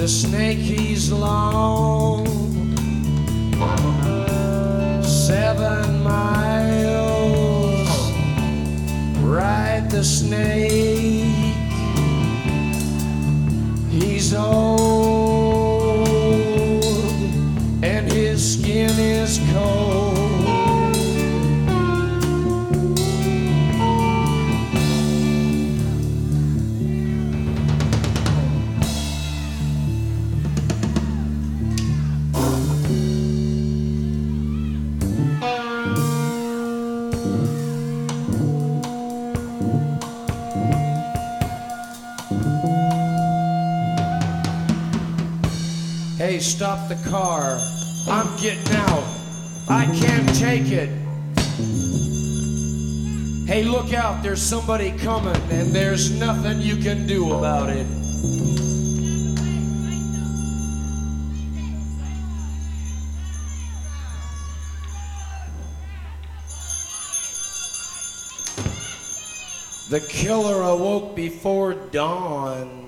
The snake he's long, seven miles. Ride the snake. He's old the car. I'm getting out. I can't take it. Hey, look out. There's somebody coming, and there's nothing you can do about it. The killer awoke before dawn.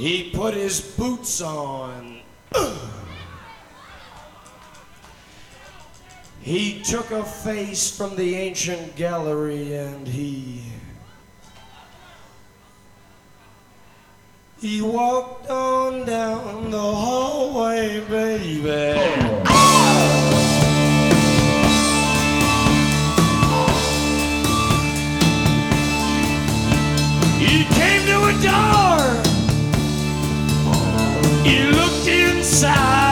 He put his boots on. he took a face from the ancient gallery and he. He walked on down the hallway, baby. He came to a door. He looked inside.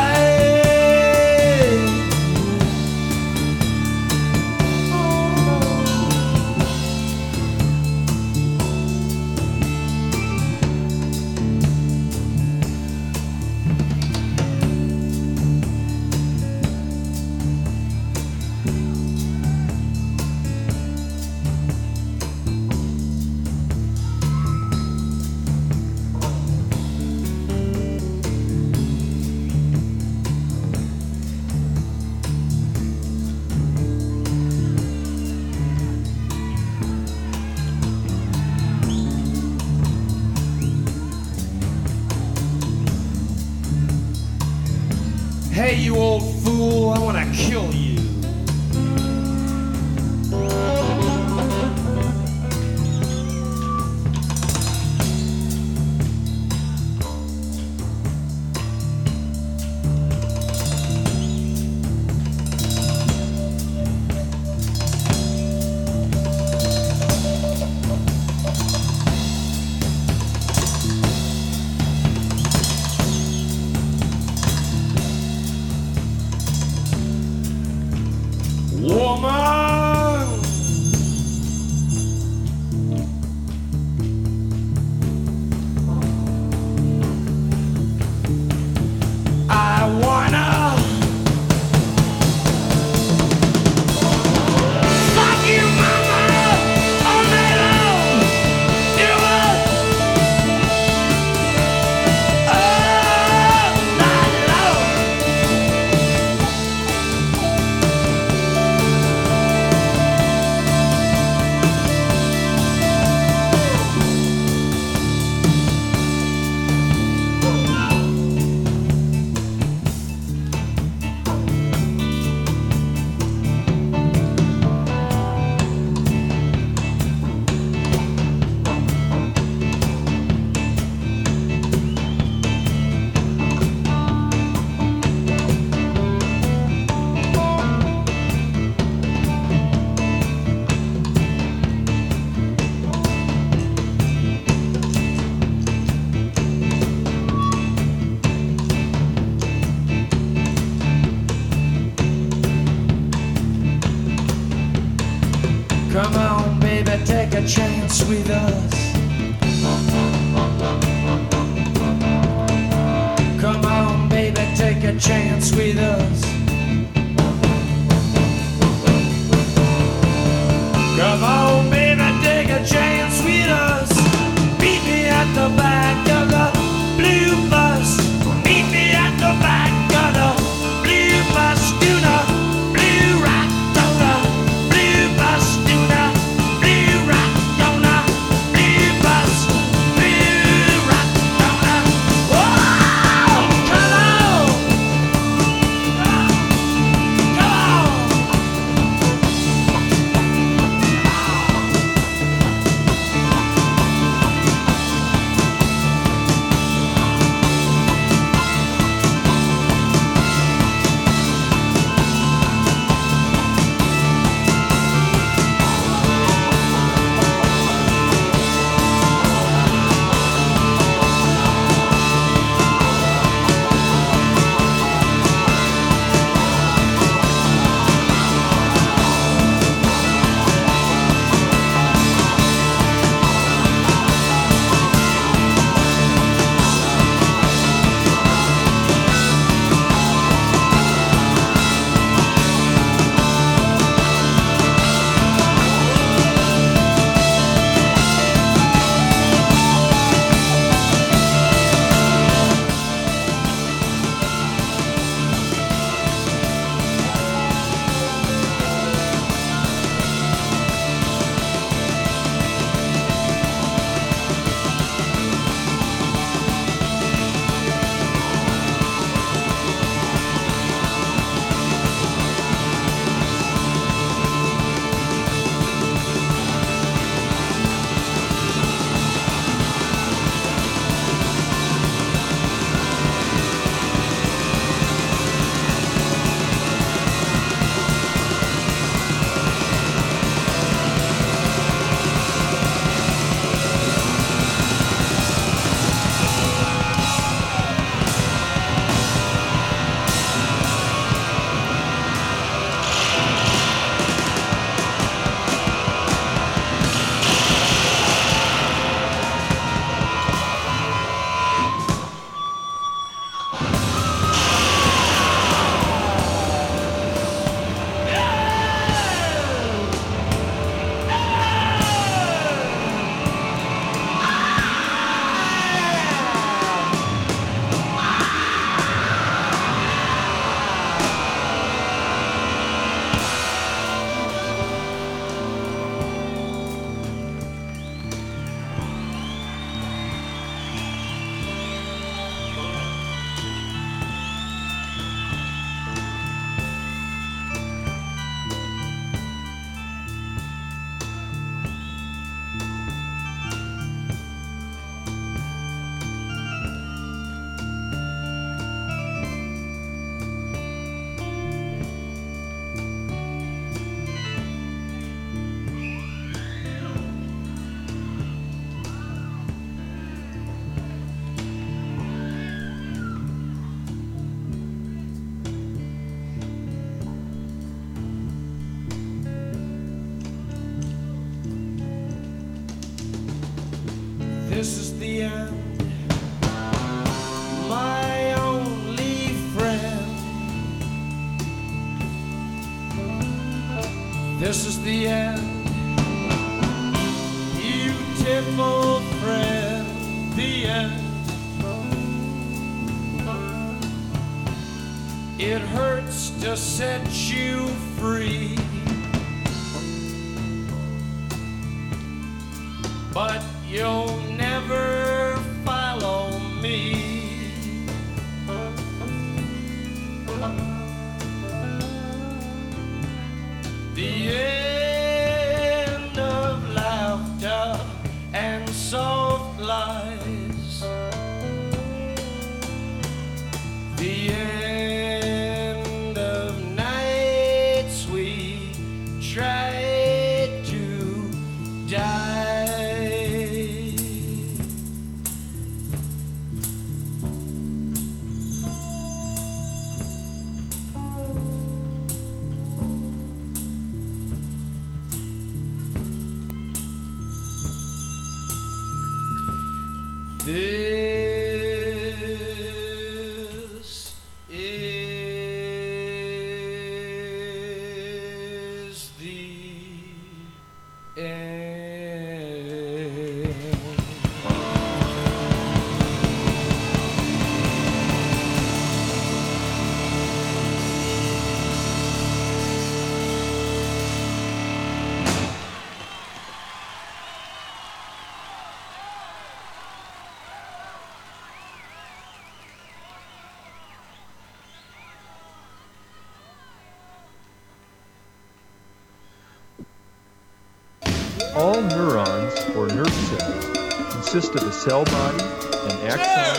All neurons, or nerve cells, consist of a cell body, an axon,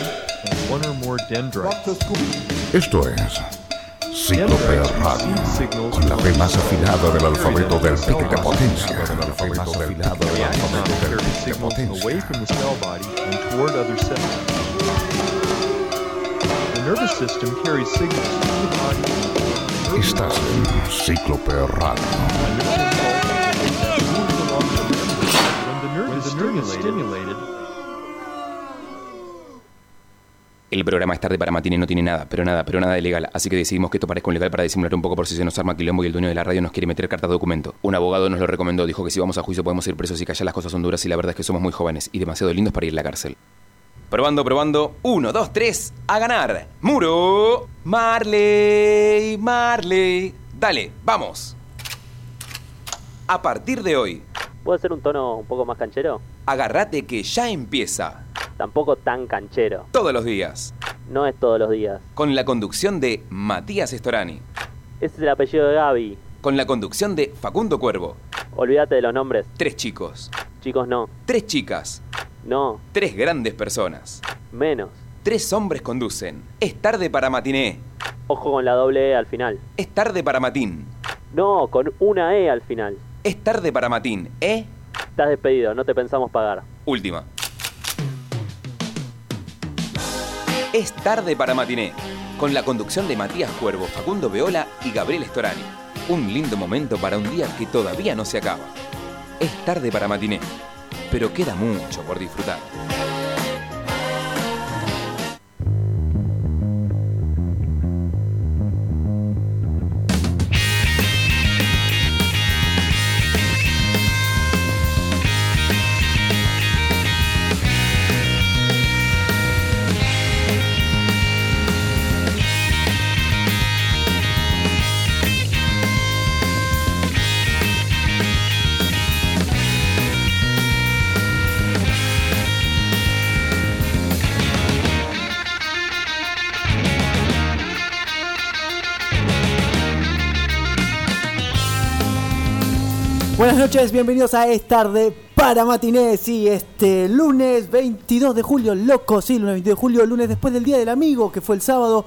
and one or more dendrites. Esto es Dendrites Radio, con la P más afilada del alfabeto del to pic de potencia. body. Del alfabeto del pic The del axon alfabeto del carries pic de signals away potencia. from the cell body and toward other cells. The nervous system carries signals through the body Estás en Radio. Stimulated, El programa es tarde para matine no tiene nada, pero nada, pero nada de legal, así que decidimos que esto parezca un legal para disimular un poco por si se nos arma quilombo y el dueño de la radio nos quiere meter carta documento. Un abogado nos lo recomendó, dijo que si vamos a juicio podemos ir presos y que allá las cosas son duras y la verdad es que somos muy jóvenes y demasiado lindos para ir a la cárcel. Probando, probando. Uno, dos, tres. A ganar. Muro. Marley. Marley. Dale, vamos. A partir de hoy, ¿Puede ser un tono un poco más canchero? Agárrate que ya empieza. Tampoco tan canchero. Todos los días. No es todos los días. Con la conducción de Matías Estorani. Ese es el apellido de Gaby. Con la conducción de Facundo Cuervo. Olvídate de los nombres. Tres chicos. Chicos, no. Tres chicas. No. Tres grandes personas. Menos. Tres hombres conducen. Es tarde para matiné. Ojo con la doble E al final. Es tarde para matín. No, con una E al final. Es tarde para matín, ¿eh? Estás despedido, no te pensamos pagar. Última. Es tarde para matiné. Con la conducción de Matías Cuervo, Facundo Veola y Gabriel Storani. Un lindo momento para un día que todavía no se acaba. Es tarde para matiné. Pero queda mucho por disfrutar. Buenas noches, bienvenidos a Es Tarde para Matiné. Sí, este lunes 22 de julio, loco, sí, lunes 22 de julio, lunes después del Día del Amigo, que fue el sábado.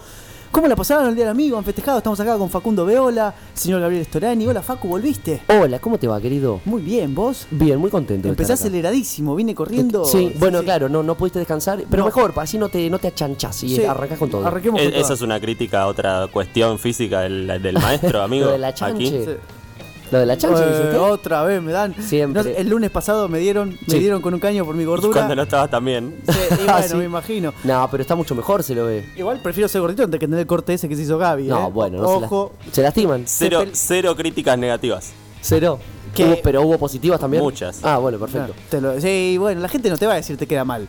¿Cómo la pasaron el Día del Amigo? ¿Han festejado? Estamos acá con Facundo Veola, señor Gabriel Storani. Hola, Facu, ¿volviste? Hola, ¿cómo te va, querido? Muy bien, ¿vos? Bien, muy contento. de Empecé estar acá. aceleradísimo, vine corriendo. Sí, bueno, sí. claro, no, no pudiste descansar, pero No. mejor, así no te, no te achanchás y Sí, arrancás con todo. Arranquemos con E- Esa todo. es una crítica a otra cuestión física del, del maestro, amigo. Lo de la aquí. chanche. Sí. ¿Lo de la chancha, Eh, dice usted? otra vez me dan. Siempre. No el lunes pasado me dieron, me dieron con un caño por mi gordura. Cuando no estabas también. Sí, y Ah, bueno, sí. me imagino. No, pero está mucho mejor, se lo ve. Igual prefiero ser gordito antes que tener el corte ese que se hizo Gaby. No, ¿eh? bueno, no se, la- Ojo. se lastiman. Cero, cero críticas negativas. Cero. ¿Qué? Hubo- pero hubo positivas también. Muchas. Ah, bueno, perfecto. Te lo- sí, bueno, la gente no te va a decir te queda mal.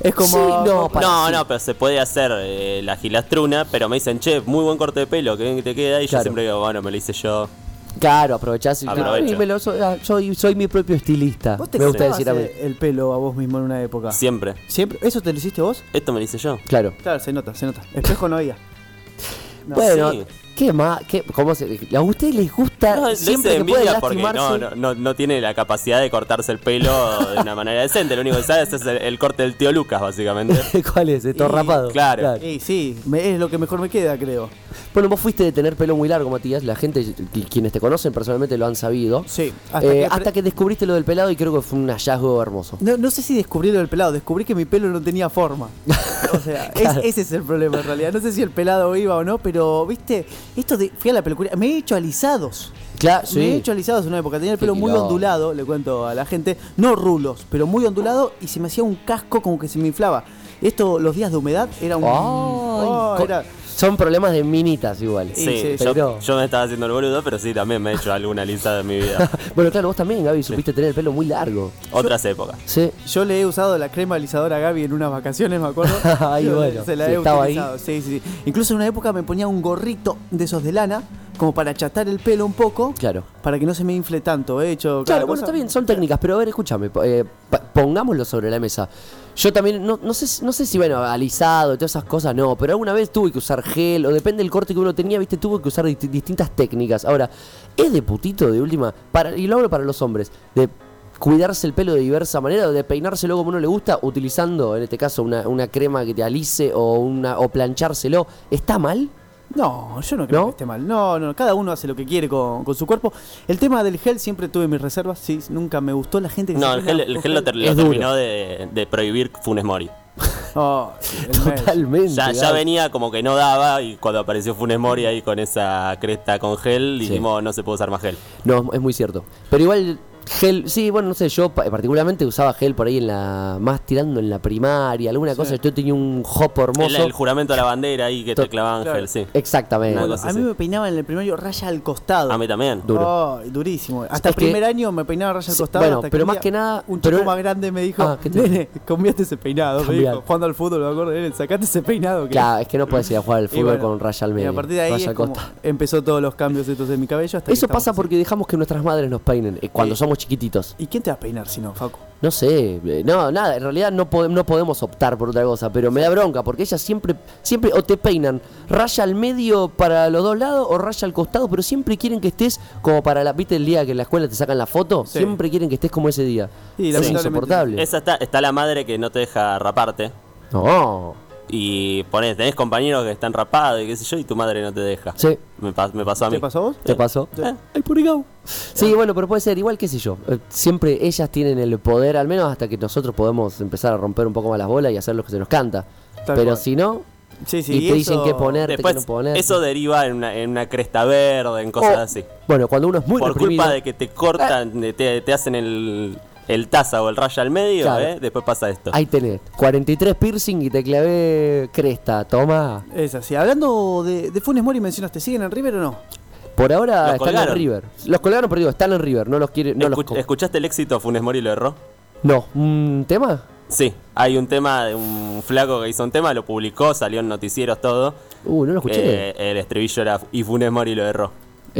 Es como. Sí, no, Para, no, sí. no, pero se puede hacer eh, la gilastruna, pero me dicen, che, muy buen corte de pelo, que bien que te queda. Y Claro. yo siempre digo, bueno, me lo hice yo. Claro, aprovechás y Aprovecho. y me lo- soy, ah, soy, soy mi propio estilista. ¿Vos te Me gusta decir a mí. el- el pelo a vos mismo en una época? Siempre. ¿Siempre? ¿Eso te lo hiciste vos? Esto me lo hice yo. Claro. Claro, se nota, se nota. Espejo no había. No. bueno, sí. ¿qué más? ¿Qué, cómo se, ¿A ustedes les gusta No, siempre que de puede lastimarse? no, no, no, no tiene la capacidad de cortarse el pelo de una manera decente. Lo único que sabes es el, el corte del tío Lucas, básicamente. ¿Cuál es? ¿Todo Y- rapado? claro. Sí, sí, me- es lo que mejor me queda, creo. Bueno, vos fuiste de tener pelo muy largo, Matías. La gente, qui- quienes te conocen personalmente lo han sabido. Sí, Hasta, hasta que, hasta descubriste lo del pelado y creo que fue un hallazgo hermoso. No, no sé si descubrí lo del pelado, descubrí que mi pelo no tenía forma. O sea, es- ese es el problema en realidad. No sé si el pelado iba o no, pero, viste, esto de. Fui a la peluquería, me he hecho alisados. Claro, Me he sí. hecho alisados en una época, tenía el pelo muy ondulado, le cuento a la gente, no rulos, pero muy ondulado y se me hacía un casco como que se me inflaba. Esto, los días de humedad, era un. Oh, era- Son problemas de minitas igual. Sí, pero- yo me estaba haciendo el boludo, pero sí, también me he hecho alguna lisada en mi vida. bueno, claro, vos también, Gaby, supiste tener el pelo muy largo. Otras épocas. Sí. Yo le he usado la crema alisadora a Gaby en unas vacaciones, me acuerdo. Ay, Yo bueno, Se la sí, he estaba ahí. utilizado. Sí, sí, sí. Incluso en una época me ponía un gorrito de esos de lana, como para achatar el pelo un poco, Claro. para que no se me infle tanto. He hecho. cada Claro, bueno, cosa. está bien, son técnicas, pero a ver, escúchame, eh, pongámoslo sobre la mesa. Yo también, no, no, sé, no sé si, bueno, alisado todas esas cosas, no, pero alguna vez tuve que usar gel, o depende del corte que uno tenía, viste, tuve que usar disti- distintas técnicas. Ahora, es de putito, de última, para, y lo hablo para los hombres, de cuidarse el pelo de diversa manera, de peinárselo como uno le gusta, utilizando, en este caso, una, una crema que te alice o, una, o planchárselo. ¿Está mal? No, yo no creo ¿No? que esté mal. No, no, cada uno hace lo que quiere con, con su cuerpo. El tema del gel siempre tuve mis reservas, sí, nunca me gustó la gente que No, se el gel, el gel lo, ter- terminó de, de prohibir Funes Mori. Oh, sí. Totalmente. Ya, ya venía como que no daba y cuando apareció Funes Mori ahí con esa cresta con gel, Sí. dijimos no se puede usar más gel. No, es muy cierto. Pero igual, gel, sí, bueno, no sé, yo pa- particularmente usaba gel por ahí en la. más tirando en la primaria, alguna cosa. Yo tenía un hop hermoso. El, el juramento a la bandera ahí que To- te clavaban claro. gel, sí. Exactamente. A mí me peinaban en el primario raya al costado. A mí también. Duro. Oh, durísimo. Hasta Es el que- primer año me peinaba raya al costado. bueno, hasta pero más día que nada- Un pero- chico más grande me dijo: Ah, ¿qué te- Nene, cambiaste ese peinado. Me dijo, jugando al fútbol, me acuerdo, nene, sacate ese peinado. Claro, es que no puedes ir a jugar al Y fútbol bueno, con raya al Y medio. a partir de ahí raya es al como costado. empezó todos los cambios estos de mi cabello. Hasta Eso pasa porque dejamos que nuestras madres nos peinen eh, cuando Sí. Somos chiquititos. ¿Y quién te va a peinar si no, Facu? No sé, eh, no, nada, en realidad no, pode- no podemos optar por otra cosa, pero me da bronca porque ellas siempre, siempre o te peinan raya al medio para los dos lados o raya al costado, pero siempre quieren que estés como para la, viste el día que en la escuela te sacan la foto, Sí. siempre quieren que estés como ese día. Sí, es insoportable. Esa está, está la madre que no te deja raparte. No, Y ponés, tenés compañeros que están rapados y qué sé yo, y tu madre no te deja. sí, Me, pa- me pasó a mí. ¿Te pasó a vos? ¿te pasó? Eh, Ay, pobre Gabo. Sí, bueno, pero puede ser igual, qué sé yo. Eh, Siempre ellas tienen el poder, al menos hasta que nosotros podemos empezar a romper un poco más las bolas y hacer lo que se nos canta. Tal pero cual. si no, Sí, sí. y te dicen eso- qué ponerte, qué Después, no ponerte. eso deriva en una, en una cresta verde, en cosas O- así. Bueno, cuando uno es muy Por reprimido, culpa de que te cortan, de- te, te hacen el, el taza o el raya al medio, Claro. ¿eh? después pasa esto. ahí tenés 43 piercing y te clavé cresta. Toma. Es así. Hablando de, de Funes Mori, mencionaste, ¿siguen en River o no? Por ahora Los están colgaron. en River. Los colgaron, pero digo, están en River. No los quiere, no los Escu- co- ¿Escuchaste el éxito Funes Mori lo erró? No, ¿un tema? Sí, hay un tema de un flaco que hizo un tema, lo publicó, salió en noticieros todo. Uh, no lo escuché. Eh, el estribillo era y Funes Mori lo erró.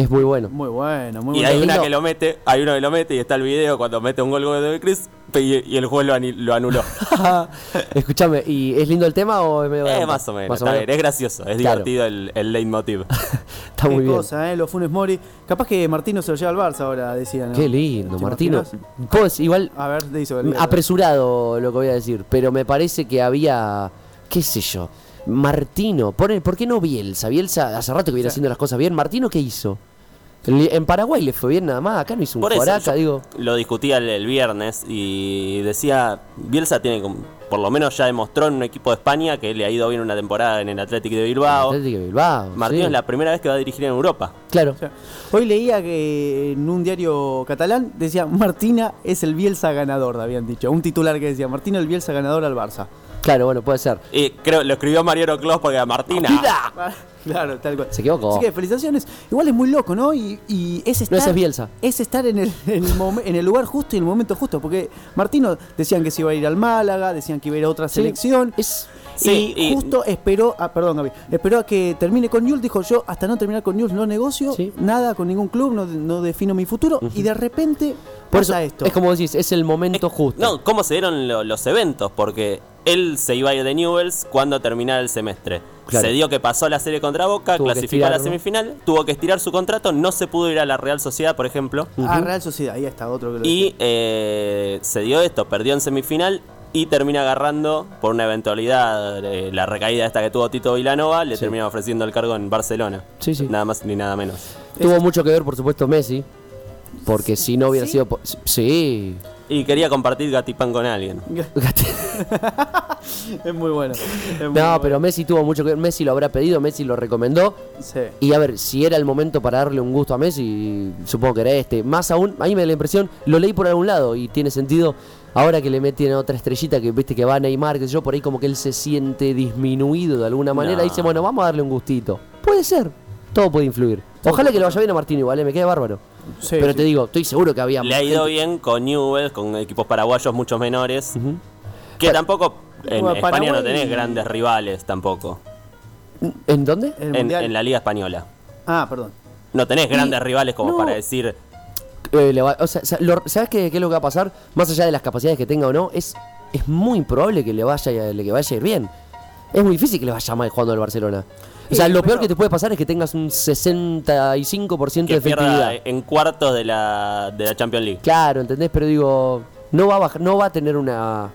Es muy bueno. Muy bueno, muy Y bueno. hay una que lo mete, hay uno que lo mete y está el video cuando mete un gol gol de Chris y, y el juez lo, anuló. Escúchame, ¿y es lindo el tema o es medio eh, grande? más o menos, Más o está menos. bien, es gracioso, es Claro. divertido el, el leitmotiv. Está muy Qué bien. cosa, ¿eh? Los Funes Mori. Capaz que Martino se lo lleva al Barça ahora, decían. ¿no? Qué lindo, ¿Te Martino. Pues igual A ver, te hizo el- apresurado lo que voy a decir, pero me parece que había, qué sé yo, Martino, pone, ¿por qué no Bielsa? Bielsa hace rato que viene haciendo las cosas bien. Martino, ¿qué hizo? En Paraguay le fue bien nada más, acá no hizo un Por eso, digo. lo discutía el, el viernes y decía, Bielsa tiene, como- por lo menos ya demostró en un equipo de España que le ha ido bien una temporada en el Atlético de Bilbao. Atlético de Bilbao. Martín sí. es la primera vez que va a dirigir en Europa. Claro. O sea, hoy leía que en un diario catalán decía Martina es el Bielsa ganador, habían dicho. Un titular que decía Martina el Bielsa ganador al Barça. Claro, bueno, puede ser. Y creo, lo escribió Mariano Clos porque a Martina. Ah, Claro, tal cual. Se equivocó. Así que felicitaciones. Igual es muy loco, ¿no? Y, y es estar, ese es Bielsa. Es estar en el, en, el en el lugar justo y en el momento justo. Porque Martino decían que se iba a ir al Málaga, decían que iba a ir a otra Sí, selección. Es, Sí, y y- justo esperó, ah, perdón, Gaby, esperó a que termine con Newell's, dijo yo hasta no terminar con Newell's no negocio, Sí. nada con ningún club, no, no defino mi futuro y de repente por eso esto. es como decís, es el momento justo. No, ¿cómo se dieron lo- los eventos? Porque él se iba a ir de Newells cuando terminara el semestre. Claro. Se dio que pasó la serie contra Boca, Tuvo clasificó a la semifinal, tuvo que estirar su contrato, no se pudo ir a la Real Sociedad, por ejemplo. Ah, Real Sociedad, ahí está otro que lo Y eh, se dio esto, perdió en semifinal y termina agarrando por una eventualidad eh, la recaída esta que tuvo Tito Vilanova, le termina ofreciendo el cargo en Barcelona. Sí, sí. Nada más ni nada menos. Tuvo mucho que ver, por supuesto, Messi. Porque si no hubiera ¿Sí? sido. Sí. Y quería compartir Gatipán con alguien. es muy bueno. es muy No, bueno. pero Messi tuvo mucho que ver. Messi lo habrá pedido, Messi lo recomendó. Sí. Y a ver, si era el momento para darle un gusto a Messi, supongo que era este. Más aún, a mí me da la impresión, lo leí por algún lado y tiene sentido. Ahora que le meten otra estrellita, que viste que va Neymar, que sé yo, por ahí como que él se siente disminuido de alguna manera. No. Dice, bueno, vamos a darle un gustito. Puede ser, todo puede influir. Ojalá que le vaya bien a Martín igual, eh, me quede bárbaro. Sí, Pero sí. te digo, estoy seguro que había. Le ha ido gente- bien con Newell's, con equipos paraguayos muchos menores. Que tampoco en Bueno, España no tenés grandes rivales tampoco. ¿En dónde? En, la Liga Española. Ah, perdón. No tenés grandes rivales como no. para decir. Eh, le va- o sea, lo- ¿Sabes qué, qué es lo que va a pasar? Más allá de las capacidades que tenga o no, es, es muy improbable que le vaya, le- que vaya a ir bien. Es muy difícil que le vaya mal jugando al Barcelona. O sea, Sí, lo peor que te puede pasar es que tengas un 65% Que de efectividad. en cuartos de la, de la Champions League. Claro, ¿entendés? Pero digo, no va a bajar- no va a tener una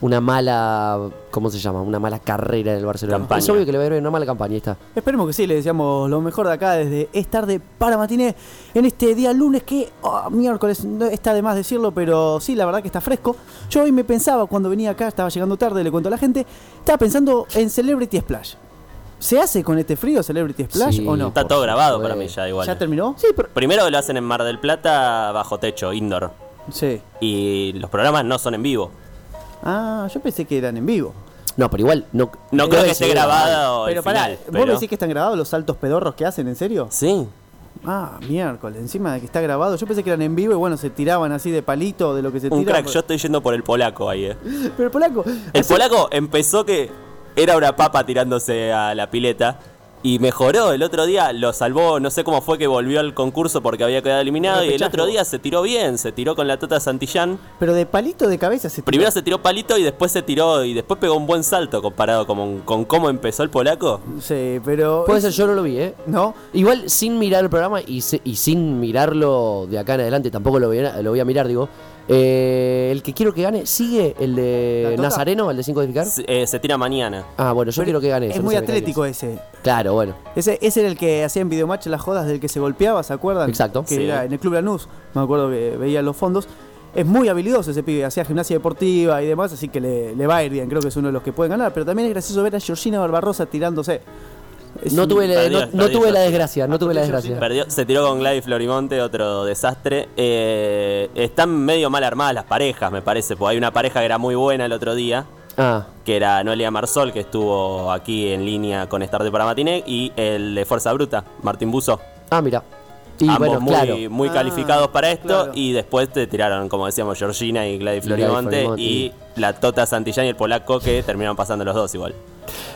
una mala, ¿cómo se llama? Una mala carrera en el Barcelona. Campaña. Es obvio que le va a ir una mala campaña, ahí está. Esperemos que sí, le deseamos lo mejor de acá desde Es tarde para matiné en este día lunes que oh, miércoles no está de más decirlo, pero sí, la verdad que está fresco. Yo hoy me pensaba cuando venía acá, estaba llegando tarde, le cuento a la gente, estaba pensando en Celebrity Splash. ¿Se hace con este frío Celebrity Splash Sí, o no? Está todo grabado para mí ya igual. ¿Ya terminó? Sí, pero Primero lo hacen en Mar del Plata bajo techo, indoor. Sí. Y los programas no son en vivo. Ah, yo pensé que eran en vivo. no, pero igual no creo que esté grabado. grabado pero pará, final. ¿vos pero- me decís que están grabados los saltos pedorros que hacen, en serio? Sí. Ah, miércoles, encima de que está grabado. Yo pensé que eran en vivo y bueno, se tiraban así de palito de lo que se Un tira. crack, yo estoy yendo por el polaco ahí, eh. Pero el polaco. El hace- polaco empezó que era una papa tirándose a la pileta. Y mejoró, el otro día lo salvó, no sé cómo fue que volvió al concurso porque había quedado eliminado. Y el otro día se tiró bien, se tiró con la Tota Santillán. Pero de palito de cabeza se tiró. Primero se tiró palito y después se tiró y después pegó un buen salto comparado con, con cómo empezó el polaco. Sí, pero. Puede ser, yo no lo vi, ¿eh? ¿No? Igual sin mirar el programa y, se- y sin mirarlo de acá en adelante, tampoco lo voy a, lo voy a mirar, digo. Eh, el que quiero que gane, ¿sigue el ¿La de? Nazareno, el de 5 codificar? Se, eh, se tira mañana. Ah, bueno, yo Pero quiero que gane. Es muy atlético es. ese. Claro, bueno. Ese, ese era el que hacía en videomatch las jodas del que se golpeaba, ¿se acuerdan? Exacto. Que Sí. era en el Club Lanús. Me acuerdo que veía los fondos. Es muy habilidoso ese pibe, hacía gimnasia deportiva y demás, así que le, le va a ir bien. Creo que es uno de los que pueden ganar. Pero también es gracioso ver a Georgina Barbarosa tirándose. No tuve, perdió, no, no perdió tuve la desgracia, no tuve la desgracia. Perdió, se tiró con Gladys Florimonte, otro desastre. Eh, están medio mal armadas las parejas, me parece. Porque hay una pareja que era muy buena el otro día, Ah, que era Noelia Marsol, que estuvo aquí en línea con Estarte para Matiné, y el de Fuerza Bruta, Martín Buzo. ah, mira. Y Ambos bueno, muy, claro. muy Ah, calificados para esto. claro. Y después te tiraron, como decíamos, Georgina y Gladys Florimonte. Florimonte. Y la Tota Santillán y el polaco, que terminaron pasando los dos igual.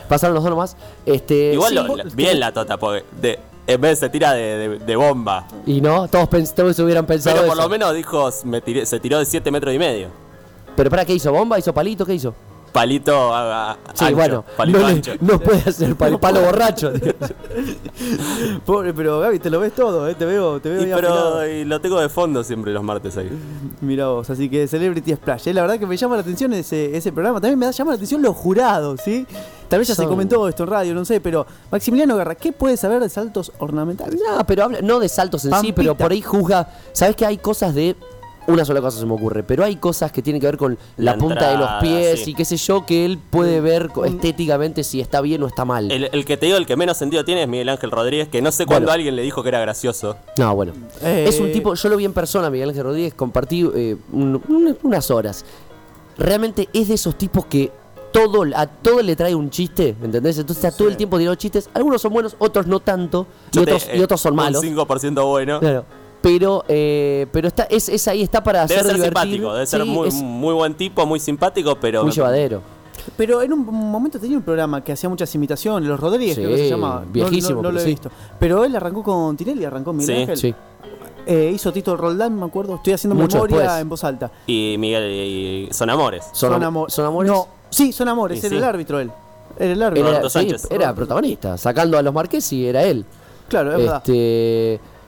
Pasaron los dos nomás. Este, Igual sí, lo- la- bien la Tota, porque de- en vez se tira de, de- de bomba. Y no, todos, pens- todos hubieran pensado Pero por eso. lo menos dijo, me tiré- se tiró de 7 metros y medio. Pero para, ¿qué hizo? ¿Bomba? ¿Hizo palito? ¿Qué hizo? Palito a- a- Sí, ancho, bueno, palito no, le- ancho. no puede hacer pal- palo borracho. tío. Pobre, pero Gaby, te lo ves todo, ¿eh? Te veo, te veo Y, pero y lo tengo de fondo siempre los martes ahí. Mira vos, así que Celebrity Splash. ¿eh? La verdad que me llama la atención ese, ese programa. También me da- llama la atención los jurados, ¿sí? Tal vez ya se comentó esto en radio, no sé, pero Maximiliano Guerra, ¿qué puede saber de saltos ornamentales? No, pero habla, no de saltos en sí, pero por ahí juzga. ¿Sabes que hay cosas de. Una sola cosa se me ocurre, pero hay cosas que tienen que ver con la, La punta de los pies sí. y qué sé yo, que él puede ver co- estéticamente si está bien o está mal. El, el que te digo, el que menos sentido tiene es Miguel Ángel Rodríguez, que no sé cuándo Bueno. alguien le dijo que era gracioso. No, bueno. Eh, Es un tipo, yo lo vi en persona, Miguel Ángel Rodríguez, compartí eh, un- un- unas horas. Realmente es de esos tipos que todo, a todo le trae un chiste, ¿entendés? Entonces está todo el tiempo tirando chistes. Algunos son buenos, otros no tanto, y te- otros, y eh, otros son malos. Un 5% bueno. Claro. Pero, eh, pero está, es, es ahí, está para Debe hacer ser divertir. simpático, debe ser Sí, muy, es muy buen tipo, muy simpático, pero. muy llevadero. Pero en un momento tenía un programa que hacía muchas imitaciones, Los Rodríguez, creo que se Sí, llama. Viejísimo, No, no lo he sí. visto. Pero él arrancó con Tinelli, arrancó Miguel Sí, Ángel. Sí. Eh, hizo Tito Roldán, me acuerdo. Estoy haciendo Mucho memoria después. en voz alta. Y Miguel, y son amores. Son, am- Amo- son amores. No, sí, son amores. Era sí. el árbitro él. Era el árbitro. Era, Roberto sí, Sánchez. era protagonista. Sacando a los Marqués y era él. Claro, es verdad.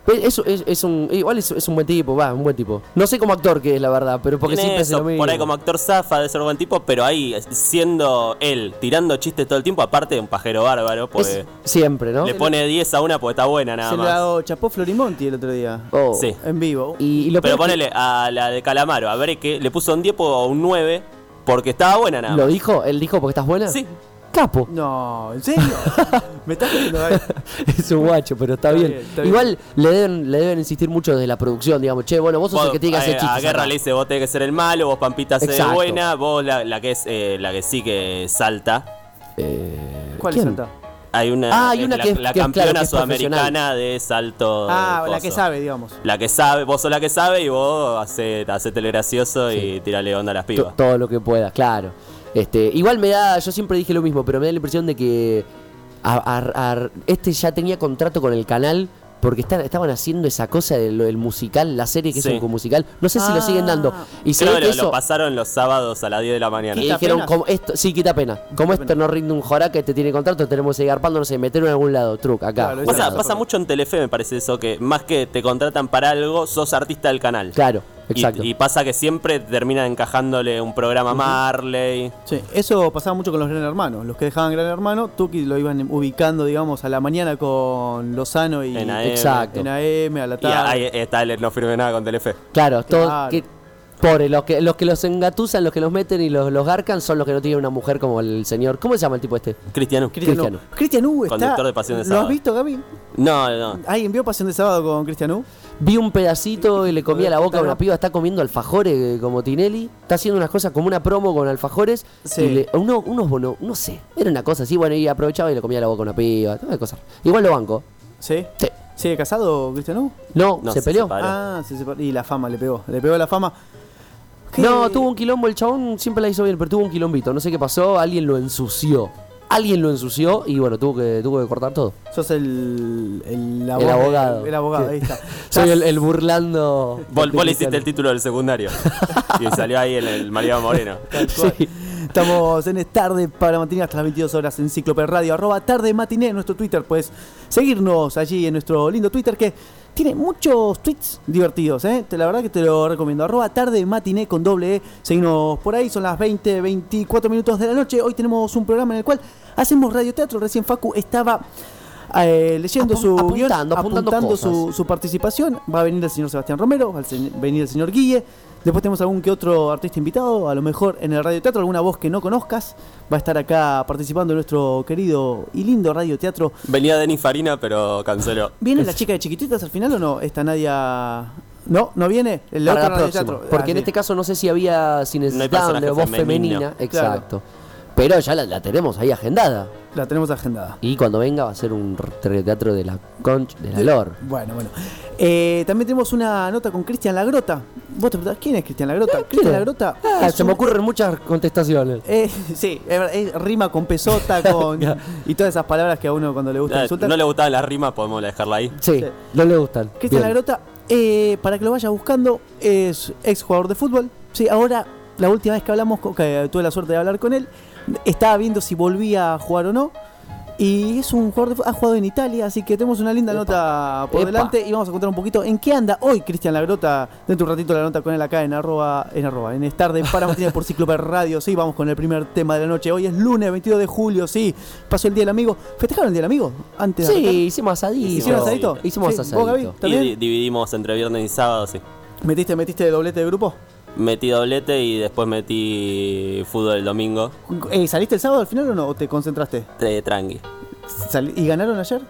Es, es, es un, igual es, es un buen tipo, va, un buen tipo. No sé como actor que es la verdad, pero porque siempre eso, lo mismo. por ahí como actor zafa de ser buen tipo, pero ahí siendo él, tirando chistes todo el tiempo, aparte de un pajero bárbaro, pues Es siempre, ¿no? le pone 10 a una porque está buena nada Se más. la chapó Florimonti el otro día. Oh. Sí. En vivo. Y, y lo Pero es que ponele a la de Calamaro, a ver que le puso un 10 o un 9 porque estaba buena nada ¿Lo más. dijo? ¿Él dijo porque estás buena? Sí. Capo. No, ¿en serio? ¿Me estás viendo? es un guacho, pero está, Está bien. bien, está bien. Igual le deben, le deben insistir mucho desde la producción, digamos, che, bueno, vos sos el Vos, que tiene que hacer chistes. a Guerra acá. le dice, vos tenés que ser el malo, vos Pampita ser buena, vos la, la que es eh, la que sí que salta. Eh, ¿Cuál ¿quién? es Santa? Hay una, Ah, hay una la, que es- la que campeona claro, que es sudamericana de salto. Ah, la que sabe, digamos. La que sabe, vos sos la que sabe y vos hacete, hacete el gracioso y tirale onda a las pibas. todo lo que puedas, claro. Este, igual me da, yo siempre dije lo mismo, pero me da la impresión de que a- a- a- este ya tenía contrato con el canal porque está- estaban haciendo esa cosa del, del musical, la serie que Sí. es un musical. No sé si lo Ah. siguen dando. Y se Creo ve que lo, eso lo pasaron los sábados a las 10 de la mañana. y dijeron como esto, sí quita pena. Como esto no rinde un jorá que te tiene contrato, tenemos que seguir arpando, no sé, meterlo en algún lado, truc, acá. Claro, Pasa, mucho en Telefe, me parece eso, que más que te contratan para algo, sos artista del canal. Claro, exacto. Y, pasa que siempre termina encajándole un programa a Marley. Sí, eso pasaba mucho con los Gran Hermanos. Los que dejaban Gran Hermano, Tuki lo iban ubicando, digamos, a la mañana con Lozano y En AM. Exacto. en AM, a la Y tarde. ahí está el no firme nada con Telefe. Claro, todo Claro. que pobre, los que los que los engatusan, los que los meten y los, los garcan son los que no tienen una mujer como el señor. ¿Cómo se llama el tipo este? Cristiano. Cristian U. Cristiano. Cristian U está. Conductor de Pasión de ¿Lo Sábado. has visto, Gaby? No, no. ¿Alguien vio Pasión de Sábado con Cristian U? Vi un pedacito y le comía la boca a una piba, está comiendo alfajores eh, como Tinelli, está haciendo unas cosas como una promo con alfajores Sí. y le, uno, unos bonos, no sé, era una cosa así, bueno, y aprovechaba y le comía la boca a una piba. Igual lo banco. ¿Sí? Sí. ¿Sigue casado Cristian U? No, No, se se peleó. separó. Ah, se separó. Y la fama le pegó. Le pegó la fama. ¿Qué? No, tuvo un quilombo, el chabón siempre la hizo bien, pero tuvo un quilombito, no sé qué pasó, alguien lo ensució. Alguien lo ensució y bueno, tuvo que, tuvo que cortar todo. Sos el, el, El abogado. El abogado, Sí. ahí está. Soy el, el burlando. Vos, vos le hiciste el título del secundario. y salió ahí en el Mariano Moreno. Sí. Estamos en tarde para matiné hasta las 22 horas en Cicloper Radio, arroba tarde matiné en nuestro Twitter. Puedes seguirnos allí en nuestro lindo Twitter que tiene muchos tweets divertidos, ¿eh? Te, la verdad que te lo recomiendo. Arroba tarde matiné con doble E. Seguimos por ahí, son las 20, 24 minutos de la noche. Hoy tenemos un programa en el cual hacemos radioteatro. Recién Facu estaba eh, leyendo Apu- su guion, apuntando, apuntando su, su participación. Va a venir el señor Sebastián Romero, va a venir el señor Guille. Después tenemos algún que otro artista invitado, a lo mejor en el radioteatro, alguna voz que no conozcas. Va a estar acá participando en nuestro querido y lindo radioteatro. Venía Denis Farina, pero canceló. ¿Viene la chica de chiquititas al final o no? ¿Está Nadia.? No, no viene. El Para otro radioteatro. Porque Ah, en sí. este caso no sé si había, si necesitaban personaje de voz femenina. Exacto. Pero ya la, la tenemos ahí agendada. La tenemos agendada. Y cuando venga va a ser un teatro de la conch, de la lor. Bueno, bueno. Eh, también tenemos una nota con Cristian Lagrota. Vos te preguntás, ¿quién es Cristian Lagrota? Cristian Lagrota. Ah, se me ocurren muchas contestaciones. Eh, sí, es rima con pesota, con. y todas esas palabras que a uno cuando le gusta insultar. no le gustaban las rimas, podemos dejarla ahí. Sí, Sí. no le gustan. Cristian. Lagrota, eh, para que lo vaya buscando, es ex jugador de fútbol. Sí, ahora la última vez que hablamos, que tuve la suerte de hablar con él, estaba viendo si volvía a jugar o no. Y es un jugador de ha jugado en Italia, así que tenemos una linda Epa. nota por Epa. delante y vamos a contar un poquito en qué anda hoy Cristian Lagrota. Dentro de un ratito la nota con él acá en arroba, en arroba, en estar de para Martínez por Cicloper Radio. Sí, vamos con el primer tema de la noche. Hoy es lunes 22 de julio, sí. Pasó el Día del Amigo. ¿Festejaron el Día del Amigo? Antes de Sí, arrancar? hicimos asadito. ¿Hicieron asadito? Hicimos Sí, asadito. ¿Vos, Gaby? Y dividimos entre viernes y sábado, sí. ¿Metiste, ¿Metiste doblete de grupo? Metí doblete y después metí fútbol el domingo. Eh, ¿Saliste el sábado al final o no? ¿O te concentraste? Tre- tranqui. ¿Y ganaron ayer?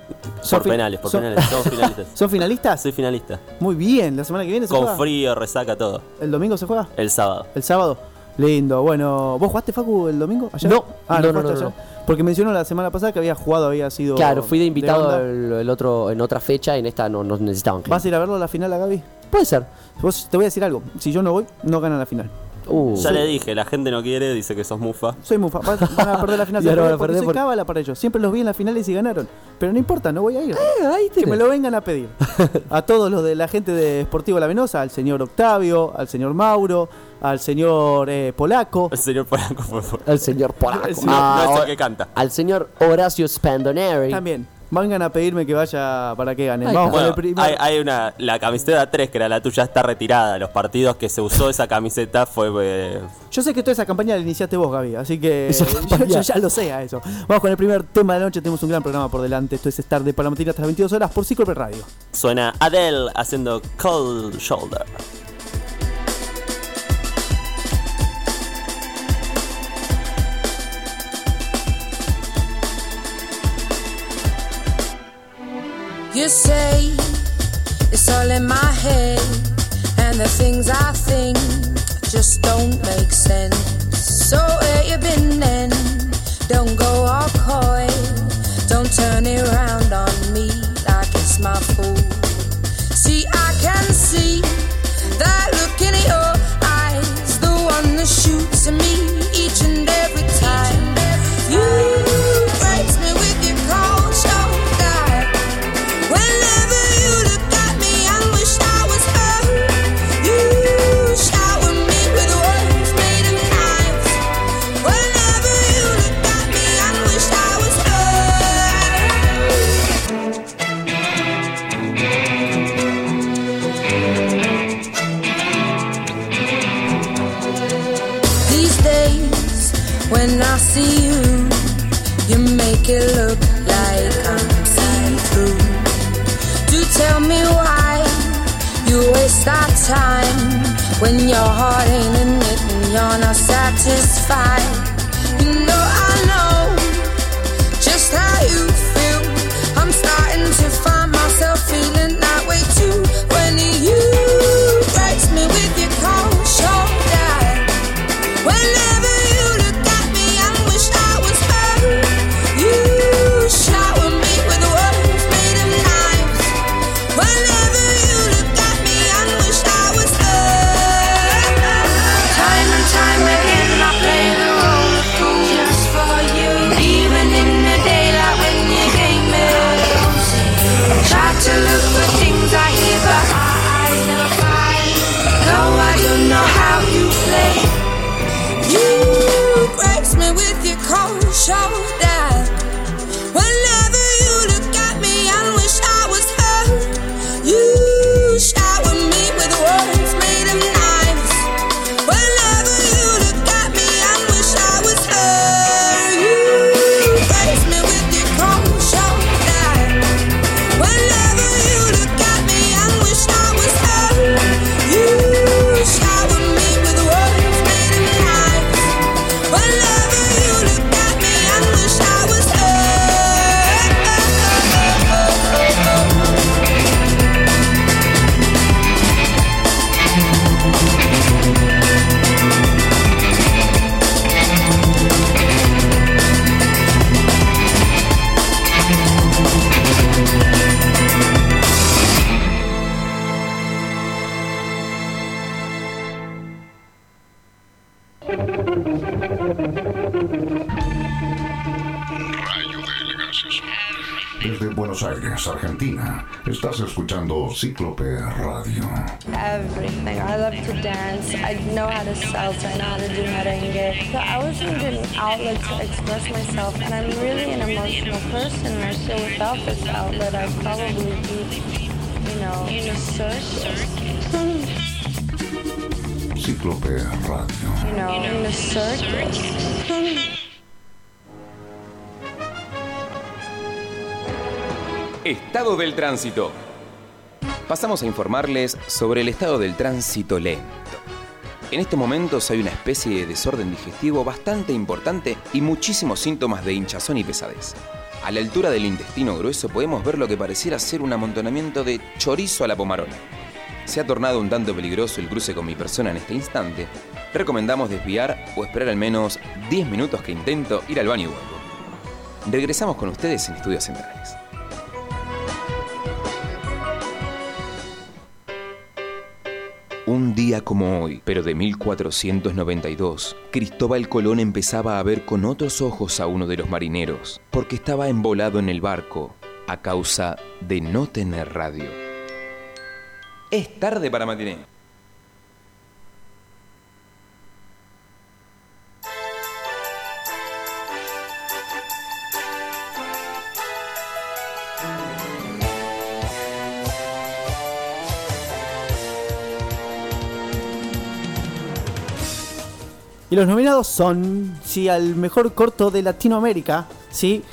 Por penales, por son- penales. Somos finalistas. ¿Son finalistas? Soy finalista. Muy bien, la semana que viene se Con juega. frío, resaca, todo. ¿El domingo se juega? El sábado. ¿El sábado? Lindo, bueno, ¿vos jugaste Facu el domingo? ¿Ayer? No, ah, no, no, no, jugaste no, ayer. Porque mencionó la semana pasada que había jugado, había sido. Claro, fui de invitado el, el otro, en otra fecha, en esta no nos necesitaban. ¿Vas a ir a verlo a la final a Gaby? Puede ser. Vos te voy a decir algo. Si yo no voy, no ganan la final. Uh, Ya le dije, la gente no quiere, dice que sos mufa. Soy muy fan. Van a perder la final. Y ahora Porque soy por- cábala para ellos. Siempre los vi en las finales y ganaron. Pero no importa, no voy a ir. Eh, ahí Que me lo vengan a pedir. A todos los de la gente de Sportivo La Venosa, al señor Octavio, al señor Mauro, al señor eh, Polaco. El señor Polanco, por favor. Al señor Polaco. El No, Ah, no es el que canta. al señor Horacio Spandoneri. También. Vengan a pedirme que vaya para que ganen. Ahí Vamos el Bueno, primer. hay, hay una. La camiseta 3, que era la tuya, está retirada. Los partidos que se usó esa camiseta fue. eh, Yo sé que toda esa campaña la iniciaste vos, Gaby, así que yo, ya lo sé a eso. Vamos con el primer tema de la noche, tenemos un gran programa por delante. Esto es Star de Palamatina hasta las 22 horas por Ciclo Radio. suena Adele haciendo Cold Shoulder. You say it's all in my head, and the things I think just don't make sense. So where you been then? Don't go all coy. Don't turn it around on me like it's my fault. See, I can see that look in your eyes, the one that shoots at me time when your heart ain't in it and you're not satisfied. You know I know just how you tránsito. Pasamos a informarles sobre el estado del tránsito lento. En estos momentos hay una especie de desorden digestivo bastante importante y muchísimos síntomas de hinchazón y pesadez. A la altura del intestino grueso podemos ver lo que pareciera ser un amontonamiento de chorizo a la pomarona. Se ha tornado un tanto peligroso el cruce con mi persona en este instante. Recomendamos desviar o esperar al menos 10 minutos que intento ir al baño y vuelvo. Regresamos con ustedes en Estudios Centrales. Como hoy, pero de 1492, Cristóbal Colón empezaba a ver con otros ojos a uno de los marineros, porque estaba embolado en el barco a causa de no tener radio. Es tarde para matiné. Y los nominados son, sí, al mejor corto de Latinoamérica, sí.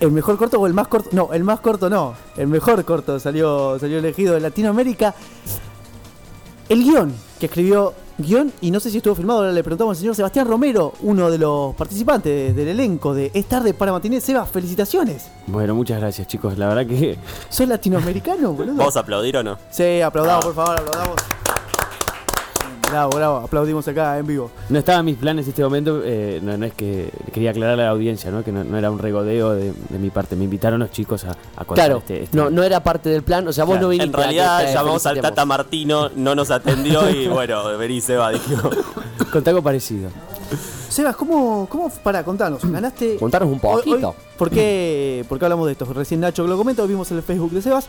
El mejor corto o el más corto, no, el más corto no, el mejor corto salió, salió elegido de Latinoamérica. El guion que escribió, guion, y no sé si estuvo filmado, ahora le preguntamos al señor Sebastián Romero, uno de los participantes del elenco de Es tarde para matiné. Seba, felicitaciones. Bueno, muchas gracias chicos. La verdad que ¿Sos latinoamericano, boludo? ¿Vamos a aplaudir o no? Sí, aplaudamos, por favor, aplaudamos. Bravo, bravo, aplaudimos acá en vivo. no estaba en mis planes en este momento. eh, no, no es que quería aclarar a la audiencia, ¿no? Que no, no era un regodeo de, de mi parte. Me invitaron los chicos a, a contar Claro, este, este- no, no era parte del plan. O sea, vos Claro, no viniste En a que realidad te llamamos al. Tata Martino, no nos atendió y bueno, vení se va, dijo. Conté algo parecido. Sebas, ¿cómo, cómo, para contanos, ganaste... Contanos un poquito. Hoy- hoy- ¿por, qué, ¿Por qué hablamos de esto? Recién Nacho lo comenta, vimos en el Facebook de Sebas,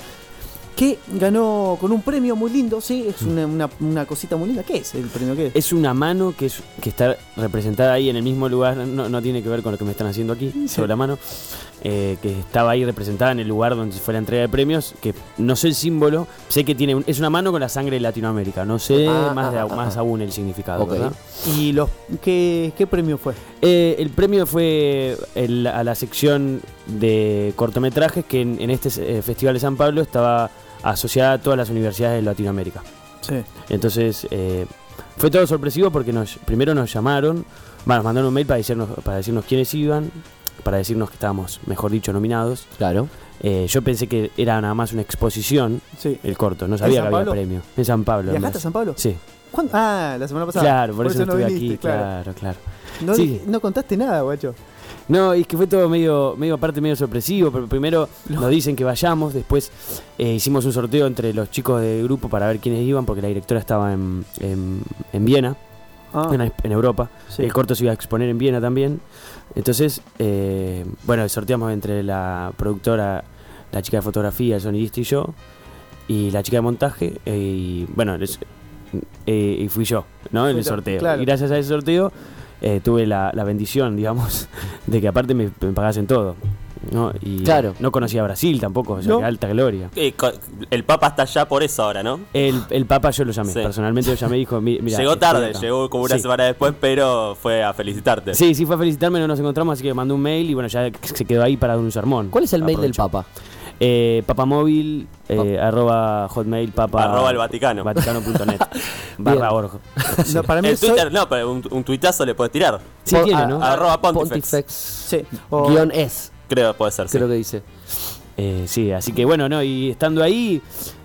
que ganó con un premio muy lindo, sí, es una, una- una cosita muy linda. ¿Qué es el premio? ¿Qué es? Es una mano que, es, que está representada ahí en el mismo lugar, no, no tiene que ver con lo que me están haciendo aquí, sobre la mano, eh, que estaba ahí representada en el lugar donde fue la entrega de premios, que no sé el símbolo, sé que tiene un- es una mano con la sangre de Latinoamérica, no sé Ah, más, de- ah, ah, más ah. aún el significado. ¿verdad? ¿Y los, qué, qué premio fue? Eh, el premio fue el- a la sección de cortometrajes que en, en este eh, Festival de San Pablo estaba asociada a todas las universidades de Latinoamérica. Sí. Entonces, eh, fue todo sorpresivo porque nos, primero nos llamaron, bueno, nos mandaron un mail para decirnos, para decirnos quiénes iban, para decirnos que estábamos, mejor dicho, nominados. Claro. Eh, yo pensé que era nada más una exposición, Sí. el corto, no sabía que había Pablo? premio. En San Pablo. ¿Viajaste a San Pablo? Sí, ¿Cuándo? Ah, la semana pasada. claro, por, eso, no estuve viniste, aquí, claro, claro. No, Sí. no contaste nada, guacho. No, y es que fue todo medio, medio aparte medio sorpresivo, pero primero nos dicen que vayamos, después eh, hicimos un sorteo entre los chicos del grupo para ver quiénes iban, porque la directora estaba en, en, en Viena, Ah, en, en Europa. sí. El corto se iba a exponer en Viena también. Entonces, eh, bueno, sorteamos entre la productora, la chica de fotografía, el sonidista y yo, y la chica de montaje, eh, y bueno, les- eh, y fui yo, ¿no? En el sorteo. claro. Y gracias a ese sorteo eh, tuve la, la bendición, digamos, de que aparte me, me pagasen todo. ¿No? Y Claro. no conocía Brasil tampoco, o sea, No. que alta gloria. Eh, el Papa está allá por eso ahora, ¿no? El, el Papa yo lo llamé, Sí. personalmente lo llamé y dijo, "Mi- mira, llegó tarde, acá". llegó como una Sí. semana después, pero fue a felicitarte. Sí, sí fue a felicitarme, no nos encontramos, así que mandó un mail y bueno, ya se quedó ahí para dar un sermón. ¿Cuál es el mail del. Papa? Eh, papamóvil, eh, arroba hotmail, papa... Arroba el Vaticano. Vaticano.net, barra org. No, para mí En soy- Twitter, no, pero un, un tuitazo le puedes tirar. Sí Po- tiene, a- ¿no? Arroba Pontifex. Pontifex. Sí. o- Guión es, Creo que puede ser, sí. creo que dice. Eh, sí, así que bueno, no, y estando ahí,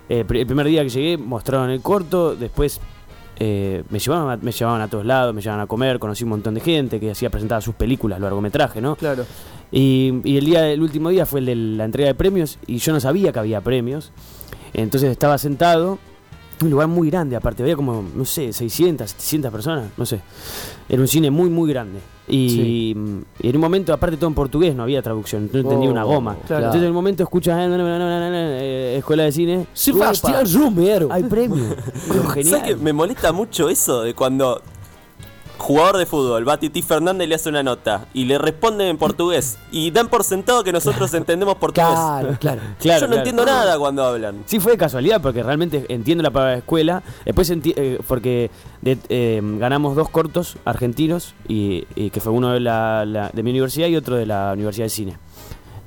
eh, el primer día que llegué mostraron el corto, después eh, me, llevaban a, me llevaban a todos lados, me llevaban a comer, conocí un montón de gente que hacía presentar sus películas, largometraje, ¿no? Claro. Y, y el día el último día fue el de la entrega de premios y yo no sabía que había premios. Entonces estaba sentado, un lugar muy grande aparte, había como, no sé, 600, 700 personas, no sé. Era un cine muy, muy grande. Y, y en un momento, aparte todo en portugués, no había traducción, no entendía Oh, una goma. claro. Entonces en un momento escuchas eh, eh, escuela de cine. Sebastián Romero. Hay premio. ¿Sabes que me molesta mucho eso de cuando jugador de fútbol, va Titi Fernández le hace una nota y le responden en portugués y dan por sentado que nosotros entendemos portugués. Claro, claro. Claro, Yo no claro. entiendo nada cuando hablan. Sí, fue de casualidad, porque realmente entiendo la palabra escuela. Después, enti- eh, porque de- eh, ganamos dos cortos argentinos, y, y que fue uno de, la, la- de mi universidad y otro de la Universidad de Cine.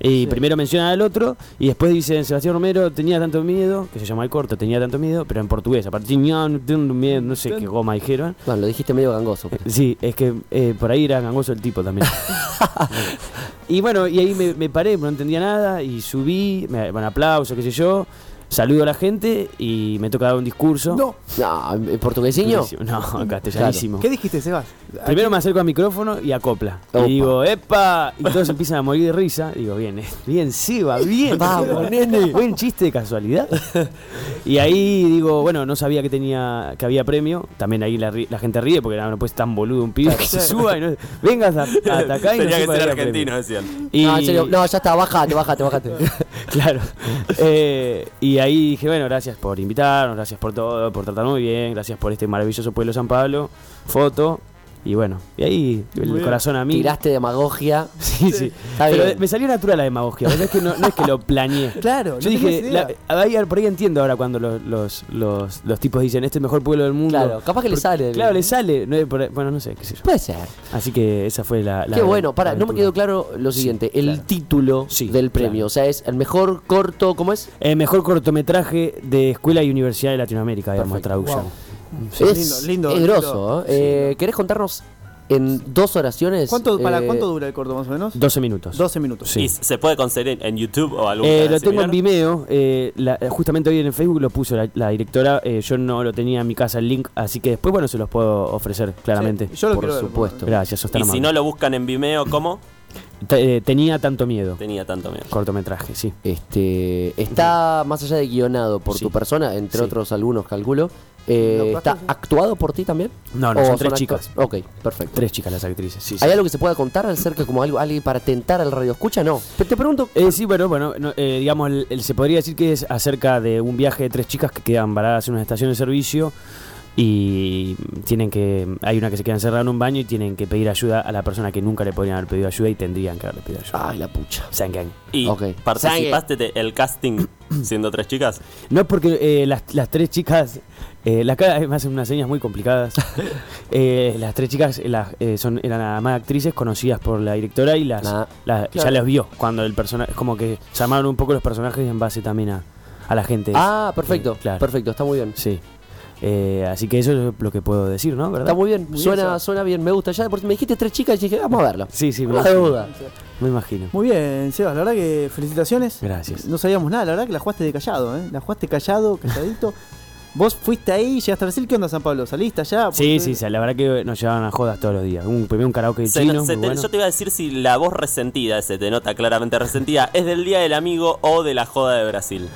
Y primero mencionan al otro, y después dicen Sebastián Romero tenía tanto miedo, que se llama el corto, tenía tanto miedo, pero en portugués. Aparte, miedo, no sé qué goma dijeron. Bueno, lo dijiste medio gangoso. Sí, es que eh, por ahí era gangoso el tipo también. y bueno, y ahí me, me paré, no entendía nada y subí, me, bueno, aplauso, qué sé yo, saludo a la gente y me toca dar un discurso. No. No, ¿en portugueseño? No, castellanísimo. ¿Qué dijiste, Sebas? Primero me acerco al micrófono y acopla. Opa. Y digo, ¡epa! Y todos empiezan a morir de risa. Digo, bien, eh, bien, Seba, bien. Vamos, nene. Buen chiste de casualidad. Y ahí digo, bueno, no sabía que tenía que había premio. También ahí la, gente ríe porque no puede ser tan boludo un pibe que se suba y no. Vengas a, hasta acá y no Tenía que sepa ser argentino, premio. decían. Y- No, en serio, no, ya está, bájate, bájate, bájate. Claro. Eh, y ahí dije, bueno, gracias por invitarnos, gracias por todo, por tratarnos muy bien, gracias por este maravilloso pueblo San Pablo. Foto. Y bueno, y ahí el bien. corazón a mí. Tiraste demagogia. Sí, sí. Está Pero bien. me salió natural la demagogia. No es que, no, no es que lo planeé. Claro, Yo no dije, la- ahí, por ahí entiendo ahora cuando los, los, los, los tipos dicen, este es el mejor pueblo del mundo. Claro, capaz que le sale. Claro, le sale. No es por- bueno, no sé, qué sé yo. Puede ser. Así que esa fue la. la Qué bueno, para, la no me quedó claro lo siguiente, el claro. título Sí, del premio, claro. o sea, es el mejor corto, ¿cómo es? Eh, mejor cortometraje de escuela y universidad de Latinoamérica, digamos, Perfecto. traducción. Sí, es, lindo, lindo, es lindo. grosso, ¿eh? Eh, ¿Querés contarnos en dos oraciones? ¿Cuánto, para, eh, ¿Cuánto dura el corto más o menos? 12 minutos. 12 minutos. Sí. ¿Y se puede conseguir en, en YouTube o algún Eh, lo tengo en similar? Vimeo, eh, la- justamente hoy en el Facebook lo puso la, la directora, eh, yo no lo tenía en mi casa el link, así que después bueno se los puedo ofrecer claramente. Sí, yo lo Por quiero ver, supuesto. Gracias, sos tan Y si no lo buscan en Vimeo, ¿cómo? Te- eh, tenía tanto miedo. Tenía tanto miedo. Cortometraje, sí. Este, está más allá de guionado por Sí. tu persona, entre Sí. otros algunos calculo. eh, ¿Lo ¿Está actuado por ti también? No, no, ¿O son tres chicas. Ok, perfecto. Tres chicas las actrices, sí. sí. ¿Hay algo que se pueda contar acerca como algo, alguien para tentar al radio escucha? No. Te, te pregunto. Eh, sí, bueno, bueno, no, eh, digamos, el- el- se podría decir que es acerca de un viaje de tres chicas que quedan varadas en una estación de servicio y tienen que, hay una que se queda encerrada en un baño y tienen que pedir ayuda a la persona que nunca le podrían haber pedido ayuda y tendrían que haberle pedido ayuda. Ay, la pucha. Sangan. ¿Y Ok. participaste del casting siendo tres chicas? No, porque eh, las, las tres chicas, eh, la cara me hacen unas señas muy complicadas. Eh, las tres chicas eh, las, eh, son, eran además actrices conocidas por la directora y las, Nah. Claro. ya las vio cuando el personaje, es como que se armaron un poco los personajes en base también a, a la gente. Ah, perfecto. Eh, claro. Perfecto, está muy bien. Sí. Eh, así que eso es lo que puedo decir, ¿no? ¿Verdad? Está muy bien, Muy suena, bien, suena bien, me gusta. Ya de por- me dijiste tres chicas y dije, vamos a verlo. Sí, sí, me No hay imagino. duda. Me imagino. Muy bien, Sebas, la verdad que felicitaciones. Gracias. No sabíamos nada, la verdad que la jugaste de callado, ¿eh? La jugaste callado, calladito. Vos fuiste ahí, llegaste a Brasil, ¿qué onda San Pablo? ¿Saliste allá? Sí, sí, sí, la verdad que nos llevaban a jodas todos los días. Un, primero un karaoke Se- chino, se muy te- bueno. Yo te iba a decir si la voz resentida, se te nota claramente resentida, es del Día del Amigo o de la joda de Brasil.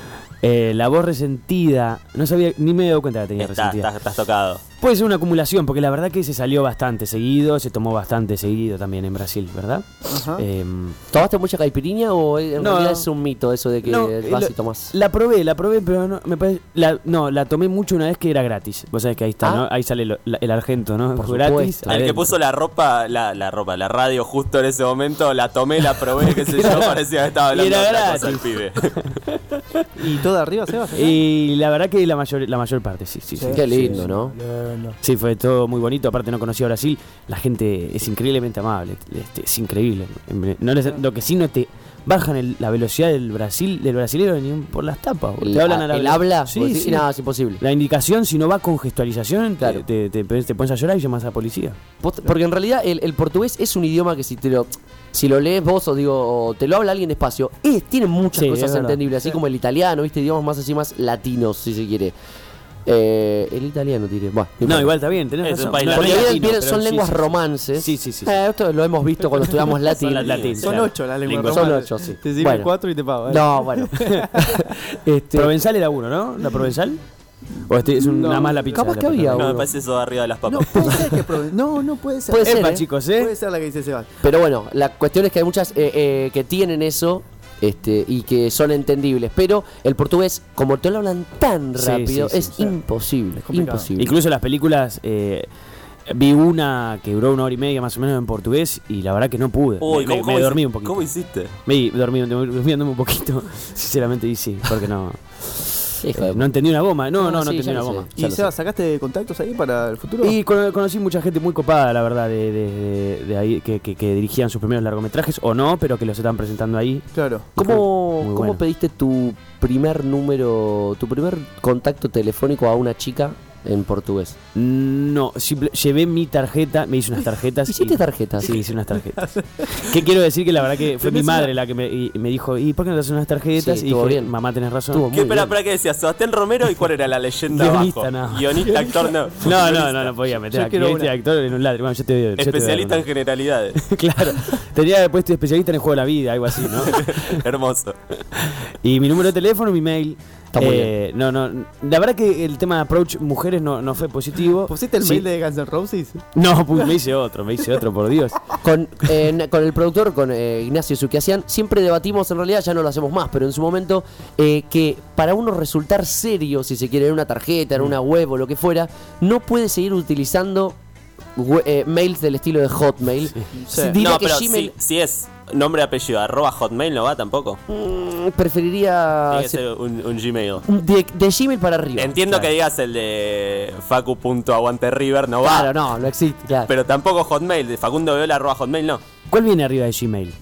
Eh, la voz resentida, no sabía, ni me he dado cuenta que tenía Está, resentida. estás, estás tocado. Puede ser una acumulación, porque la verdad que se salió bastante seguido, se tomó bastante seguido también en Brasil, ¿verdad? Ajá. Em, ¿Tomaste mucha caipirinha o en No. realidad es un mito eso de que No, vas lo- y tomás? la probé, la probé, pero no, me parece, la, no, la tomé mucho una vez que era gratis. Vos sabés que ahí está, Ah. ¿no? Ahí sale lo- la- el argento, ¿no? Por gratis. supuesto. El que puso la ropa, la, la ropa, la radio justo en ese momento, la tomé, la probé, qué sé yo, parecía que estaba Y hablando era de otra cosa el pibe. ¿Y todo arriba, Sebas? Y la verdad que la mayor, la mayor parte, sí, sí, sí. Qué lindo, ¿no? Sí, fue todo muy bonito. Aparte, no conocía Brasil. La gente es increíblemente amable. este, es increíble. No les- lo que sí no te bajan el- la velocidad del Brasil del brasilero ni por las tapas. El, te hablan a la el habla, Sí, nada, es imposible. La indicación, si no va con gestualización, Claro. te, te, te- te pones a llorar y llamas a la policía. Porque en realidad el, el portugués es un idioma que si te lo si lo lees vos o digo o te lo habla alguien despacio, es, tiene muchas Sí, cosas entendibles, así como el italiano, viste, idiomas más así más latinos, si se quiere. Eh, el italiano diré. Bueno, No, igual está bien, tenés Es razón. un país No, no Porque latino, pero son sí, lenguas sí. romances. Sí, sí, sí. Eh, esto lo hemos visto cuando estudiamos latín. Son latinos, Son claro. ocho las lenguas Lenguas- Son ocho, sí. Te sirven Bueno. cuatro y te pago. ¿eh? No, bueno. este, Provenzal era uno, ¿no? ¿La Provenzal? O este es una No, mala pizza. capaz la que había. No, me uno. parece eso arriba de las No, papas. puede ser que es proven- No, no puede ser. Puede ser, Epa, ¿eh? chicos, ¿eh? Puede ser la que dice Sebas. Pero bueno, la cuestión es que hay muchas eh, eh, que tienen eso este, y que son entendibles. Pero el portugués, como te lo hablan tan rápido, sí, sí, es sí. imposible. Es imposible. Incluso las películas, eh, vi una que duró una hora y media más o menos en portugués y la verdad que no pude. Uy, me, me- ¿cómo- me cómo dormí un poquito. ¿Cómo hiciste? Me dormí, durmiéndome un poquito. Sinceramente, y sí, porque no. Hijo de- No entendí una goma. No, no, no, sí, entendí una goma. ya ¿Y sé. sacaste contactos ahí para el futuro? Y cono- conocí mucha gente muy copada, la verdad, de, de- de- de ahí, que, que- que dirigían sus primeros largometrajes, o no, pero que los estaban presentando ahí. Claro. ¿Cómo, cómo bueno. pediste tu primer número, tu primer contacto telefónico a una chica en portugués? No, simple- llevé mi tarjeta, me hice unas tarjetas. ¿Hiciste y- tarjetas? Sí, hice unas tarjetas. ¿Qué quiero decir? Que la verdad que fue mi madre una- la que me, y me dijo, ¿y por qué no te haces unas tarjetas? Sí, y estuvo dije, bien. mamá, tenés razón. ¿Qué, espera, espera, ¿qué decías? ¿Sebastián Romero y cuál era la leyenda Guionista, abajo? no. Guionista, actor, no. No, no, no, no podía meter Yo aquí quiero este una. actor en un ladri. Bueno, yo te doy. yo te doy Especialista en generalidades. Claro, tenía puesto especialista en el juego de la vida, algo así, ¿no? Hermoso. Y mi número de teléfono, mi mail. Está muy Eh, No, no, la verdad que el tema de approach mujeres no, no fue positivo. ¿Pusiste el Sí. mail de Guns N' Roses? No, pues me hice otro, me hice otro, por Dios. Con, eh, con el productor, con eh, Ignacio Suquiasian, siempre debatimos, en realidad ya no lo hacemos más, pero en su momento, eh, que para uno resultar serio, si se quiere, en una tarjeta, en una web o lo que fuera, no puede seguir utilizando eh, mails del estilo de Hotmail. Sí. No, que pero Gmail si, si es nombre, apellido, arroba hotmail, no va tampoco. mm, preferiría Tiene que se- ser un, un Gmail. de, de Gmail para arriba. Entiendo Claro. que digas el de facu.aguanteriver, no va. Claro, no, no existe, claro. Pero tampoco hotmail, de Facundo Viola arroba hotmail, no. ¿Cuál viene arriba de Gmail?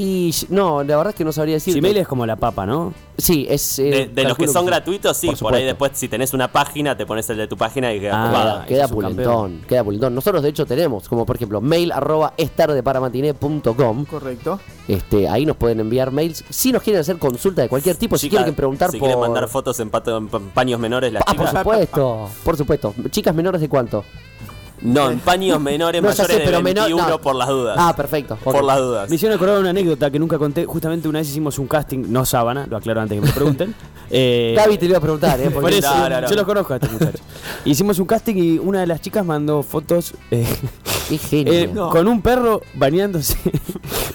Y no, la verdad es que no sabría decir. Gmail es como la papa, ¿no? Sí, es. eh, De, de los que son gratuitos, sí. Por Por, ahí después, si tenés una página, te pones el de tu página y queda Ah, ocupado. Queda, es pulentón, queda pulentón. Nosotros de hecho tenemos, como por ejemplo, mail arroba estardeparamatiné.com. Correcto. Este, ahí nos pueden enviar mails. Si nos quieren hacer consulta de cualquier tipo, si quieren preguntar si por. quieren mandar fotos en, pato- en paños menores, las Ah, por supuesto, por supuesto. Chicas menores de cuánto? No, en paños menores, No, mayores sé, pero de menor- 21 no. por las dudas. Ah, perfecto. por las dudas. Me hicieron acordar una anécdota que nunca conté. Justamente una vez hicimos un casting, no sábana, lo aclaro antes que me pregunten. Eh, Gaby te lo iba a preguntar, ¿eh? Por eso, No, no, no. yo los conozco a estos muchachos. Hicimos un casting y una de las chicas mandó fotos eh, eh, con un perro bañándose,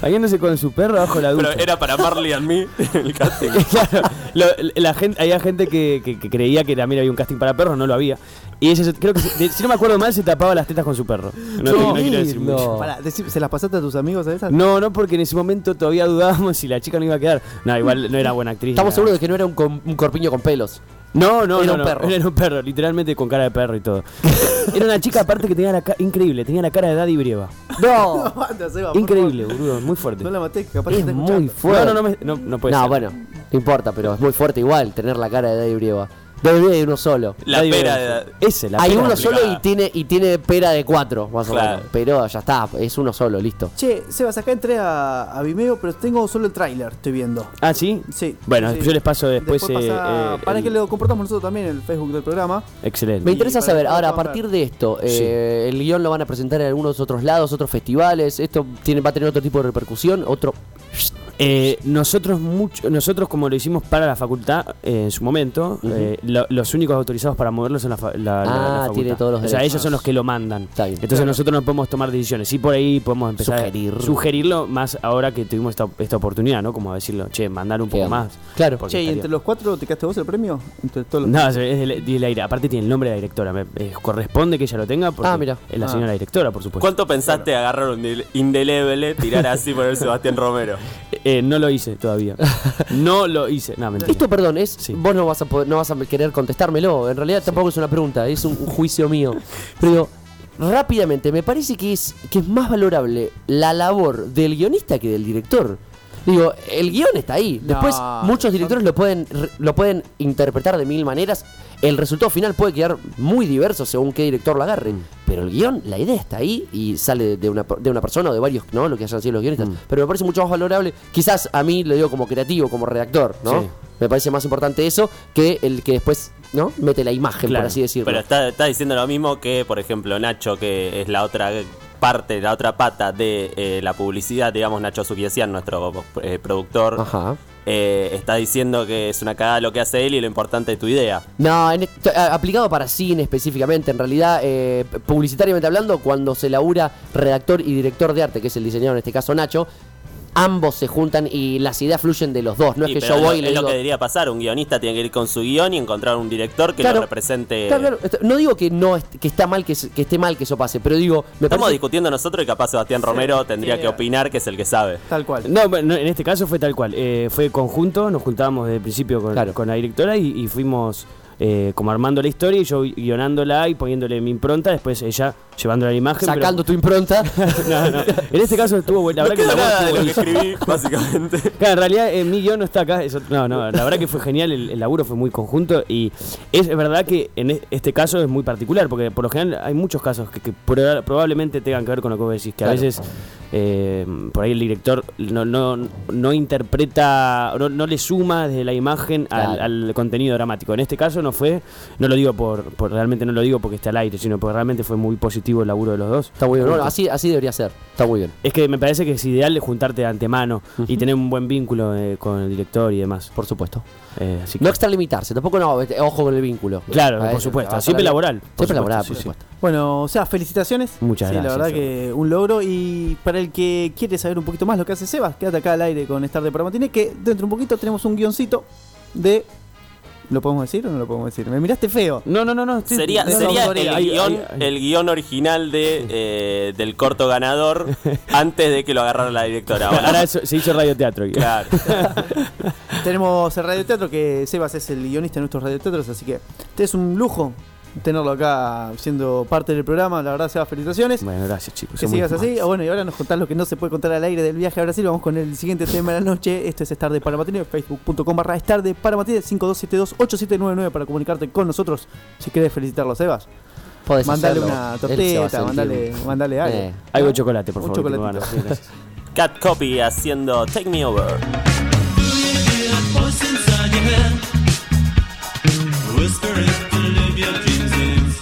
bañándose con su perro bajo la ducha. Pero era para Marley and me el casting. Claro, lo- la gente, había gente que, que- que creía que también había un casting para perros, no lo había. Y ella, creo que, si no me acuerdo mal, se tapaba las tetas con su perro. No, te- no quiero decir mucho. Pará, decí- ¿Se las pasaste a tus amigos a esas? No, no, porque en ese momento todavía dudábamos si la chica no iba a quedar. No, igual no era buena actriz. Estamos seguros de que no era un, com- un corpiño con pelos. No, no, Era no, un no, perro. Era un perro, literalmente con cara de perro y todo. Era una chica aparte que tenía la cara increíble, tenía la cara de Daddy Brieva. No, Anda, Seba, por Increíble, boludo, muy favor. fuerte. No la maté, capaz es que está muy escuchando. fuerte. No, no, no, me- no, no puede no, ser. bueno, no importa, pero es muy fuerte igual tener la cara de Daddy Brieva. Brieva hay uno solo. La pera de. Ese, la Hay pera. uno solo y tiene, y tiene pera de cuatro, más o Claro. menos. Pero ya está, es uno solo, listo. Che, Sebas, acá entré a, a Vimeo, pero tengo solo el tráiler, estoy viendo. Ah, ¿sí? Sí. Bueno, sí. yo les paso después. Después eh, pasa- eh, para el- que lo comportamos nosotros también en el Facebook del programa. Excelente. Me interesa saber, ahora, a partir de esto, eh, ¿el guion lo van a presentar en algunos otros lados, otros festivales? ¿Esto tiene, va a tener otro tipo de repercusión? ¿Otro...? Eh, nosotros mucho, nosotros como lo hicimos para la facultad eh, en su momento, eh, lo- los únicos autorizados para moverlo son la, fa- la- la- la Ah, facultad. tiene todos los O sea, derechos. ellos son los que lo mandan. Está bien. Entonces nosotros no podemos tomar decisiones. Sí, por ahí podemos empezar Sugerir. a sugerirlo más ahora que tuvimos esta, esta oportunidad, ¿no? Como decirlo, che, mandar un poco más. Claro. Porque Che, ¿y estaría- entre los cuatro te quedaste vos el premio? Entre todos los... No, es del, aire. Aparte tiene el nombre de la directora. Me, eh, corresponde que ella lo tenga porque Ah, mira. es la Ah. señora directora, por supuesto. ¿Cuánto pensaste agarrar un indele- indeleble, tirar así por el Sebastián Romero? Eh, no lo hice todavía. no lo hice. No, mentira. Esto, perdón, es Sí. vos no vas a poder- no vas a querer contestármelo. En realidad tampoco es una pregunta, es un, un juicio mío. Pero rápidamente, me parece que es que es más valorable la labor del guionista que del director. Digo, el guion está ahí. Después No, muchos directores lo pueden lo pueden interpretar de mil maneras. El resultado final puede quedar muy diverso según qué director lo agarre. Pero el guion, la idea está ahí y sale de una, de una persona o de varios, ¿no? Lo que hayan sido los guionistas. Pero me parece mucho más valorable. Quizás a mí lo digo como creativo, como redactor, ¿no? Sí. Me parece más importante eso que el que después, ¿no? Mete la imagen, Claro. por así decirlo. Pero está, está diciendo lo mismo que, por ejemplo, Nacho, que es la otra parte, la otra pata de eh, la publicidad, digamos, Nacho Suquiesian, nuestro eh, productor. Ajá. Eh, está diciendo que es una cagada lo que hace él y lo importante es tu idea. No, en aplicado para cine específicamente, en realidad, eh, publicitariamente hablando, cuando se labura redactor y director de arte, que es el diseñador, en este caso Nacho, ambos se juntan y las ideas fluyen de los dos. No Sí, es que yo voy lo, y le es digo. lo que debería pasar. Un guionista tiene que ir con su guion y encontrar un director que Claro. lo represente. Claro, claro, no digo que no que está mal que, se- que esté mal que eso pase, pero digo, me Estamos parece discutiendo nosotros y capaz Sebastián Romero tendría que opinar que es el que sabe. Tal cual. No, bueno, en este caso fue tal cual. Eh, fue conjunto, nos juntábamos desde el principio con, Claro. con la directora y, y fuimos eh, como armando la historia y yo guionándola y poniéndole mi impronta, después ella llevándola la imagen. pero- sacando tu impronta. No, no. En este caso estuvo bueno. La No verdad que nada de lo que escribí, básicamente. Claro, en realidad eh, mi guion no está acá. eso- no, no, la verdad que fue genial, el, el laburo fue muy conjunto y es verdad que en e- este caso es muy particular, porque por lo general hay muchos casos que, que proba- probablemente tengan que ver con lo que vos decís, que a veces eh, por ahí el director no, no, no interpreta, no, no le suma desde la imagen al, Claro. al contenido dramático. En este caso no fue, no lo digo por, por- realmente no lo digo porque esté al aire, sino porque realmente fue muy positivo el laburo de los dos. Está muy bien. Bueno, así, así debería ser. Está muy bien. Es que me parece que es ideal juntarte de antemano y tener un buen vínculo eh, con el director y demás. Por supuesto. Eh, así que- No extralimitarse, tampoco no, este, ojo con el vínculo. Claro, por supuesto. Siempre laboral. por Siempre supuesto, laboral, por sí. supuesto. Bueno, o sea, felicitaciones. Muchas sí, gracias, la verdad que un logro. Y para el que quiere saber un poquito más lo que hace Sebas, quédate acá al aire con Estar de para Matiné, que dentro de un poquito tenemos un guioncito de. ¿Lo podemos decir o no lo podemos decir? Me miraste feo. No, no, no, no. Sería, no, no, sería el, guion, el guion original de, eh, del corto ganador antes de que lo agarrara la directora. Ahora, Ahora eso- se hizo radioteatro. claro. Tenemos el radioteatro, que Sebas es el guionista de nuestros radioteatros, así que este es un lujo tenerlo acá siendo parte del programa. La verdad, Sebas, felicitaciones. Bueno, gracias, chicos. Que sigas así. Bueno, y ahora nos contás lo que no se puede contar al aire del viaje a Brasil. Vamos con el siguiente tema de la noche. Esto es Estar de Paramatine, facebook.com barra Estar de Paramatine, 5272-8799 para comunicarte con nosotros. Si querés felicitarlo, Sebas. Podés Mandale hacerlo. una torteta, mandale, mandale algo. Eh. Algo de chocolate, por Un favor. Cat Copy haciendo Take Me Over.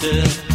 Over,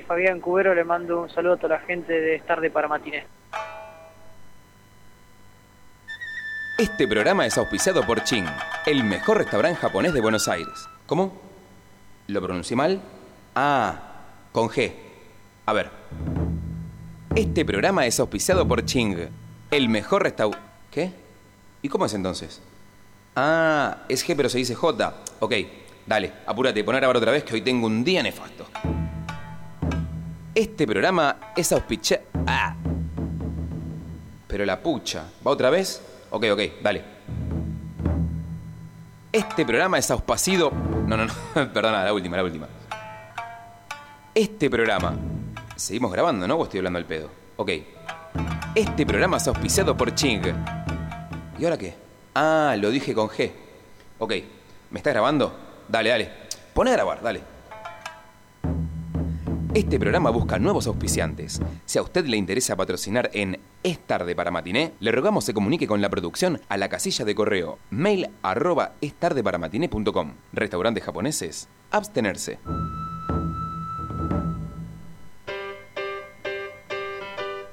Fabián Cubero, le mando un saludo a toda la gente de Estar de para Matiné. Este programa es auspiciado por Ching, el mejor restaurante japonés de Buenos Aires. ¿Cómo? ¿Lo pronuncié mal? Ah, con G. A ver. Este programa es auspiciado por Ching, el mejor restaurante... ¿Qué? ¿Y cómo es entonces? Ah, es G pero se dice J. Ok, dale, apúrate, poner a grabar otra vez que hoy tengo un día nefasto. Este programa es auspiciado... Ah. Pero la pucha. ¿Va otra vez? Ok, ok, dale. Este programa es auspiciado... No, no, no, perdona, la última, la última. Este programa... Seguimos grabando, ¿no? ¿O estoy hablando al pedo? Ok. Este programa es auspiciado por Ching. ¿Y ahora qué? Ah, lo dije con G. Ok. ¿Me estás grabando? Dale, dale. Pone a grabar, dale. Este programa busca nuevos auspiciantes. Si a usted le interesa patrocinar en Es tarde para matiné, le rogamos se comunique con la producción a la casilla de correo mail arroba. Restaurantes japoneses, abstenerse.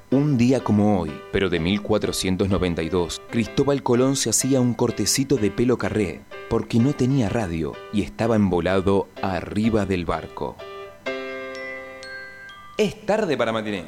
Un día como hoy, pero de 1492, Cristóbal Colón se hacía un cortecito de pelo carré, porque no tenía radio y estaba embolado arriba del barco. Es tarde para matiné.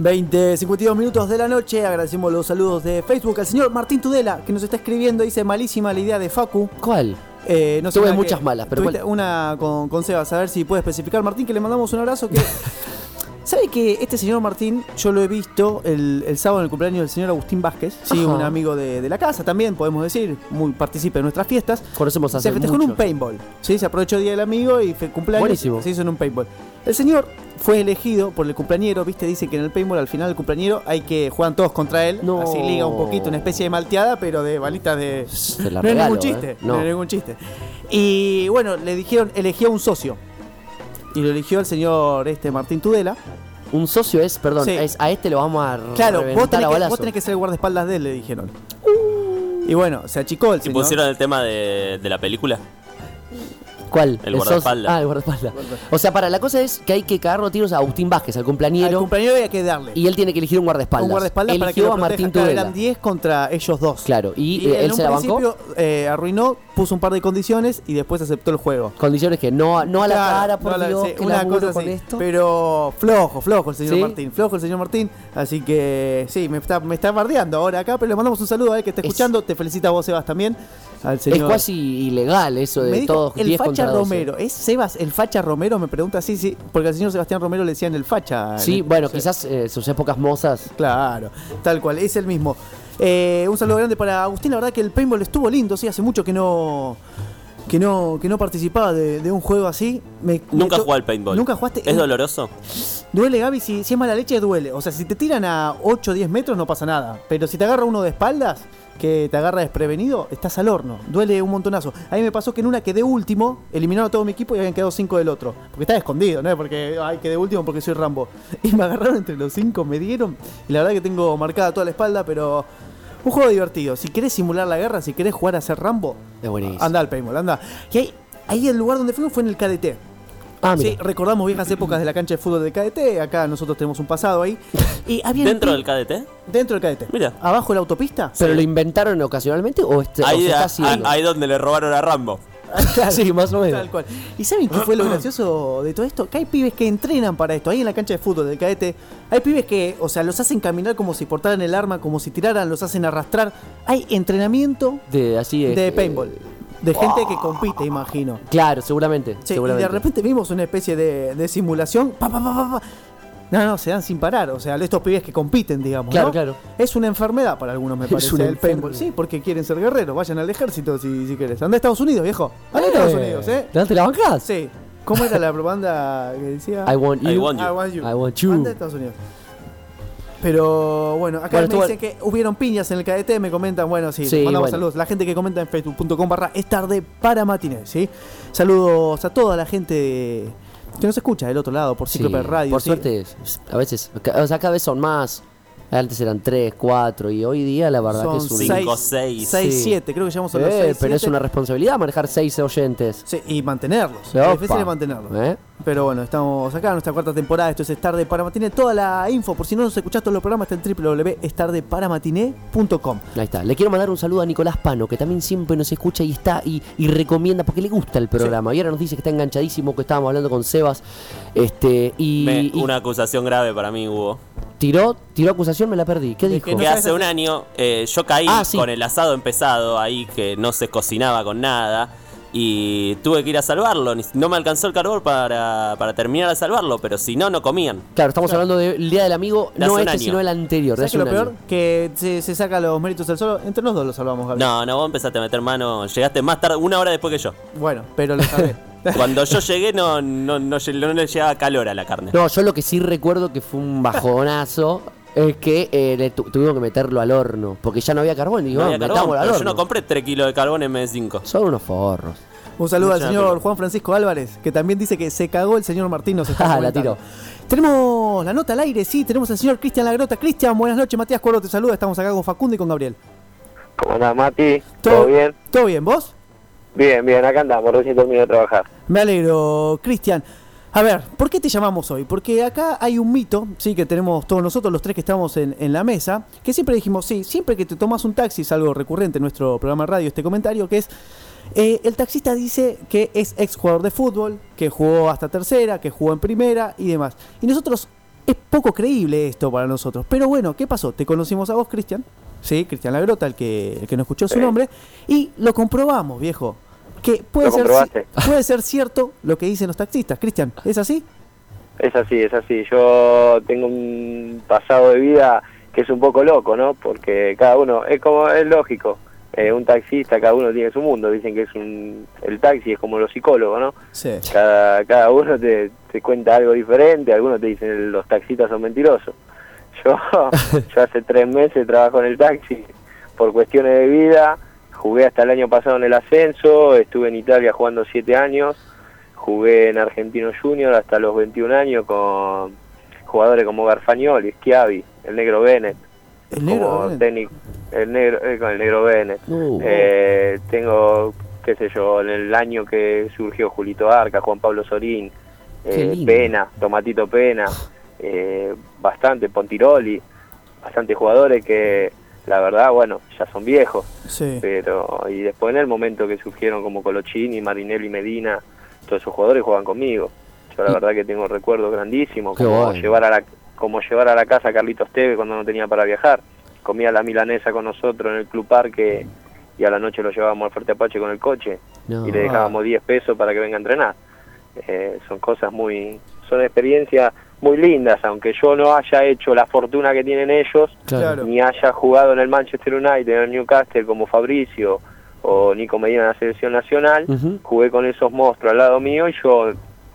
Veinte, 52 minutos de la noche. Agradecemos los saludos de Facebook al señor Martín Tudela, que nos está escribiendo. Dice malísima la idea de Facu. ¿Cuál? Eh, no sé, Tuve muchas que- malas, pero. Una con, con Sebas, a ver si puede especificar. Martín, que le mandamos un abrazo. Que... ¿Sabe que este señor Martín, yo lo he visto el, el sábado en el cumpleaños del señor Agustín Vázquez? Sí, Ajá. un amigo de, de la casa también, podemos decir. Muy participe en nuestras fiestas. Conocemos hace Se festejó en mucho. un paintball. ¿sí? Se aprovechó el día del amigo y fue cumpleaños. Buenísimo. Se hizo en un paintball. El señor fue elegido por el cumpleañero, ¿viste? Dice que en el paintball al final del cumpleañero hay que juegan todos contra él. No. Así liga un poquito, una especie de malteada, pero de balitas de. Se la no es regalo, ningún chiste. ¿eh? No. No. es ningún chiste. Y bueno, le dijeron, eligió un socio. Y lo eligió el señor este Martín Tudela. Un socio es, perdón, Sí. es, a este lo vamos a Claro, vos tenés, a que, balazo. vos tenés que ser el guardaespaldas de él, le dijeron. Y bueno, se achicó el ¿Y señor. pusieron el tema de, de la película? ¿Cuál? El guardaespaldas. Ah, el guardaespaldas. O sea, para la cosa es que hay que cagarnos tiros a Agustín Vázquez, al Al cumpleañero, cumpleañero había que darle. y él tiene que elegir un guardaespaldas. un guardaespaldas para que Eligió lo a Martín Tudela. eran 10 contra ellos dos. Claro, y, Y eh, él se la bancó. principio eh, arruinó, puso un par de condiciones y después aceptó el juego. Condiciones que no, no a la Claro, cara, por no a la- Dios, sí, que una cosa con así. esto. Pero flojo, flojo el señor ¿Sí? Martín, flojo el señor Martín. Así que sí, me está, me está bardeando ahora acá, pero le mandamos un saludo a él que está Es- escuchando. Te felicita a vos, Sebas, también. Al Es casi ilegal eso de todos el 10 facha contra 12. Romero. ¿Es Sebas el facha Romero? Me pregunta, sí, sí. Porque al señor Sebastián Romero le decían el facha. Sí, bueno, quizás eh, sus épocas mozas. Claro, tal cual, es el mismo. Eh, un saludo grande para Agustín, la verdad que el paintball estuvo lindo, sí, hace mucho que no que no que no participaba de, de un juego así. Me- me Nunca to- jugué al paintball. Nunca jugaste. ¿Es doloroso? Duele, Gaby, si, si es mala leche, duele. O sea, si te tiran a 8 o 10 metros no pasa nada. Pero si te agarra uno de espaldas, que te agarra desprevenido, estás al horno. Duele un montonazo. A mí me pasó que en una quedé último, eliminaron a todo mi equipo y habían quedado 5 del otro. Porque estaba escondido, ¿no? Porque, ay, quedé último porque soy Rambo. Y me agarraron entre los 5, me dieron. Y la verdad que tengo marcada toda la espalda, pero... Un juego divertido. Si querés simular la guerra, si querés jugar a ser Rambo, Es buenísimo. anda al paintball, anda. Y ahí, ahí el lugar donde fuimos fue en el KDT. Ah. Sí, recordamos viejas épocas de la cancha de fútbol del KDT. Acá nosotros tenemos un pasado ahí. Y había ¿Dentro del KDT? Dentro del KDT. Mira. Abajo de la autopista. ¿Pero lo inventaron ocasionalmente o, este, o Ahí, se está ahí, haciendo? ahí donde le robaron a Rambo. Claro, Sí, más o menos. Tal cual. ¿Y saben qué fue lo gracioso de todo esto? Que hay pibes que entrenan para esto. Ahí en la cancha de fútbol del cadete, hay pibes que, o sea, los hacen caminar como si portaran el arma, como si tiraran, los hacen arrastrar. Hay entrenamiento De así es, de eh, paintball. De gente que compite, imagino. Claro, seguramente. Sí, y de repente vimos una especie de, de simulación. Pa, pa, pa, pa, pa. No, no, se dan sin parar. O sea, estos pibes que compiten, digamos. Claro, ¿no? claro. Es una enfermedad para algunos, me Es parece, una el paintball. Sí, porque quieren ser guerreros. Vayan al ejército si, si querés. Anda a Estados Unidos, viejo. Anda a Estados Eh, Unidos, ¿eh? ¿Te la bancás? Sí. ¿Cómo era la propaganda que decía? I want you. I want you. I want you. I want you. Anda a Estados Unidos. Pero bueno, acá Bueno, me dicen que hubieron piñas en el KDT, me comentan, bueno, sí, Sí, mandamos bueno. saludos. La gente que comenta en facebook.com barra es tarde para matines, ¿sí? Saludos a toda la gente que nos escucha del otro lado por Sí, Cicloper Radio. Por ¿sí? suerte, es- a veces, o sea, cada vez son más. Antes eran 3, 4 y hoy día la verdad Son que es un... Cinco, seis, seis. seis, Sí. siete, creo que llegamos a los Eh, seis, pero es siete. una responsabilidad manejar 6 oyentes. Sí, y mantenerlos. Opa. Es difícil mantenerlos. ¿Eh? Pero bueno, estamos acá en nuestra cuarta temporada. Esto es Es Tarde para Matiné. Toda la info, por si no nos escuchás todos los programas, está en www.estardeparamatiné.com. Ahí está. Le quiero mandar un saludo a Nicolás Pano, que también siempre nos escucha y está y, y recomienda porque le gusta el programa. Y ahora nos dice que está enganchadísimo, que estábamos hablando con Sebas. Este, y, Me- y una acusación grave para mí hubo. tiró, tiró acusación, me la perdí. ¿Qué dijo? que no que sabes hace un año eh, yo caí Ah, sí. con el asado empezado ahí que no se cocinaba con nada y tuve que ir a salvarlo. No me alcanzó el carbón para, para terminar de salvarlo, pero si no, no comían. Claro, estamos hablando del Día del Amigo, De no este, año. sino el anterior. de ¿Sabes hace qué es lo peor? año. Que se, se saca los méritos del solo. Entre los dos lo salvamos, Gabriel. No, no, vos empezaste a meter mano. Llegaste más tarde, una hora después que yo. Bueno, pero lo sabés. Cuando yo llegué no, no, no, no le llegaba calor a la carne. No, yo lo que sí recuerdo que fue un bajonazo es que eh, le tu- tuvimos que meterlo al horno, porque ya no había carbón. Y digo, No había "Vamos, carbón, metámoslo al pero yo horno. no compré 3 kilos de carbón en vez de 5. Son unos forros. Un saludo al señor. Juan Francisco Álvarez, que también dice que se cagó el señor Martín. Nos está Ah, la tiró. Tenemos la nota al aire, sí, tenemos al señor Cristian Lagrota. Cristian, buenas noches, Matías Cuervo te saluda. Estamos acá con Facundo y con Gabriel. ¿Cómo andás, Mati? ¿Todo bien? ¿Todo bien? ¿Vos? Bien, bien, acá andamos, recién terminé de trabajar. Me alegro, Cristian. A ver, ¿por qué te llamamos hoy? Porque acá hay un mito, sí, que tenemos todos nosotros, los tres que estamos en, en la mesa, que siempre dijimos, sí, siempre que te tomas un taxi, es algo recurrente en nuestro programa de radio, este comentario, que es, eh, el taxista dice que es ex jugador de fútbol, que jugó hasta tercera, que jugó en primera y demás. Y nosotros, es poco creíble esto para nosotros. Pero bueno, ¿qué pasó? Te conocimos a vos, Cristian, sí, Cristian Lagrota, el que, el que no escuchó su nombre, y lo comprobamos, viejo. Que puede ¿Lo ser, puede ser cierto lo que dicen los taxistas. Cristian, ¿es así? Es así, es así. Yo tengo un pasado de vida que es un poco loco, ¿no? Porque cada uno, es como, es lógico. Eh, un taxista, cada uno tiene su mundo. Dicen que es un, el taxi es como los psicólogos, ¿no? Sí. Cada, cada uno te, te cuenta algo diferente. Algunos te dicen los taxistas son mentirosos. Yo, yo hace tres meses trabajo en el taxi por cuestiones de vida. Jugué hasta el año pasado en el ascenso. Estuve en Italia jugando siete años. Jugué en Argentino Junior hasta los 21 años con jugadores como Garfagnoli, Schiavi, el negro Bennett. El negro como Bennett. técnico, el negro, eh, con el negro Bennett. Uh. Eh, tengo, qué sé yo, en el año que surgió Julito Arca, Juan Pablo Sorín, eh. Pena, Tomatito Pena, eh, bastante Pontiroli, bastante jugadores que la verdad, bueno, ya son viejos, Sí. pero y después en el momento que surgieron como Colochini, Marinelli, Medina, todos esos jugadores juegan conmigo. Yo la Y- verdad que tengo recuerdos grandísimos, como bueno. llevar a la como llevar a la casa a Carlitos Teve cuando no tenía para viajar. Comía la milanesa con nosotros en el Club Parque y a la noche lo llevábamos al Fuerte Apache con el coche No. y le dejábamos 10 pesos para que venga a entrenar. Eh, son cosas muy, son experiencias muy lindas, aunque yo no haya hecho la fortuna que tienen ellos, Claro. ni haya jugado en el Manchester United, en el Newcastle como Fabricio o Nico Medina en la selección nacional, jugué con esos monstruos al lado mío y yo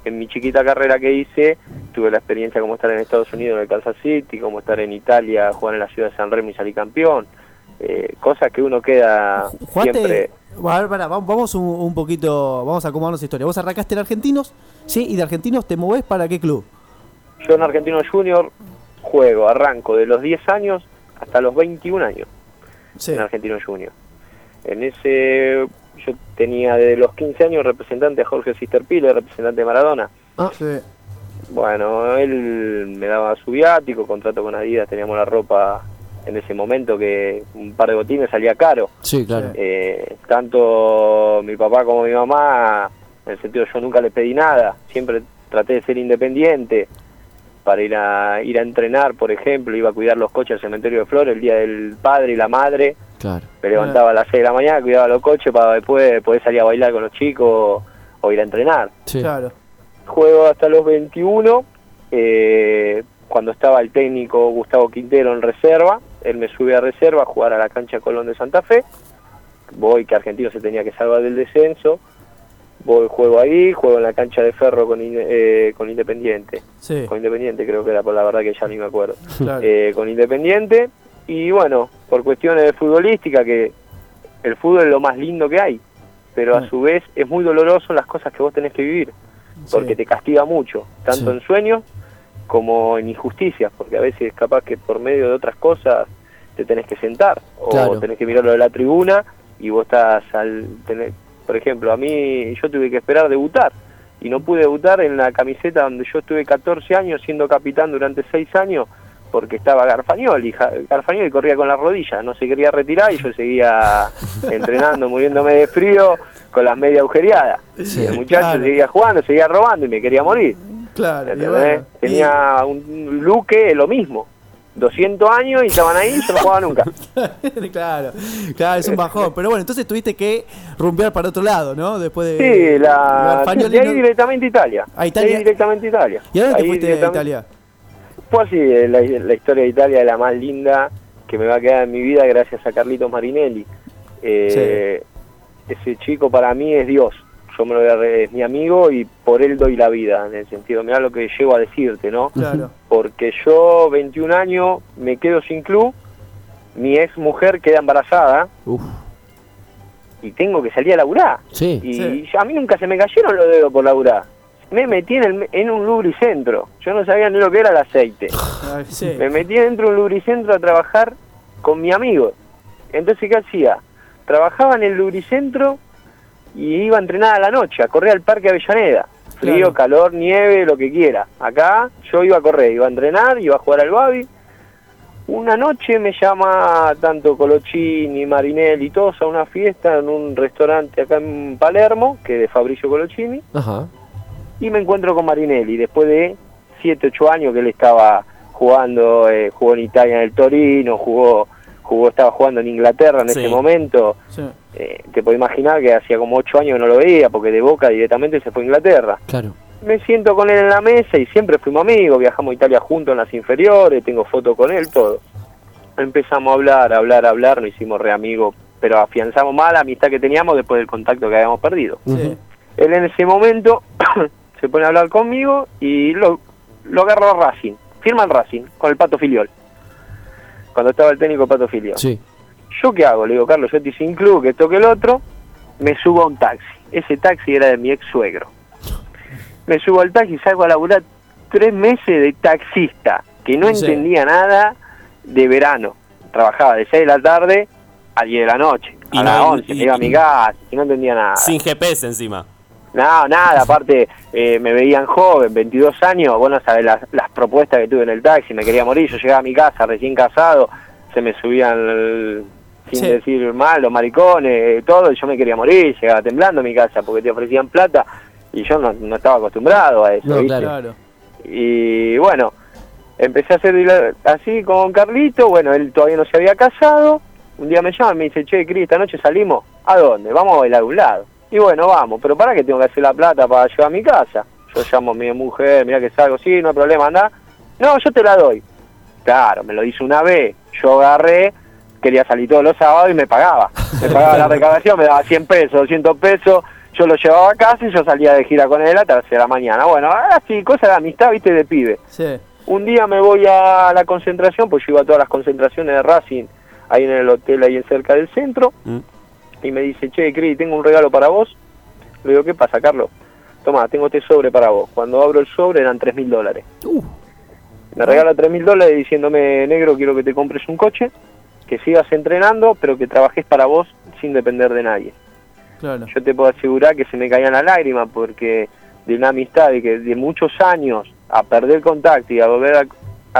en mi chiquita carrera que hice tuve la experiencia como estar en Estados Unidos en el Kansas City, como estar en Italia, jugar en la ciudad de San Remo y salir campeón, eh, cosas que uno queda Jugaste. siempre... A ver, pará, va- vamos un, un poquito. Vamos a acomodarnos historia. Vos arrancaste en Argentinos, ¿sí? Y de Argentinos te movés para qué club? Yo en Argentino Junior juego, arranco de los 10 años hasta los 21 años Sí. en Argentino Junior. En ese yo tenía desde los 15 años representante a Jorge Sisterpile, representante de Maradona. Sí. Bueno, él me daba su viático, contrato con Adidas, teníamos la ropa en ese momento que un par de botines salía caro. Sí, claro. Eh, tanto mi papá como mi mamá, en el sentido yo nunca les pedí nada, siempre traté de ser independiente para ir a ir a entrenar, por ejemplo, iba a cuidar los coches al cementerio de Flores el día del padre y la madre, Claro. me levantaba a las 6 de la mañana, cuidaba los coches para después poder salir a bailar con los chicos o ir a entrenar. Claro. Juego hasta los 21, eh, cuando estaba el técnico Gustavo Quintero en reserva, él me sube a reserva a jugar a la cancha Colón de Santa Fe, voy que Argentino se tenía que salvar del descenso, voy juego ahí, juego en la cancha de Ferro con, eh, con Independiente, Sí. con Independiente creo que era, por la verdad que ya ni me acuerdo, Claro. Eh, con Independiente y bueno, por cuestiones de futbolística que el fútbol es lo más lindo que hay, pero a su vez es muy doloroso las cosas que vos tenés que vivir, porque te castiga mucho, tanto en sueños como en injusticias, porque a veces capaz que por medio de otras cosas te tenés que sentar, o Claro. tenés que mirarlo de la tribuna y vos estás al tener, por ejemplo, a mí yo tuve que esperar debutar y no pude debutar en la camiseta donde yo estuve 14 años siendo capitán durante 6 años porque estaba Garfagnoli, Garfagnoli corría con la rodilla, no se quería retirar y yo seguía entrenando, muriéndome de frío con las medias agujereadas. Sí, el muchacho claro. seguía jugando, seguía robando y me quería morir. Claro, y Tenía un Luque lo mismo, 200 años y estaban ahí y yo no jugaba nunca. claro, claro, es un bajón. Pero bueno, entonces tuviste que rumbear para otro lado, ¿no? Después de. Sí, la, de ahí directamente a Italia. ¿A Italia? De ahí directamente a Italia. ¿Y a dónde te fuiste directamente- Italia? Fue así, eh, la, la historia de Italia es la más linda que me va a quedar en mi vida gracias a Carlitos Marinelli. Eh, Ese chico para mí es Dios. Yo me lo voy a re- es mi amigo y por él doy la vida, en el sentido, mira lo que llego a decirte, ¿no? Claro. Porque yo, 21 años, me quedo sin club, mi ex mujer queda embarazada Uf. y tengo que salir a laburar. Sí. Y Sí. a mí nunca se me cayeron los dedos por laburar. Me metí en, el- en un lubricentro. Yo no sabía ni lo que era el aceite. Ay, sí. Me metí dentro de un lubricentro a trabajar con mi amigo. Entonces, ¿qué hacía? Trabajaba en el lubricentro y iba a entrenar a la noche, a correr al Parque Avellaneda. Frío, Claro. calor, nieve, lo que quiera. Acá yo iba a correr, iba a entrenar, iba a jugar al Babi. Una noche me llama tanto Colochini, Marinelli, todos a una fiesta en un restaurante acá en Palermo, que es de Fabricio Colochini Ajá. y me encuentro con Marinelli después de 7, 8 años que él estaba jugando, eh, jugó en Italia en el Torino, jugó, jugó estaba jugando en Inglaterra en Sí. ese momento. Sí. Eh, te puedo imaginar que hacía como 8 años que no lo veía porque de Boca directamente se fue a Inglaterra. Claro. Me siento con él en la mesa y siempre fuimos amigos, viajamos a Italia juntos en las inferiores, tengo fotos con él, todo. Empezamos a hablar, a hablar, a hablar, nos hicimos re amigos, pero afianzamos más la amistad que teníamos después del contacto que habíamos perdido. Sí. Él en ese momento se pone a hablar conmigo y lo, lo agarro a Racing. Firma en Racing con el Pato Filiol. Cuando estaba el técnico Pato Filiol. Sí. ¿Yo qué hago? Le digo, Carlos, yo estoy sin club, que toque el otro. Me subo a un taxi. Ese taxi era de mi ex suegro. Me subo al taxi y salgo a laburar tres meses de taxista, que no Sí. entendía nada de verano. Trabajaba de 6 de la tarde a 10 de la noche. Y a no- las 11 y- me iba a mi casa, y no entendía nada. Sin GPS encima. No, nada, aparte eh, me veían joven, 22 años, vos no sabés las, las propuestas que tuve en el taxi, me quería morir, yo llegaba a mi casa recién casado, se me subían, sin Sí. decir mal, los maricones, eh, todo, y yo me quería morir, llegaba temblando a mi casa porque te ofrecían plata y yo no, no estaba acostumbrado a eso, No, ¿viste? claro. Claro. Y bueno, empecé a hacer así con Carlito, bueno, él todavía no se había casado, un día me llama y me dice, che, Cris, esta noche salimos, ¿a dónde? Vamos a bailar a un lado. Y bueno, vamos, pero para que tengo que hacer la plata para llevar a mi casa. Yo llamo a mi mujer, mira que salgo, sí, no hay problema, anda. No, yo te la doy. Claro, me lo hizo una vez, yo agarré, quería salir todos los sábados y me pagaba. Me pagaba la recaudación, me daba 100 pesos, 200 pesos, yo lo llevaba a casa y yo salía de gira con él a la tercera de la mañana. Bueno, así, cosa de amistad, viste, de pibe. Sí. Un día me voy a la concentración, pues yo iba a todas las concentraciones de Racing, ahí en el hotel, ahí cerca del centro, Mm. y me dice, che, Cris, tengo un regalo para vos. Le digo, ¿qué pasa, Carlos? Toma, tengo este sobre para vos. Cuando abro el sobre eran tres mil dólares. Me regala tres mil dólares diciéndome, negro, quiero que te compres un coche, que sigas entrenando, pero que trabajes para vos sin depender de nadie. Claro. Yo te puedo asegurar que se me caían las lágrimas porque de una amistad de que de muchos años a perder contacto y a volver a,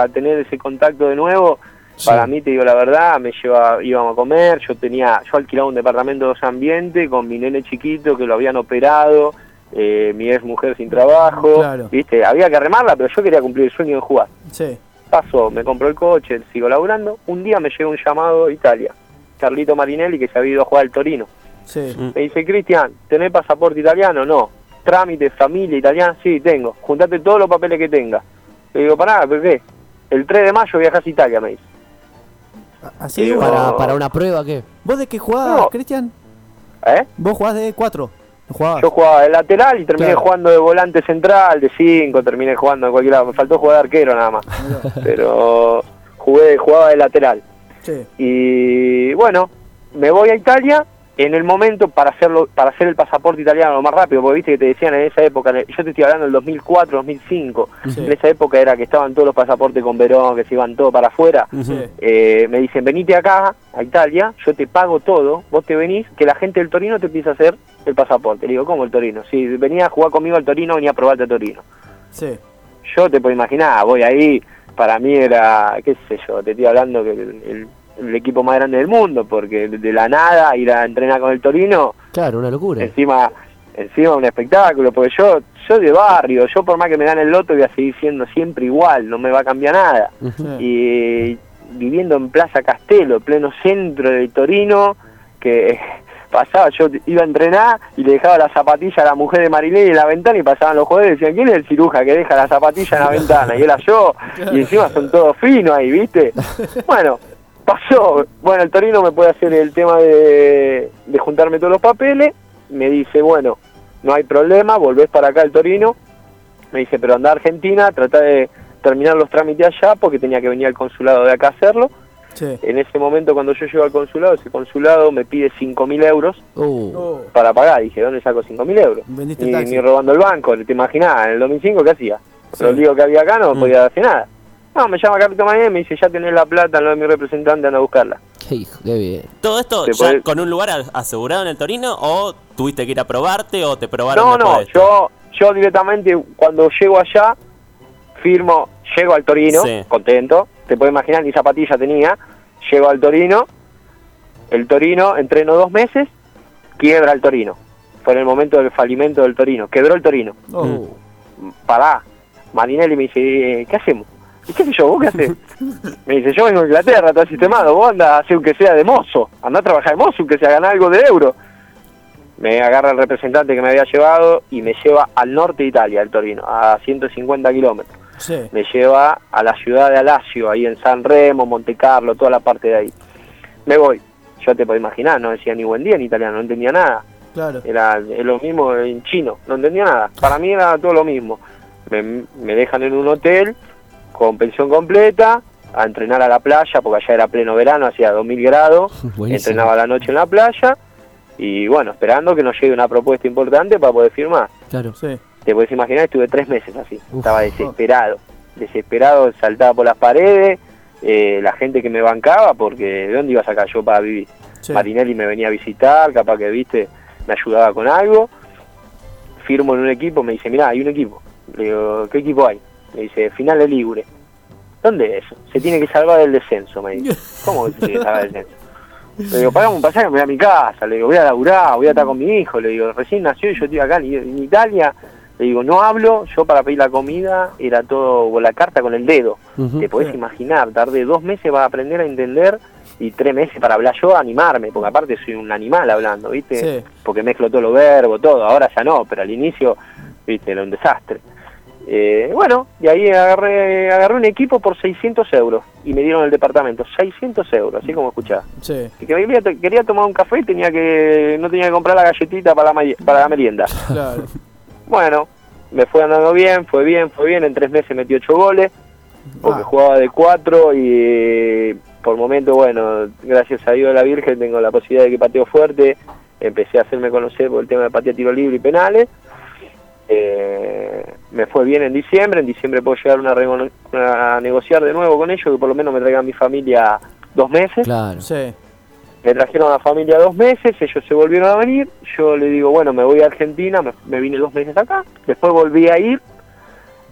a tener ese contacto de nuevo Sí. Para mí, te digo la verdad, me lleva, íbamos a comer, yo tenía, yo alquilaba un departamento de dos ambientes con mi nene chiquito que lo habían operado, eh, mi ex mujer sin trabajo, Claro. viste, había que remarla, pero yo quería cumplir el sueño de jugar. Sí. Pasó, me compró el coche, sigo laburando, un día me llegó un llamado de Italia, Carlito Marinelli que se había ido a jugar al Torino. Sí. Me dice, Cristian, ¿tenés pasaporte italiano? No. Trámite, familia italiana, sí, tengo. Juntate todos los papeles que tenga. Le digo, pará, ¿por qué? El 3 de mayo viajas a Italia, me dice. Así Digo, ¿Para, ¿Para una prueba qué? ¿Vos de qué jugabas, No. Cristian? ¿Eh? ¿Vos jugás de 4? ¿Jugabas? Yo jugaba de lateral y terminé Claro. jugando de volante central, de 5, terminé jugando de cualquier lado. Me faltó jugar de arquero nada más. Pero jugué, jugaba de lateral. Sí. Y bueno, me voy a Italia en el momento para hacerlo para hacer el pasaporte italiano lo más rápido, porque viste que te decían en esa época, yo te estoy hablando del 2004, 2005, Sí. en esa época era que estaban todos los pasaportes con Verón, que se iban todos para afuera. Sí. Eh, me dicen, venite acá, a Italia, yo te pago todo, vos te venís, que la gente del Torino te empieza a hacer el pasaporte. Le digo, ¿cómo el Torino? Si venía a jugar conmigo al Torino, venía a probarte al Torino. Sí. Yo te puedo imaginar, voy ahí, para mí era, qué sé yo, te estoy hablando que el, el- el equipo más grande del mundo, porque de la nada ir a entrenar con el Torino, Claro, una locura. encima encima un espectáculo, porque yo yo de barrio, yo por más que me gane el loto voy a seguir siendo siempre igual, no me va a cambiar nada. Y viviendo en Plaza Castelo, pleno centro de Torino, que pasaba, yo iba a entrenar y le dejaba la zapatilla a la mujer de Marilene en la ventana y pasaban los jugadores y decían, ¿quién es el ciruja que deja la zapatilla en la ventana? Y era yo, y encima son todos finos ahí, ¿viste? Bueno, pasó. Bueno, el Torino me puede hacer el tema de, de juntarme todos los papeles. Me dice, bueno, no hay problema, volvés para acá al Torino. Me dice, pero anda a Argentina, trata de terminar los trámites allá porque tenía que venir al consulado de acá a hacerlo. Sí. En ese momento, cuando yo llego al consulado, ese consulado me pide 5.000 euros Uh, Oh, para pagar. Dije, ¿dónde saco 5.000 euros? Ni, el ni robando el banco, te imaginás, en el 2005, ¿qué hacía? Sí. Los líos que había acá no Mm. podía hacer nada. No, me llama Capitán Mañana y me dice, ya tenés la plata, no es mi representante, anda a buscarla. qué hijo, qué bien. ¿Todo esto Te ya podés- con un lugar asegurado en el Torino o tuviste que ir a probarte o te probaron No, no, de yo, yo directamente cuando llego allá, firmo, llego al Torino, Sí. contento, te puedes imaginar, ni zapatilla tenía, llego al Torino, el Torino, entreno dos meses, quiebra el Torino. Fue en el momento del falimento del Torino, quebró el Torino. Oh. Pará, Marinelli me dice, eh, ¿qué hacemos? ¿Y qué sé yo? ¿Vos qué haces? me dice, yo vengo de Inglaterra, todo sistemado, vos andás a hacer aunque sea de mozo, andá a trabajar de mozo, aunque sea ganar algo de euro. Me agarra el representante que me había llevado y me lleva al norte de Italia, el Torino, a 150 kilómetros. Sí. Me lleva a la ciudad de Alacio, ahí en San Remo, Monte Carlo, toda la parte de ahí. Me voy. Yo te puedo imaginar, no decía ni buen día en italiano, no entendía nada. Claro. Era lo mismo en chino, no entendía nada. Para mí era todo lo mismo. Me, me dejan en un hotel con pensión completa, a entrenar a la playa, porque allá era pleno verano, hacía 2000 grados. Buenísimo. Entrenaba la noche en la playa y bueno, esperando que nos llegue una propuesta importante para poder firmar. Claro. Sí. Te puedes imaginar, estuve tres meses así. Uf. Estaba desesperado, desesperado, saltaba por las paredes, eh, la gente que me bancaba, porque ¿de dónde iba a sacar yo para vivir? Sí. Marinelli me venía a visitar, capaz que, viste, me ayudaba con algo. Firmo en un equipo, me dice, mira, hay un equipo. Le digo, ¿qué equipo hay? Me dice, Final de Libre. ¿Dónde es eso? Se tiene que salvar del descenso, me dice. ¿Cómo que se tiene que salvar del descenso? Le digo, pagame un pasaje, me voy a mi casa. Le digo, voy a laburar, voy a estar con mi hijo. Le digo, recién nació y yo estoy acá en, en Italia. Le digo, no hablo, yo para pedir la comida era todo con la carta con el dedo. Te podés imaginar, tardé dos meses para aprender a entender y tres meses para hablar yo, animarme, porque aparte soy un animal hablando, ¿viste? Sí. Porque mezclo todos los verbos, todo, ahora ya no, pero al inicio, ¿viste? Era un desastre. Eh, bueno, y ahí agarré, agarré un equipo por 600 euros y me dieron el departamento, 600 euros, así como escuchaba. Sí. Que quería, quería tomar un café y tenía que, no tenía que comprar la galletita para la, para la merienda. Claro. Bueno, me fue andando bien, fue bien, fue bien. En tres meses metí ocho goles, porque Ah. jugaba de cuatro y por momento, bueno, gracias a Dios de la Virgen tengo la posibilidad de que pateo fuerte. Empecé a hacerme conocer por el tema de patear tiro libre y penales. Eh, me fue bien en diciembre, en diciembre puedo llegar a, una a negociar de nuevo con ellos, que por lo menos me traigan mi familia dos meses. Claro. Sí. Me trajeron a la familia dos meses, ellos se volvieron a venir, yo le digo, bueno, me voy a Argentina, me, me vine dos meses acá, después volví a ir,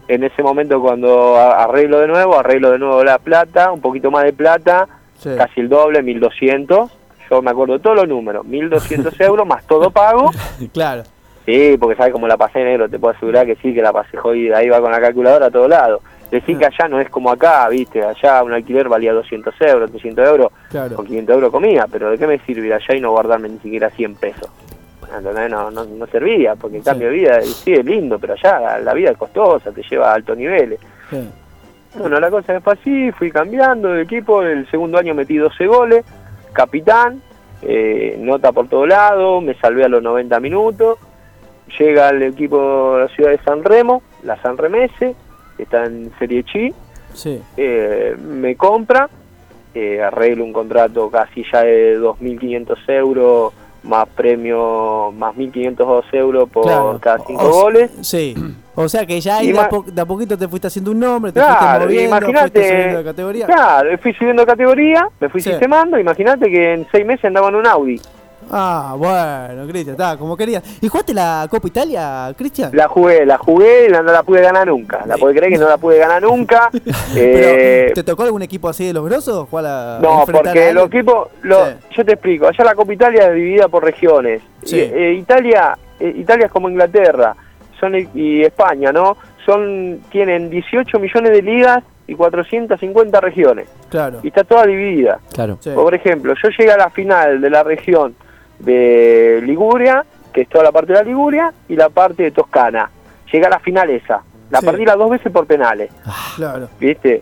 En ese momento cuando arreglo de nuevo, arreglo de nuevo la plata, un poquito más de plata, Sí. casi el doble, 1200. Yo me acuerdo de todos los números, 1200 euros más todo pago. Claro. Sí, porque sabes cómo la pasé negro, te puedo asegurar que sí, que la pasé jodida. Ahí va con la calculadora a todos lados. Decir que allá no es como acá, viste, allá un alquiler valía 200 euros, 300 euros, Claro. con 500 euros comía, pero ¿de qué me sirve ir allá y no guardarme ni siquiera 100 pesos? No, no, no servía, porque el cambio de vida sí es lindo, pero allá la vida es costosa, te lleva a altos niveles. Sí. Bueno, la cosa fue así, fui cambiando de equipo, el segundo año metí 12 goles, capitán, eh, nota por todo lado, me salvé a los 90 minutos, llega el equipo de la ciudad de San Remo, la San Remese, que está en Serie Chi, Sí. eh, me compra, eh, arreglo un contrato casi ya de 2.500 euros, más premio, más 1.502 euros por Claro. cada 5 O- o- goles. Sí. O sea que ya ahí de, a ma- po- de a poquito te fuiste haciendo un nombre, te fuiste Claro, moviendo, fuiste imagínate. subiendo de categoría. Claro, fui subiendo categoría, me fui Sí. sistemando. Imagínate que en seis meses andaba en un Audi. Ah, bueno, Cristian, está como querías. ¿Y jugaste la Copa Italia, Cristian? La jugué, la jugué y la- no la pude ganar nunca. La puede creer que no la pude ganar nunca. Eh, Pero, ¿Te tocó algún equipo así de los grosos? ¿Jugar a no, porque los equipos, lo- yo te explico, allá la Copa Italia es dividida por regiones. Sí. Y, eh, Italia, eh, Italia es como Inglaterra son y España, ¿no? Son tienen 18 millones de ligas y 450 regiones. Claro. Y está toda dividida. Claro. Por ejemplo, yo llegué a la final de la región de Liguria, que es toda la parte de la Liguria, y la parte de Toscana. Llegué a la final esa. La Sí. perdí las dos veces por penales, Claro. ¿viste?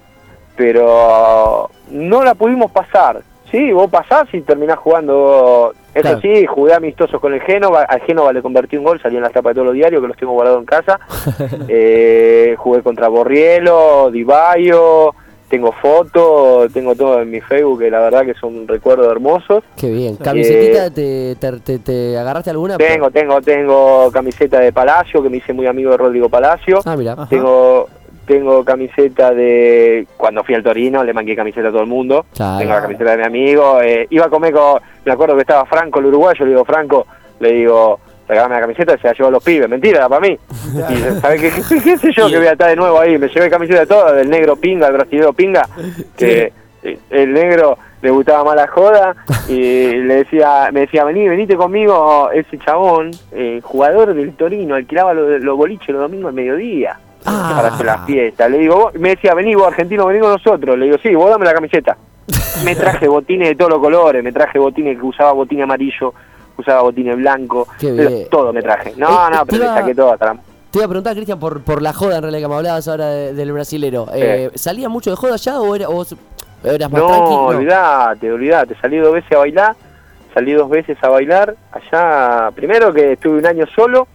Pero no la pudimos pasar. Sí, vos pasás y terminás jugando. Eso Claro. sí, jugué amistosos con el Génova. Al Génova le convertí un gol, salí en la tapa de todos los diarios que los tengo guardados en casa. Eh, jugué contra Borrielo, Di Baio, tengo fotos, tengo todo en mi Facebook, que la verdad que son recuerdos hermosos. Qué bien. ¿Camisetita Eh, te, te, te- te agarraste alguna? Tengo, tengo, tengo camiseta de Palacio, que me hice muy amigo de Rodrigo Palacio. Ah, mira. Tengo tengo camiseta de cuando fui al Torino, le manqué camiseta a todo el mundo. Claro. Tengo la camiseta de mi amigo. eh, iba a comer con, me acuerdo que estaba Franco, el uruguayo, le digo, Franco, le digo, regálame la camiseta, se la llevó a los pibes. Mentira, era para mí. Y, ¿sabes qué, qué, qué sé yo que voy a estar de nuevo ahí? Me llevé camiseta de todo, del negro pinga, el brasilero pinga, que eh, el negro le gustaba más la joda y le decía, me decía, vení, venite conmigo, ese chabón, eh, jugador del Torino, alquilaba los, boliches los domingos al mediodía para hacer las fiestas. Le digo, vos- me decía, vení vos argentino, vení con nosotros. Le digo, sí, vos dame la camiseta. Me traje botines de todos los colores, me traje botines que usaba botines amarillo, usaba botines blanco, Qué pero bien. todo me traje. No, Eh, no, pero le saqué todo hasta la- Te iba a preguntar, Cristian, por, por la joda en realidad que me hablabas ahora de- del brasilero. Eh, ¿Salía mucho de joda allá o, era, o vos eras más No, tranqui? No. olvidate, olvidate. Salí dos veces a bailar, salí dos veces a bailar. Allá, primero que estuve un año solo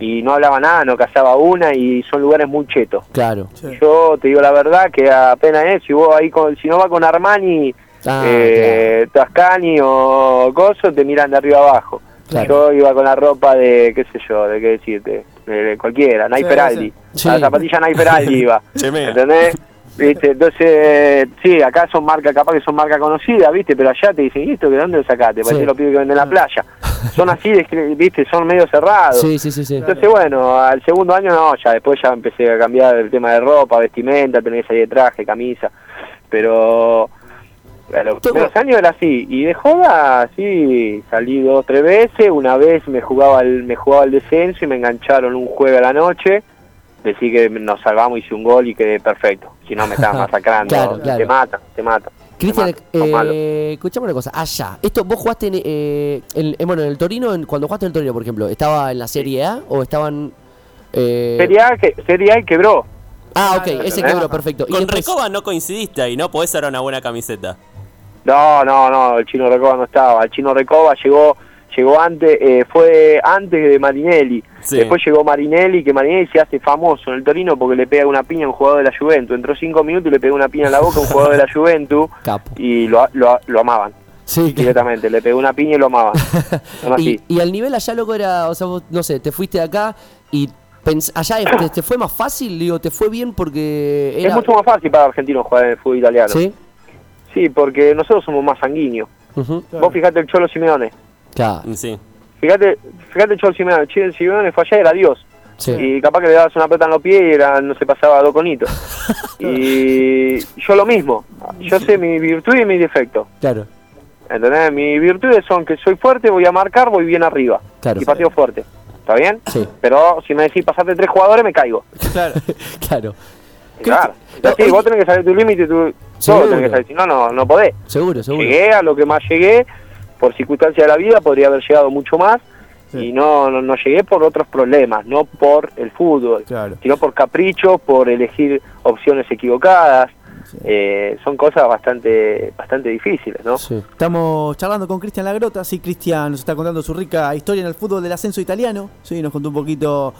y no hablaba nada, no cazaba una y son lugares muy chetos. Claro. Yo te digo la verdad que apenas es, si vos ahí con, si no va con Armani, Ah, eh, Tascani o Coso, te miran de arriba abajo. Claro. Yo iba con la ropa de, qué sé yo, de qué decirte, de, de cualquiera, Feraldi. sí. La zapatilla Nike Feraldi iba. ¿Entendés? ¿Viste? Entonces, sí, acá son marcas, capaz que son marcas conocidas, ¿viste? Pero allá te dicen, ¿y esto de dónde lo sacaste? Parece Sí. los pibes que venden en la playa. Son así, de- ¿viste? Son medio cerrados. Sí, sí, sí, sí. Entonces, bueno, al segundo año no, ya después ya empecé a cambiar el tema de ropa, vestimenta, tenés ahí de traje, camisa, pero a los primeros años era así, y de joda, sí, salí dos, tres veces, una vez me jugaba el, me jugaba el descenso y me engancharon un jueves a la noche, decí que nos salvamos, hice un gol y quedé perfecto, si no me estaban masacrando, Claro, claro. te matan, te matan. Cristian, eh, escuchame una cosa. Allá, esto, ¿vos jugaste en, eh, en- en- bueno, en el Torino? en- cuando jugaste en el Torino, por ejemplo, ¿estaba en la Serie A o estaban...? Eh... Serie A, que, Serie A y quebró. Ah, ok, ese quebró, perfecto. Y Con después- Recoba no coincidiste ahí, ¿no? Podés ser una buena camiseta. No, no, no, el chino Recoba no estaba. El chino Recoba llegó llegó antes, eh, fue antes de Marinelli. Sí. Después llegó Marinelli, que Marinelli se hace famoso en el Torino porque le pega una piña a un jugador de la Juventus. Entró cinco minutos y le pegó una piña en la boca a un jugador de la Juventus Capo. y lo, lo, lo amaban. Sí, directamente. Le pegó una piña y lo amaban. Y, y el nivel allá, loco, era, o sea, vos, no sé, te fuiste de acá y allá te, te fue más fácil, digo, te fue bien porque era... Es mucho más fácil para argentinos jugar en el fútbol italiano. ¿Sí? Sí, porque nosotros somos más sanguíneos. Vos fijate el Cholo Simeone. Claro. Sí. Fíjate, fíjate el Cholo Simeone. El Cholo Simeone fue allá y era Dios. Sí. Y capaz que le dabas una pelota en los pies y era, no se pasaba a dos conitos. y yo lo mismo. Yo sé mi virtud y mi defecto. Claro. ¿Entendés? Mis virtudes son que soy fuerte, voy a marcar, voy bien arriba. Claro. Y partido fuerte. ¿Está bien? Sí. Pero si me decís pasarte tres jugadores, me caigo. Claro. Claro. Claro. Vos tenés que saber tu límite, tu, todo tenés que saber. Si no, no, no podés. Seguro, seguro. Llegué a lo que más llegué, por circunstancias de la vida, podría haber llegado mucho más. Y no, no, no llegué por otros problemas, no por el fútbol, sino por capricho, por elegir opciones equivocadas. Eh, son cosas bastante bastante difíciles, ¿no? Estamos charlando con Cristian Lagrota, sí, Cristian nos está contando su rica historia en el fútbol del ascenso italiano, sí, nos contó un poquito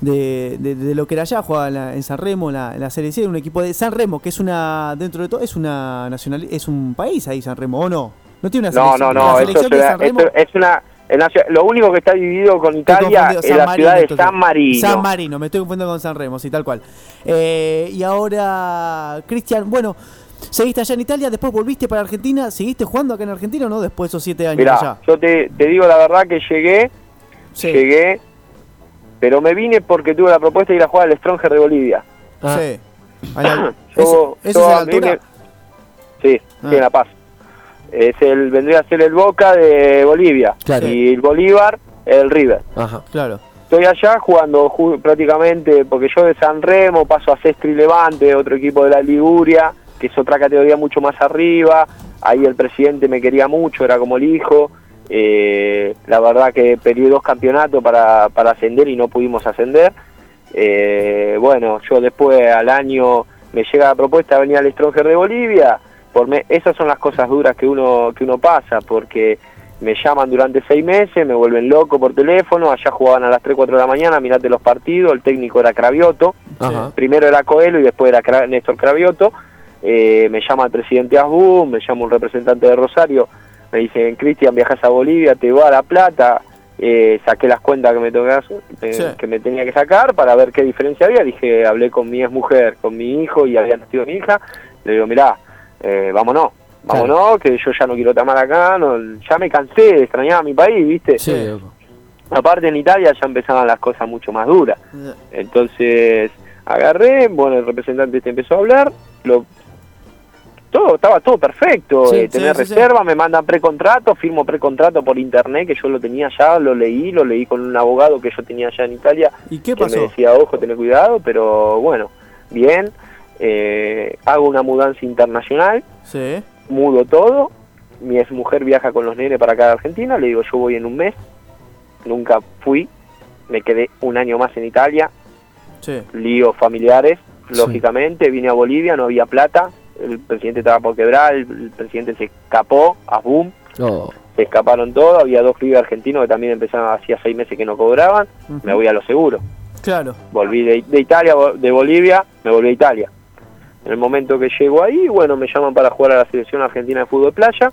de, de- de lo que era allá, jugaba en, la- en San Remo, en la, en la Serie C, un equipo de San Remo, que es una, dentro de todo, es una nacional, es un país ahí San Remo, ¿o no? No tiene una No, selección. no, la no, eso es una, San Remo, esto es una el nacio- lo único que está dividido con Italia es la Marino, ciudad de entonces. San Marino. San Marino, me estoy confundiendo con San Remo, sí, tal cual. Eh, y ahora, Cristian, bueno, seguiste allá en Italia, después volviste para Argentina, ¿seguiste jugando acá en Argentina o no después de esos siete años Mirá, allá? yo te, te digo la verdad que llegué, llegué, pero me vine porque tuve la propuesta de ir a jugar al Stronger de Bolivia. Sí. A la- Yo- ¿Eso, yo es en altura? Sí, Ah. sí, en La Paz. Es el, vendría a ser el Boca de Bolivia. Claro. Y el Bolívar, el River. Ajá. Claro. Estoy allá jugando ju- prácticamente, porque yo de San Remo paso a Sestri Levante, otro equipo de la Liguria, que es otra categoría mucho más arriba. Ahí el presidente me quería mucho, era como el hijo. Eh, la verdad que peleé dos campeonatos para, para ascender y no pudimos ascender. Eh, bueno, yo después al año me llega la propuesta de venir al Stronger de Bolivia. Por me- esas son las cosas duras que uno, que uno pasa, porque me llaman durante seis meses, me vuelven loco por teléfono, allá jugaban a las 3, 4 de la mañana, mirate los partidos, el técnico era Cravioto, Ajá. primero era Coelho y después era Cra- Néstor Cravioto, Eh, me llama el presidente Asbun, me llama un representante de Rosario, me dicen, Cristian, viajas a Bolivia, te va a La Plata, eh, saqué las cuentas que me, que, eh, Sí. que me tenía que sacar para ver qué diferencia había, dije, hablé con mi ex mujer, con mi hijo y había nacido mi hija, le digo, mirá, eh, vámonos, vámonos, que yo ya no quiero estar más acá, no, ya me cansé, extrañaba mi país, ¿viste? Sí, Aparte en Italia ya empezaban las cosas mucho más duras. Entonces agarré, bueno, el representante este empezó a hablar, lo todo estaba todo perfecto, Sí, eh, tener sí, sí, sí. reserva, me mandan precontrato, firmo precontrato por internet que yo lo tenía ya, lo leí, lo leí con un abogado que yo tenía allá en Italia, ¿Y qué que pasó? me decía, ojo, tener cuidado, pero bueno, bien, eh, hago una mudanza internacional, Sí. mudo todo, mi ex mujer viaja con los nenes para acá de Argentina, le digo yo voy en un mes, nunca fui, me quedé un año más en Italia, Sí. líos familiares, lógicamente, vine a Bolivia, no había plata, el presidente estaba por quebrar, el, el presidente se escapó, a boom, Oh. se escaparon todos, había dos pibes argentinos que también empezaron hacía seis meses que no cobraban, me voy a lo seguro, Claro. volví de, de Italia, de Bolivia, me volví a Italia. En el momento que llego ahí, bueno, me llaman para jugar a la selección argentina de fútbol playa.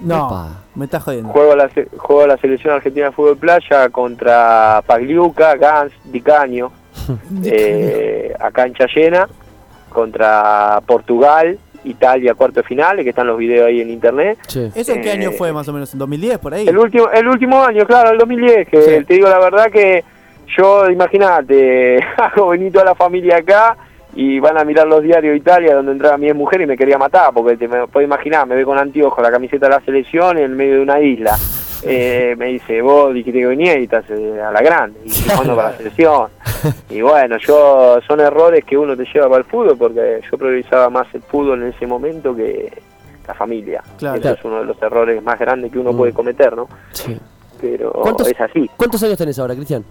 No, me estás jodiendo. Juego a la, juego a la selección argentina de fútbol playa contra Pagliuca, Gans, Dicaño, eh, acá en Chayena, contra Portugal, Italia, cuarto de final, que están los videos ahí en internet. ¿Eso en qué año Eh, fue más o menos? ¿En 2010 por ahí? El último, el último año, claro, el 2010, que Sí. te digo la verdad que yo, imagínate, hago venir toda la familia acá y van a mirar los diarios de Italia donde entraba mi mujer y me quería matar, porque te me puedes imaginar, me ve con anteojos, la camiseta de la selección en medio de una isla. Eh, me dice, vos dijiste que venías y estás eh, a la grande, y jugando para la selección. Y bueno, yo son errores que uno te lleva para el fútbol, porque yo priorizaba más el fútbol en ese momento que la familia. Claro. Eso es uno de los errores más grandes que uno puede cometer, ¿no? Sí. Pero ¿Cuántos- es así. ¿Cuántos años tenés ahora, Cristian?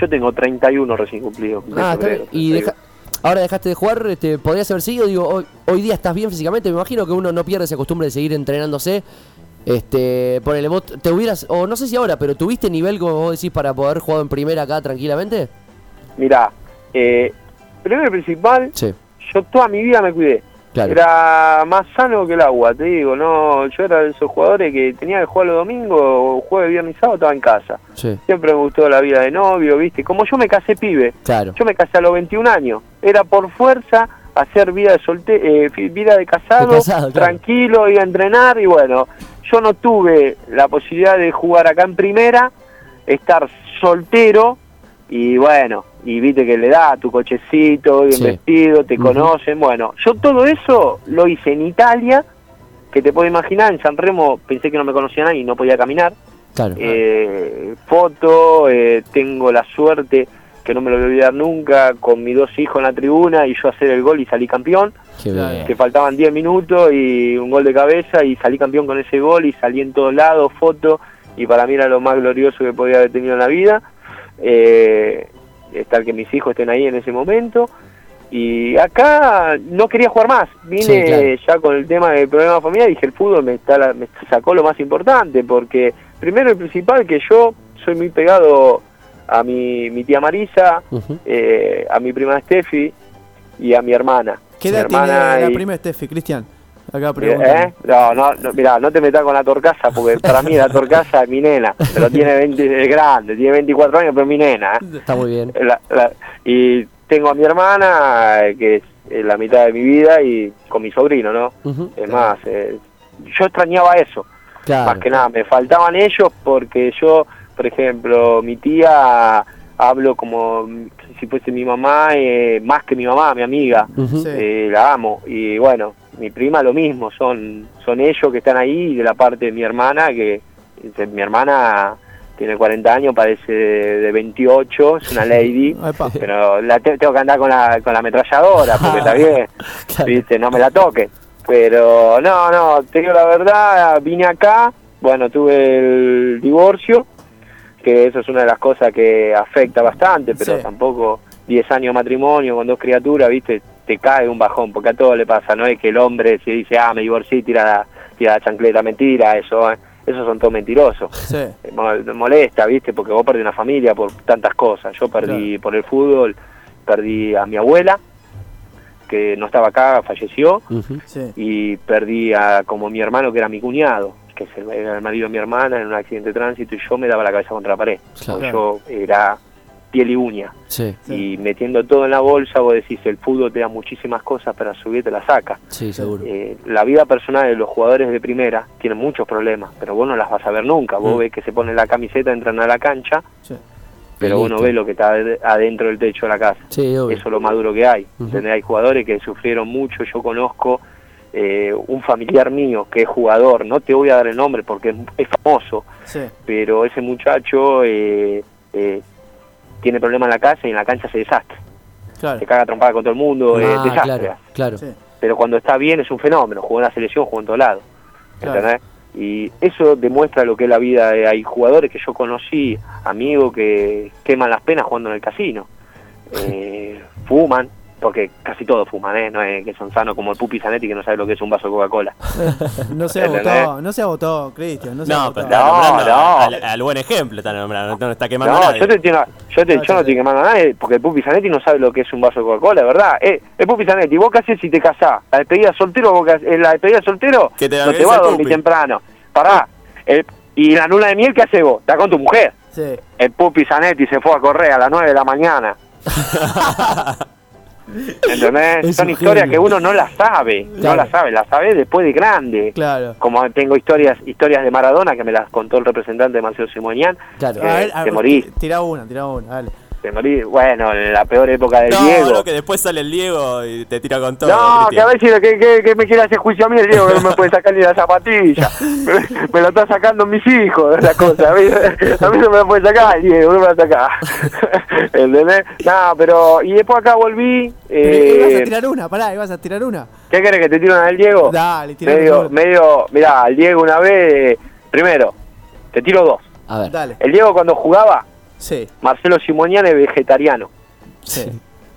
Yo tengo 31 recién cumplido. Ah, está febrero, bien. Y 31. deja- ahora dejaste de jugar, este, podrías haber seguido, digo, hoy, hoy día estás bien físicamente, me imagino que uno no pierde esa costumbre de seguir entrenándose. Este, ponele, vos te hubieras, o no sé si ahora, pero ¿tuviste nivel, como vos decís, para poder jugar en primera acá tranquilamente? Mirá, eh, primero y principal, Sí. yo toda mi vida me cuidé. Claro. Era más sano que el agua, te digo, no, yo era de esos jugadores que tenía que jugar los domingos, jueves, viernes y sábado, estaba en casa. Sí. Siempre me gustó la vida de novio, ¿viste? Como yo me casé pibe, Claro. yo me casé a los 21 años, era por fuerza hacer vida de solte eh, vida de casado, De casado, claro. tranquilo, ir a entrenar y bueno, yo no tuve la posibilidad de jugar acá en primera, estar soltero y bueno, y viste que le da tu cochecito, bien Sí. vestido, te conocen. Bueno, yo todo eso lo hice en Italia, que te puedo imaginar, en San Remo pensé que no me conocía nadie y no podía caminar. Claro. Eh, foto, eh, tengo la suerte, que no me lo voy a olvidar nunca, con mis dos hijos en la tribuna y yo hacer el gol y salí campeón. Qué bien. Que faltaban 10 minutos y un gol de cabeza y salí campeón con ese gol y salí en todos lados, foto, y para mí era lo más glorioso que podía haber tenido en la vida. Eh, estar que mis hijos estén ahí en ese momento. Y acá no quería jugar más. Vine Sí, claro. ya con el tema del problema familiar y dije, el fútbol me, está la- me sacó lo más importante, porque primero y principal que yo soy muy pegado a mi, mi tía Marisa, eh, a mi prima Steffi y a mi hermana. ¿Qué Mi edad tiene hermana la y- prima Steffi, Cristian? Acá preguntan. ¿Eh? No, no, no, mirá, no te metas con la torcaza, porque para mí la torcaza es mi nena, pero tiene 20, es grande, tiene 24 años, pero es mi nena. ¿eh? Está muy bien. La- la- y tengo a mi hermana, eh, que es eh, la mitad de mi vida, y con mi sobrino, ¿no? Ujú. Es más, eh, yo extrañaba eso, Claro. más que nada, me faltaban ellos porque yo, por ejemplo, mi tía hablo como si fuese mi mamá, eh, más que mi mamá, mi amiga, eh, la amo, y bueno, mi prima lo mismo, son, son ellos que están ahí, y de la parte de mi hermana, que mi hermana tiene 40 años, parece de, de 28, es una lady, Epa. pero la te- tengo que andar con la, con la ametralladora, porque está bien, Claro. viste, no me la toque. Pero no, no, te digo la verdad, vine acá, bueno, tuve el divorcio, que eso es una de las cosas que afecta bastante, pero Sí. tampoco 10 años de matrimonio con dos criaturas, viste, te cae un bajón, porque a todo le pasa, no es que el hombre se dice, ah, me divorcié, tira la, tira la chancleta, mentira, eso, eh. esos son todos mentirosos. Sí. Eh, mo- molesta, ¿viste? Porque vos perdés una familia por tantas cosas. Yo perdí por el fútbol, perdí a mi abuela, que no estaba acá, falleció. Sí. y perdí a como mi hermano, que era mi cuñado, que es el, era el marido de mi hermana, en un accidente de tránsito, y yo me daba la cabeza contra la pared. Claro. Yo era piel y uña. Sí, Y metiendo todo en la bolsa, vos decís, el fútbol te da muchísimas cosas, pero a su vez te la saca. sí, seguro. Eh, la vida personal de los jugadores de primera tienen muchos problemas, pero vos no las vas a ver nunca. Vos Mm. ves que se ponen la camiseta, entran a la cancha, Sí. pero vos no ves lo que está ade- adentro del techo de la casa. Sí, obvio. Eso es lo más duro que hay. ¿entendés? Hay jugadores que sufrieron mucho. Yo conozco eh, un familiar mío que es jugador, no te voy a dar el nombre porque es, es famoso, Sí. pero ese muchacho eh, eh, tiene problemas en la casa y en la cancha se desastre. Claro. Se caga trompada con todo el mundo, es Ah, desastre claro, claro. Sí. pero cuando está bien es un fenómeno, jugó en la selección, jugó en todos lados. Claro. ¿entendés? Y eso demuestra lo que es la vida. Hay jugadores que yo conocí, amigos que queman las penas jugando en el casino. Eh, fuman, porque casi todos fuman, ¿eh? No es que son sanos como el Pupi Zanetti que no sabe lo que es un vaso de Coca-Cola. No se agotó, no se agotó, Cristian. No se No, pero está No, nombrando no. Al, al buen ejemplo, está nombrando, no está quemando a No, nadie. yo, te, entiendo- yo, te, No, yo no estoy quemando a nadie porque el Pupi Zanetti no sabe lo que es un vaso de Coca-Cola, ¿verdad? Eh, el Pupi Zanetti, ¿vos qué haces si te casás? ¿La despedida soltero? Vos qué en la despedida soltero Que te no te vas a dormir temprano. Pará. El- y la luna de miel, ¿qué haces vos? Está con tu mujer. Sí. El Pupi Zanetti se fue a correr a las 9 de la mañana. ¿Entendés? Es Son historias genio. que uno no las sabe, no las sabe, las sabe después de grande. Claro. Como tengo historias historias de Maradona que me las contó el representante de Marcelo Simonian, Claro. que A ver, a ver, una, tira una, dale. Te morís. Bueno, en la peor época del no, Diego. no, que después sale el Diego y te tira con todo. No, que a ver si que, que, que me quiere hacer juicio a mí el Diego, que no me puede sacar ni la zapatilla. me, me lo está sacando mis hijos, la cosa. A mí, a mí no me lo puede sacar el Diego, no me lo saca. ¿Entendés? No, pero. Y después acá volví. Ibas a Eh, tirar una, pará, ibas a tirar una. ¿Qué querés que te tiren al Diego? Dale, tira medio, una. medio. Mirá, al Diego una vez. eh, primero, te tiro dos. A ver. Dale. El Diego cuando jugaba, Sí, Marcelo Simonian es vegetariano. sí.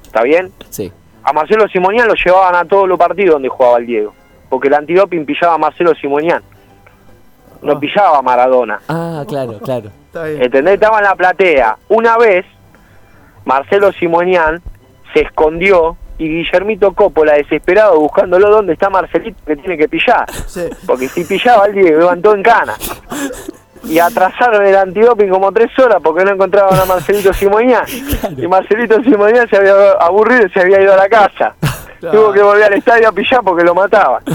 ¿Está bien? Sí. A Marcelo Simonian lo llevaban a todos los partidos donde jugaba el Diego. Porque el antidoping pillaba a Marcelo Simonian. No Ah. pillaba a Maradona. Ah, claro, claro. Está bien. ¿Entendés? Estaba en la platea. Una vez, Marcelo Simonian se escondió y Guillermito Coppola, desesperado, buscándolo dónde está Marcelito que tiene que pillar. Sí. Porque si pillaba al Diego, iban todo en cana. Y atrasaron el antidoping como tres horas porque no encontraban a Marcelito Simonian. Y Marcelito Simonian se había aburrido y se había ido a la casa. Claro. Tuvo que volver al estadio a pillar porque lo mataban.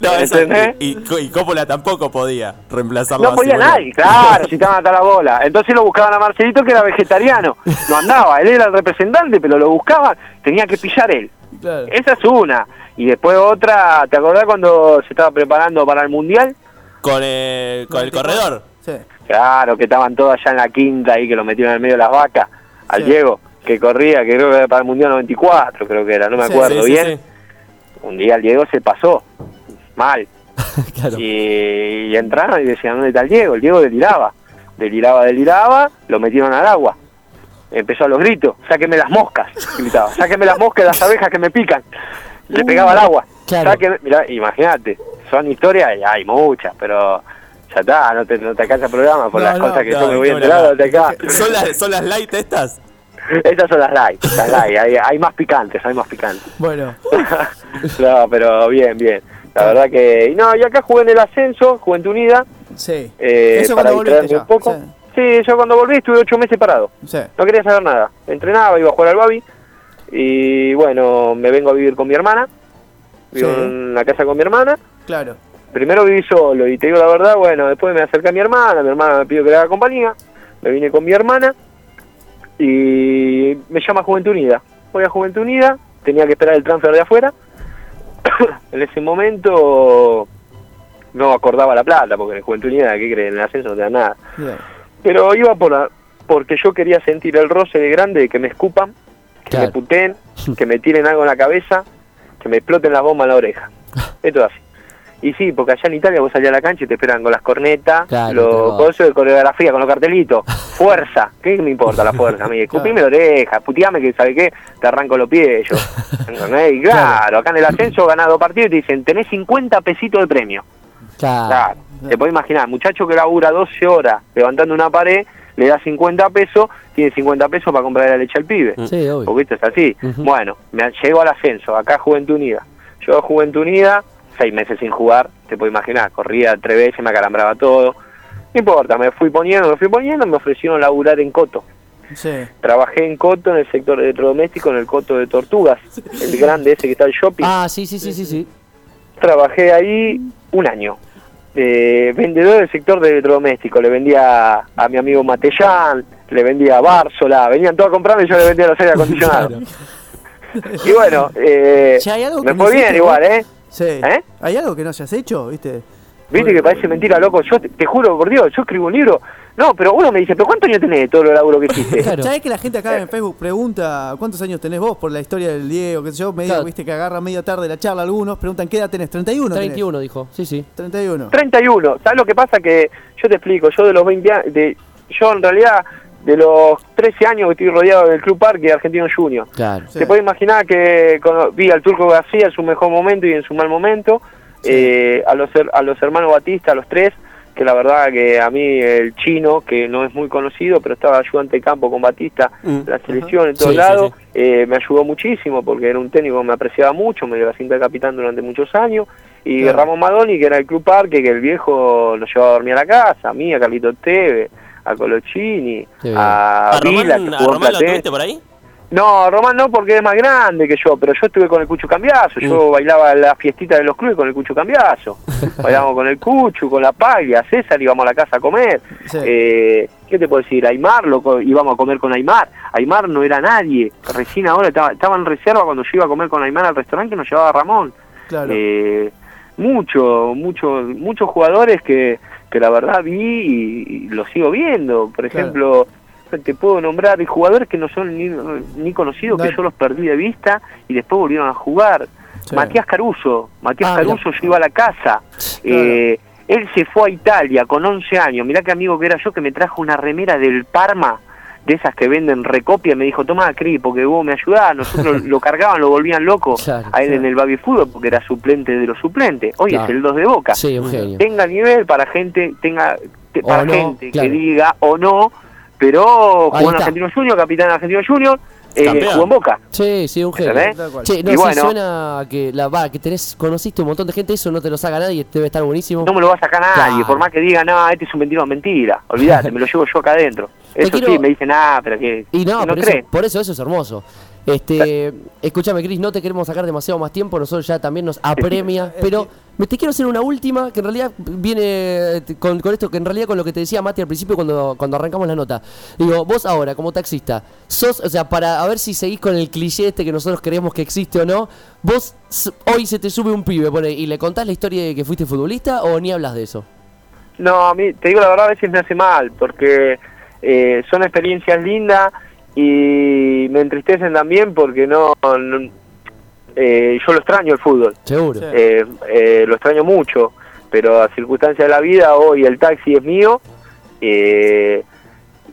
No, eso- ¿Entendés? y, y Coppola tampoco podía reemplazarlo. No podía nadie, claro, si estaban hasta la bola. Entonces lo buscaban a Marcelito que era vegetariano. No andaba, él era el representante, pero lo buscaban, tenía que pillar él. Claro. Esa es una. Y después otra, ¿te acordás cuando se estaba preparando para el Mundial? Con el, con el corredor. Sí. Claro, que estaban todos allá en la quinta ahí, que lo metieron en el medio de las vacas. Al Sí. Diego, que corría, que creo que era para el Mundial 94, creo que era, no me Sí, acuerdo Sí, bien. sí. Un día el Diego se pasó, mal. Claro. Y, y entraron y decían, ¿dónde está el Diego? El Diego deliraba. Deliraba, deliraba, lo metieron al agua. Empezó a los gritos, sáqueme las moscas, gritaba, sáqueme las moscas de las abejas que me pican. Le pegaba al agua. Claro. Mirá, imagínate, son historias y hay muchas, pero ya está, no te, no te alcanza el programa por No, las no, cosas que yo me voy enterando de acá. ¿Son las, ¿Son las light estas? Estas son las light, las light, hay, hay más picantes, hay más picantes. Bueno, no, pero bien, bien. La verdad que... Y no, y acá jugué en el ascenso, Juventud Unida, sí. eh, Eso para distraerme ya. un poco. Sí. Sí, yo cuando volví estuve ocho meses parado. Sí. No quería saber nada. Entrenaba, iba a jugar al Babi. Y bueno, me vengo a vivir con mi hermana. Vivo Sí. en la casa con mi hermana. Claro. Primero viví solo y te digo la verdad, bueno, después me acerqué a mi hermana. Mi hermana me pidió que le haga compañía. Me vine con mi hermana. Y me llama Juventud Unida. Voy a Juventud Unida. Tenía que esperar el transfer de afuera. en ese momento no acordaba la plata, porque en Juventud Unida, ¿qué creen? En el ascenso no te dan nada. Pero iba por la- porque yo quería sentir el roce de grande de que me escupan, que Claro. me puteen, que me tiren algo en la cabeza, que me exploten la bomba en la oreja. Esto es así. Y sí, porque allá en Italia vos salís a la cancha y te esperan con las cornetas, Claro, los cosas de coreografía, con los cartelitos. Fuerza, ¿qué me importa la fuerza? A mí, escupime la oreja, puteame que, ¿sabe qué? Te arranco los pies yo. Y claro, acá en el ascenso ganás dos partidos y te dicen, tenés 50 pesitos de premio. Claro. Claro, te puedes imaginar, muchacho que labura 12 horas levantando una pared, le da 50 pesos, tiene 50 pesos para comprar la leche al pibe. Sí, obvio. Porque esto es así. Bueno, me llego al ascenso, acá Juventud Unida. Yo a Juventud Unida, seis meses sin jugar, te puedes imaginar, corría tres veces, me acalambraba todo. No importa, me fui poniendo, me fui poniendo, me ofrecieron laburar en Coto. Sí. Trabajé en Coto, en el sector de electrodoméstico, en el Coto de Tortugas, el grande ese que está el shopping. Ah, sí, sí, sí, sí, sí. Trabajé ahí un año. Eh, vendedor del sector de electrodoméstico. Le vendía a mi amigo Matellán, le vendía a Bársola, venían todos a comprarme y yo le vendía los aire acondicionados. Y bueno, eh, Che, hay algo que me no fue bien igual. ¿eh? Sí. ¿Eh? ¿Hay algo que no hayas hecho, viste? Viste que parece mentira, loco. Yo te, te juro, por Dios, yo escribo un libro. No, pero uno me dice, ¿pero cuántos años tenés de todo lo laburo que hiciste? Claro. ¿Sabés que la gente acá en Facebook pregunta cuántos años tenés vos por la historia del Diego? Que yo, medio, Claro. viste que agarra media tarde la charla algunos, preguntan qué edad tenés, 31 tenés? 31 dijo, sí, sí. 31. 31. ¿Sabes lo que pasa? Que yo te explico, yo de los 20 años, de, yo en realidad de los 13 años que estoy rodeado del Club Parque Argentino Junior. Claro. Sí. Te puedes imaginar que vi al Turco García en su mejor momento y en su mal momento, eh, a, los, a los hermanos Batista, a los tres, que la verdad que a mí el chino, que no es muy conocido, pero estaba ayudante de campo con Batista, Mm. la selección, en todos Sí, lados, sí. eh, me ayudó muchísimo porque era un técnico que me apreciaba mucho, me dio la cinta de capitán durante muchos años, y Claro. Ramón Madoni, que era el Club Parque, que el viejo lo llevaba a dormir a la casa, a mí, a Carlito Teve, a Colochini, a, ¿A Vila, Román, que jugó Román lo por ahí? No, Román no, porque es más grande que yo, pero yo estuve con el Cucho Cambiazo, yo bailaba la fiestita de los clubes con el Cucho Cambiazo, bailábamos con el Cucho, con la Paglia, César, íbamos a la casa a comer, Sí. eh, ¿qué te puedo decir? Aymar, lo, co- íbamos a comer con Aymar, Aymar no era nadie, recién ahora estaba, estaba en reserva cuando yo iba a comer con Aymar al restaurante que nos llevaba Ramón, Claro. eh, mucho, mucho, muchos jugadores que, que la verdad vi y, y los sigo viendo. Por Claro. Te puedo nombrar jugadores que no son ni, ni conocidos, No. que yo los perdí de vista y después volvieron a jugar. Sí. Matías Caruso, Matías Ah, Caruso, yo iba a la casa. Eh, él se fue a Italia con 11 años. Mirá qué amigo que era yo que me trajo una remera del Parma, de esas que venden recopia. Me dijo, toma, Cri, porque vos me ayudás. Nosotros lo cargaban, lo volvían loco Claro, a él en el baby fútbol porque era suplente de los suplentes. Hoy Claro. es el 2 de boca. Sí, un genio. Tenga nivel para gente, tenga te- para no, gente que diga o no, pero jugó en. Argentino Junior, capitán de Argentino Junior, eh, jugó en Boca. Sí, sí, un genio. Che, no, Y sí, bueno. suena que la va, que tenés, conociste un montón de gente, eso no te lo saca nadie, debe estar buenísimo. No me lo va a sacar nadie, Claro. por más que diga, no, este es un vendido mentira. Olvídate, me lo llevo yo acá adentro. Eso quiero- sí, me dicen, ah, pero que Y no, que pero creen. eso, por eso eso es hermoso. Este, escúchame, Cris, no te queremos sacar demasiado más tiempo, nosotros ya también nos apremia, pero me te quiero hacer una última que en realidad viene eh, con, con esto, que en realidad con lo que te decía Mati al principio cuando, cuando arrancamos la nota. Digo, vos ahora, como taxista, sos, o sea, para a ver si seguís con el cliché este que nosotros creemos que existe o no, vos hoy se te sube un pibe, pone, y le contás la historia de que fuiste futbolista o ni hablas de eso. No, a mí, te digo la verdad, a veces me hace mal, porque eh, son experiencias lindas y me entristecen también porque no, no- eh, yo lo extraño el fútbol. Seguro. Eh, eh, lo extraño mucho, pero a circunstancias de la vida, hoy el taxi es mío, eh,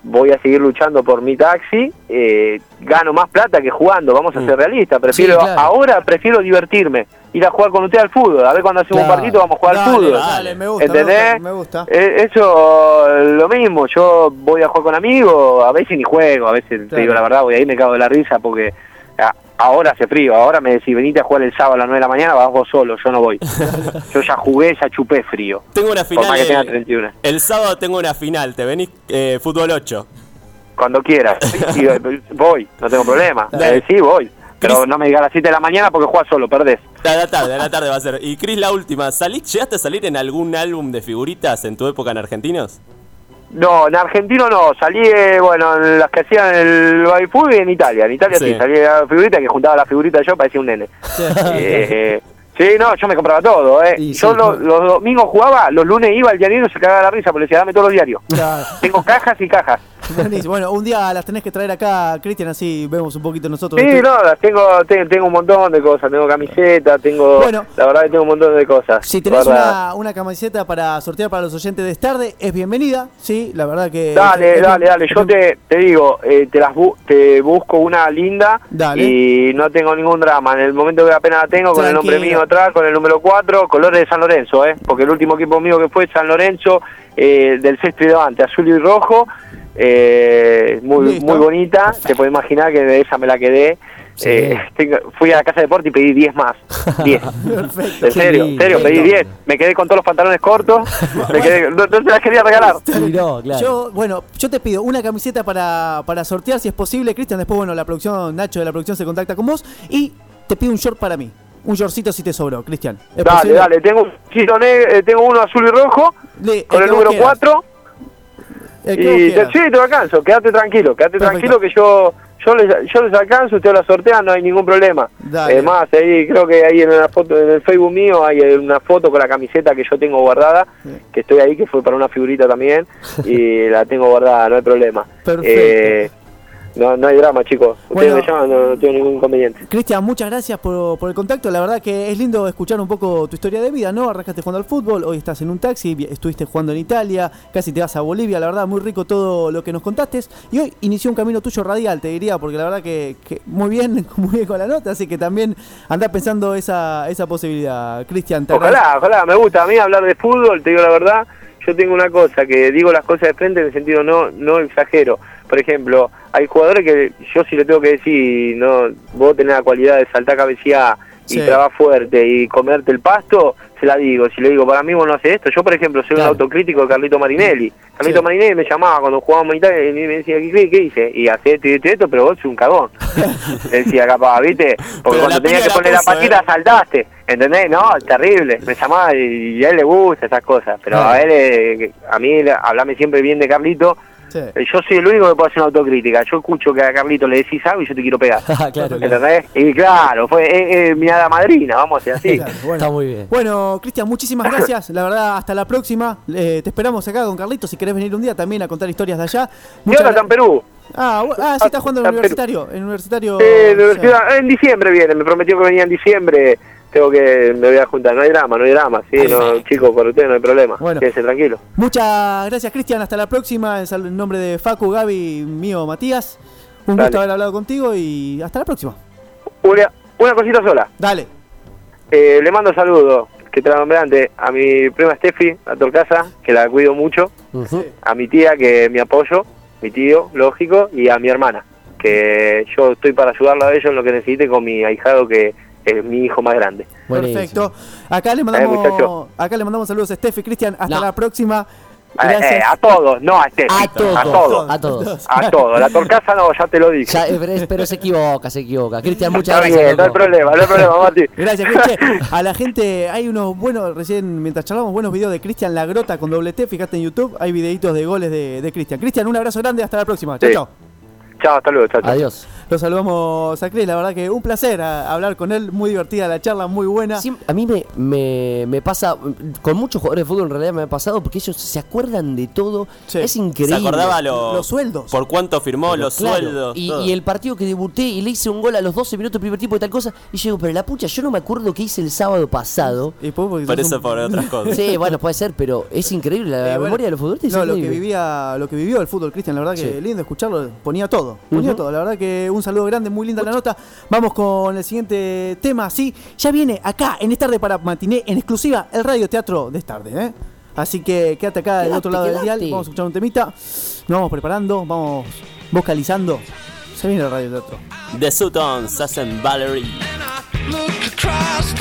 voy a seguir luchando por mi taxi, eh, gano más plata que jugando, vamos a ser realistas, prefiero, Mm. Sí, claro. ahora prefiero divertirme, ir a jugar con usted al fútbol, a ver cuando hacemos Claro. un partido vamos a jugar al fútbol. dale, me gusta, ¿Entendés? me gusta. Eh, eso lo mismo, yo voy a jugar con amigos, a veces ni juego, a veces te digo la verdad, voy ahí me cago de la risa porque a- ahora hace frío, ahora me decís venite a jugar el sábado a las 9 de la mañana, vas vos solo, yo no voy. yo ya jugué, ya chupé frío. Tengo una Por final. más que tenga El, 31. el sábado tengo una final. Te venís eh, fútbol 8. Cuando quieras. Eh, voy, no tengo problema. Dale. Eh, sí, voy. Pero no me digas a las 7 de la mañana porque juegas solo, perdés. A la tarde, a la tarde va a ser. Y Cris, la última. ¿Salí, ¿Llegaste a salir en algún álbum de figuritas en tu época en Argentinos? No, en argentino no, salí, eh, bueno, en las que hacían el baby food y en Italia. En Italia sí, Sí. salí a la figurita que juntaba la figurita yo, parecía un nene. Eh, sí, no, yo me compraba todo, ¿eh. Yo sí, los domingos jugaba, los lunes iba al diario y se cagaba la risa porque le decía, dame todos los diarios. Claro. Tengo cajas y cajas. Bueno, un día las tenés que traer acá, Cristian, así vemos un poquito nosotros. Sí, Estoy- no, las tengo, te- tengo un montón de cosas, tengo camiseta, tengo, Bueno. la verdad que tengo un montón de cosas. Si tenés una, una camiseta para sortear para los oyentes de Estarde, es bienvenida, sí, la verdad que... Dale, es- dale, es- dale. Yo te, te digo, eh, te las bu- te busco una linda Dale. y no tengo ningún drama. En el momento que apenas la tengo, con el nombre mío atrás, con el número 4, colores de San Lorenzo, ¿eh? Porque el último equipo mío que fue San Lorenzo, eh, del sexto y levante, azul y rojo, eh, muy Listo. muy bonita. Te puedes imaginar que de esa me la quedé. Sí. Eh, tengo- fui a la casa de deporte y pedí 10 más. 10. Perfecto. En serio, en lindo. serio, pedí 10. Me quedé con todos los pantalones cortos. Me quedé, no, no te las quería regalar. Sí, no, claro. Yo, bueno, yo te pido una camiseta para, para sortear, si es posible, Cristian. Después, bueno, la producción, Nacho de la producción se contacta con vos. Y te pido un short para mí. Un shortcito si te sobró, Cristian. ¿Es Dale, posible? dale, tengo un chito neg- eh, tengo uno azul y rojo Le- con el número quieras. 4 El que vos y te, sí, te lo alcanzo, quédate tranquilo, quédate tranquilo que yo yo les, yo les alcanzo, ustedes la sortean, no hay ningún problema. Además, ahí creo que ahí en una foto en el Facebook mío hay una foto con la camiseta que yo tengo guardada, que estoy ahí que fue para una figurita también y la tengo guardada, no hay problema. Perfecto. Eh, no, no hay drama, chicos. Ustedes Bueno. me llaman, no, no tengo ningún inconveniente. Cristian, muchas gracias por, por el contacto. La verdad que es lindo escuchar un poco tu historia de vida, ¿no? Arrancaste jugando al fútbol, hoy estás en un taxi, vi- estuviste jugando en Italia, casi te vas a Bolivia, la verdad, muy rico todo lo que nos contaste. Y hoy inició un camino tuyo radial, te diría, porque la verdad que, que muy bien, muy bien con la nota, así que también andá pensando esa, esa posibilidad. Cristian. Ojalá, ojalá, me gusta a mí hablar de fútbol, te digo la verdad, yo tengo una cosa, que digo las cosas de frente en el sentido no, no exagero. Por ejemplo, hay jugadores que yo sí le tengo que decir, no, vos tenés la cualidad de saltar cabecía y Sí. trabajar fuerte y comerte el pasto, se la digo. Si le digo, para mí vos no haces esto, yo por ejemplo soy Claro. un autocrítico de Carlito Marinelli. Carlito Sí. Marinelli me llamaba cuando jugábamos en Italia y me decía, ¿qué, qué hice? Y hace esto y esto y esto, pero vos sos un cagón. Decía, capaz, ¿viste? Porque Pero cuando tenías que poner puso, la patita ¿eh? saltaste, ¿entendés? No, terrible. Me llamaba y, y a él le gusta esas cosas. Pero a él, eh, a mí, hablame siempre bien de Carlito. Sí. Eh, Yo soy el único que puedo hacer una autocrítica. Yo escucho que a Carlito le decís algo y yo te quiero pegar. claro, claro. ¿Entendés? Y claro, fue eh, eh, mi hada madrina, vamos a decir así. Claro, bueno. Está muy bien. Bueno, Cristian, muchísimas gracias. La verdad, hasta la próxima. Eh, te esperamos acá con Carlitos. Si querés venir un día también a contar historias de allá. ¿Y Muchas ahora está gra- en Perú? Ah, ah, sí, está jugando en el Perú. universitario. En el universitario. Eh, o sea, En diciembre viene, me prometió que venía en diciembre. Tengo que, me voy a juntar. No hay drama, no hay drama. Sí, no, chicos, por ustedes no hay problema. Bueno. Quédense tranquilo. Muchas gracias, Cristian. Hasta la próxima. En nombre de Facu, Gaby, mío, Matías. Un Dale. gusto haber hablado contigo y hasta la próxima. Una, una cosita sola. Dale. Eh, le mando saludos, que te la nombré antes, a mi prima Steffi, a Torcasa, que la cuido mucho, a mi tía, que mi apoyo, mi tío, lógico, y a mi hermana, que yo estoy para ayudarla a ellos en lo que necesite con mi ahijado, que es mi hijo más grande. Buenísimo. Perfecto. Acá le muchacho. mandamos, acá le mandamos saludos a Steffi, Cristian. Hasta No. la próxima. Eh, a todos, no a este. A todos. A todos. A todos. A todos. La torcaza no, ya te lo dije. Ya, eh, pero, se equivoca, se equivoca. Cristian, muchas Está gracias. bien, no hay problema, no hay problema, Mati. Gracias, Cristian. A la gente, hay unos buenos, recién mientras charlamos, buenos videos de Cristian La Grota con doble T. Fíjate en YouTube, hay videitos de goles de, de Cristian. Cristian, un abrazo grande, hasta la próxima. Chao, Sí. chao. Chao, hasta luego, chao, chao. Adiós. Lo saludamos a Cris, la verdad que un placer a- hablar con él, muy divertida la charla, muy buena. A mí me, me, me pasa, con muchos jugadores de fútbol en realidad me ha pasado porque ellos se acuerdan de todo. Es increíble. Se acordaba lo- Los sueldos. Por cuánto firmó, los Claro, sueldos. Y, y el partido que debuté y le hice un gol a los 12 minutos del primer tiempo y tal cosa. Y yo digo, pero la pucha, yo no me acuerdo qué hice el sábado pasado. Por eso por otras cosas. Sí, bueno, puede ser, pero es increíble. La Eh, bueno, memoria de los futbolistas No, lo que vivía, lo que vivió el fútbol, Cristian, la verdad que Sí. lindo escucharlo, ponía todo, ponía todo, la verdad que un saludo grande, muy linda la nota. Vamos con el siguiente tema, sí, ya viene acá en esta tarde para matiné en exclusiva el radio teatro de esta tarde, ¿eh? Así que quédate acá del otro lado del dial, vamos a escuchar un temita, nos vamos preparando, vamos vocalizando. Se viene el radio teatro. The Sutons hacen Valerie. Look across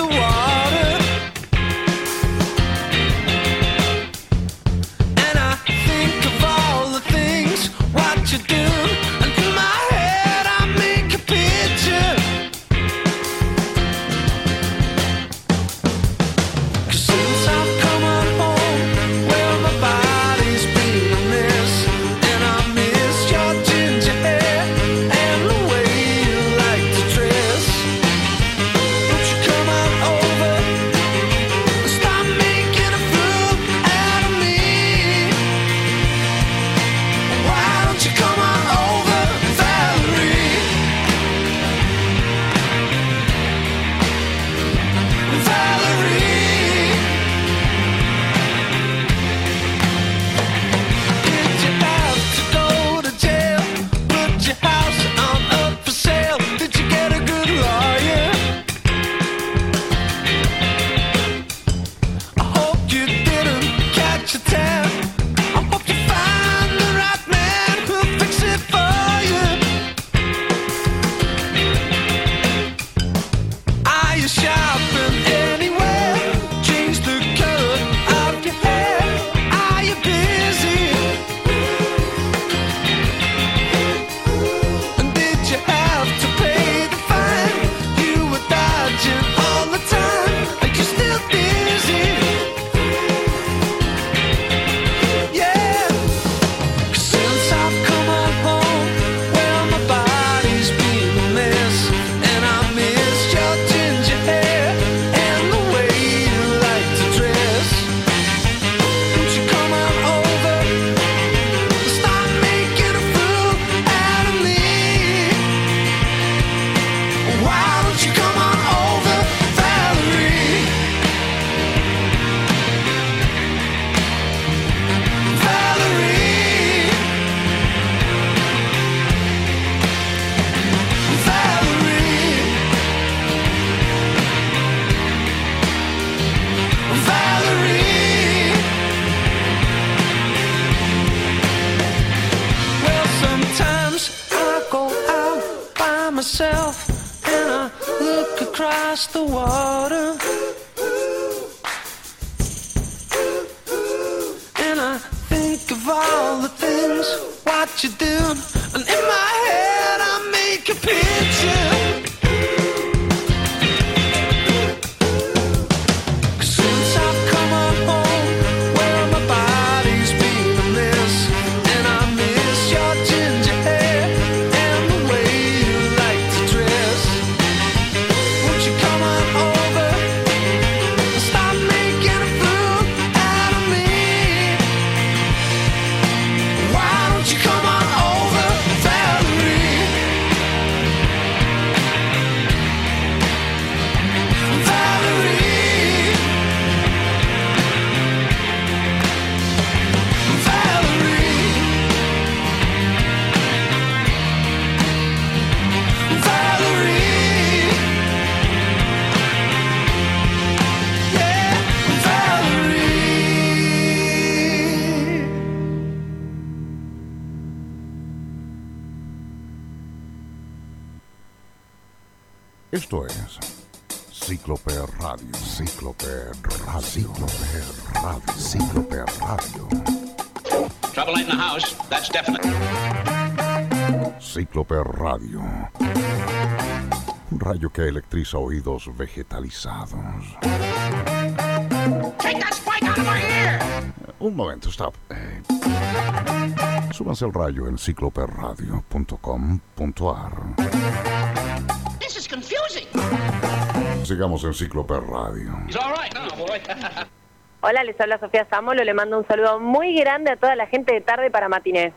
Que electriza oídos vegetalizados. Take that spike out of my ear! Un momento, stop. Eh, súbanse el rayo en cicloperradio.com.ar. This is confusing. Sigamos en Cíclope Radio. He's all right now, boy. Hola, les habla Sofía Samolo, le mando un saludo muy grande a toda la gente de tarde para matiné.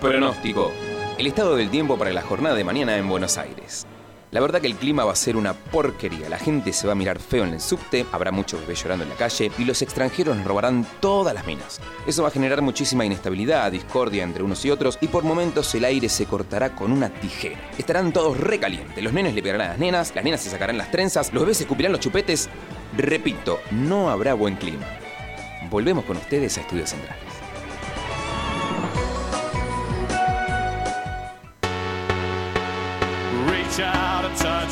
Pronóstico. El estado del tiempo para la jornada de mañana en Buenos Aires. La verdad que el clima va a ser una porquería. La gente se va a mirar feo en el subte, habrá muchos bebés llorando en la calle y los extranjeros nos robarán todas las minas. Eso va a generar muchísima inestabilidad, discordia entre unos y otros y por momentos el aire se cortará con una tijera. Estarán todos recalientes. Los nenes le pegarán a las nenas, las nenas se sacarán las trenzas, los bebés escupirán los chupetes. Repito, no habrá buen clima. Volvemos con ustedes a Estudios Centrales. Out and touch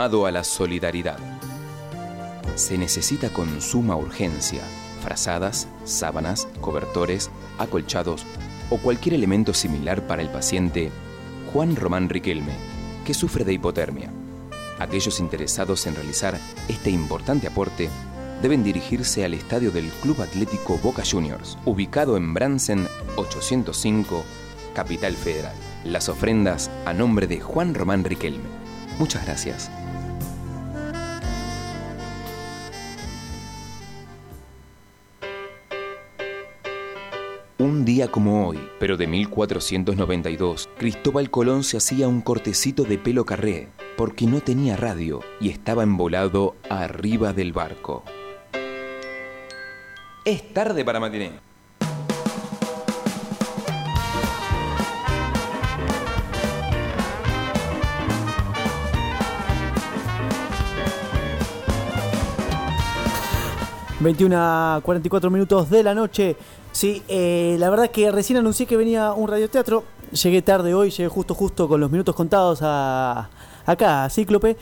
A la solidaridad. se necesita con suma urgencia frazadas, sábanas, cobertores, acolchados o cualquier elemento similar para el paciente Juan Román Riquelme, que sufre de hipotermia. Aquellos interesados en realizar este importante aporte deben dirigirse al estadio del Club Atlético Boca Juniors, ubicado en Bransen 805, Capital Federal. Las ofrendas a nombre de Juan Román Riquelme. Muchas gracias. Como hoy, pero de 1492, Cristóbal Colón se hacía un cortecito de pelo carré, porque no tenía radio y estaba embolado arriba del barco. Es tarde para matiné. a 44 minutos de la noche. Sí, eh, la verdad que recién anuncié que venía un radioteatro. Llegué tarde hoy, llegué justo justo con los minutos contados a, acá, a Cíclope.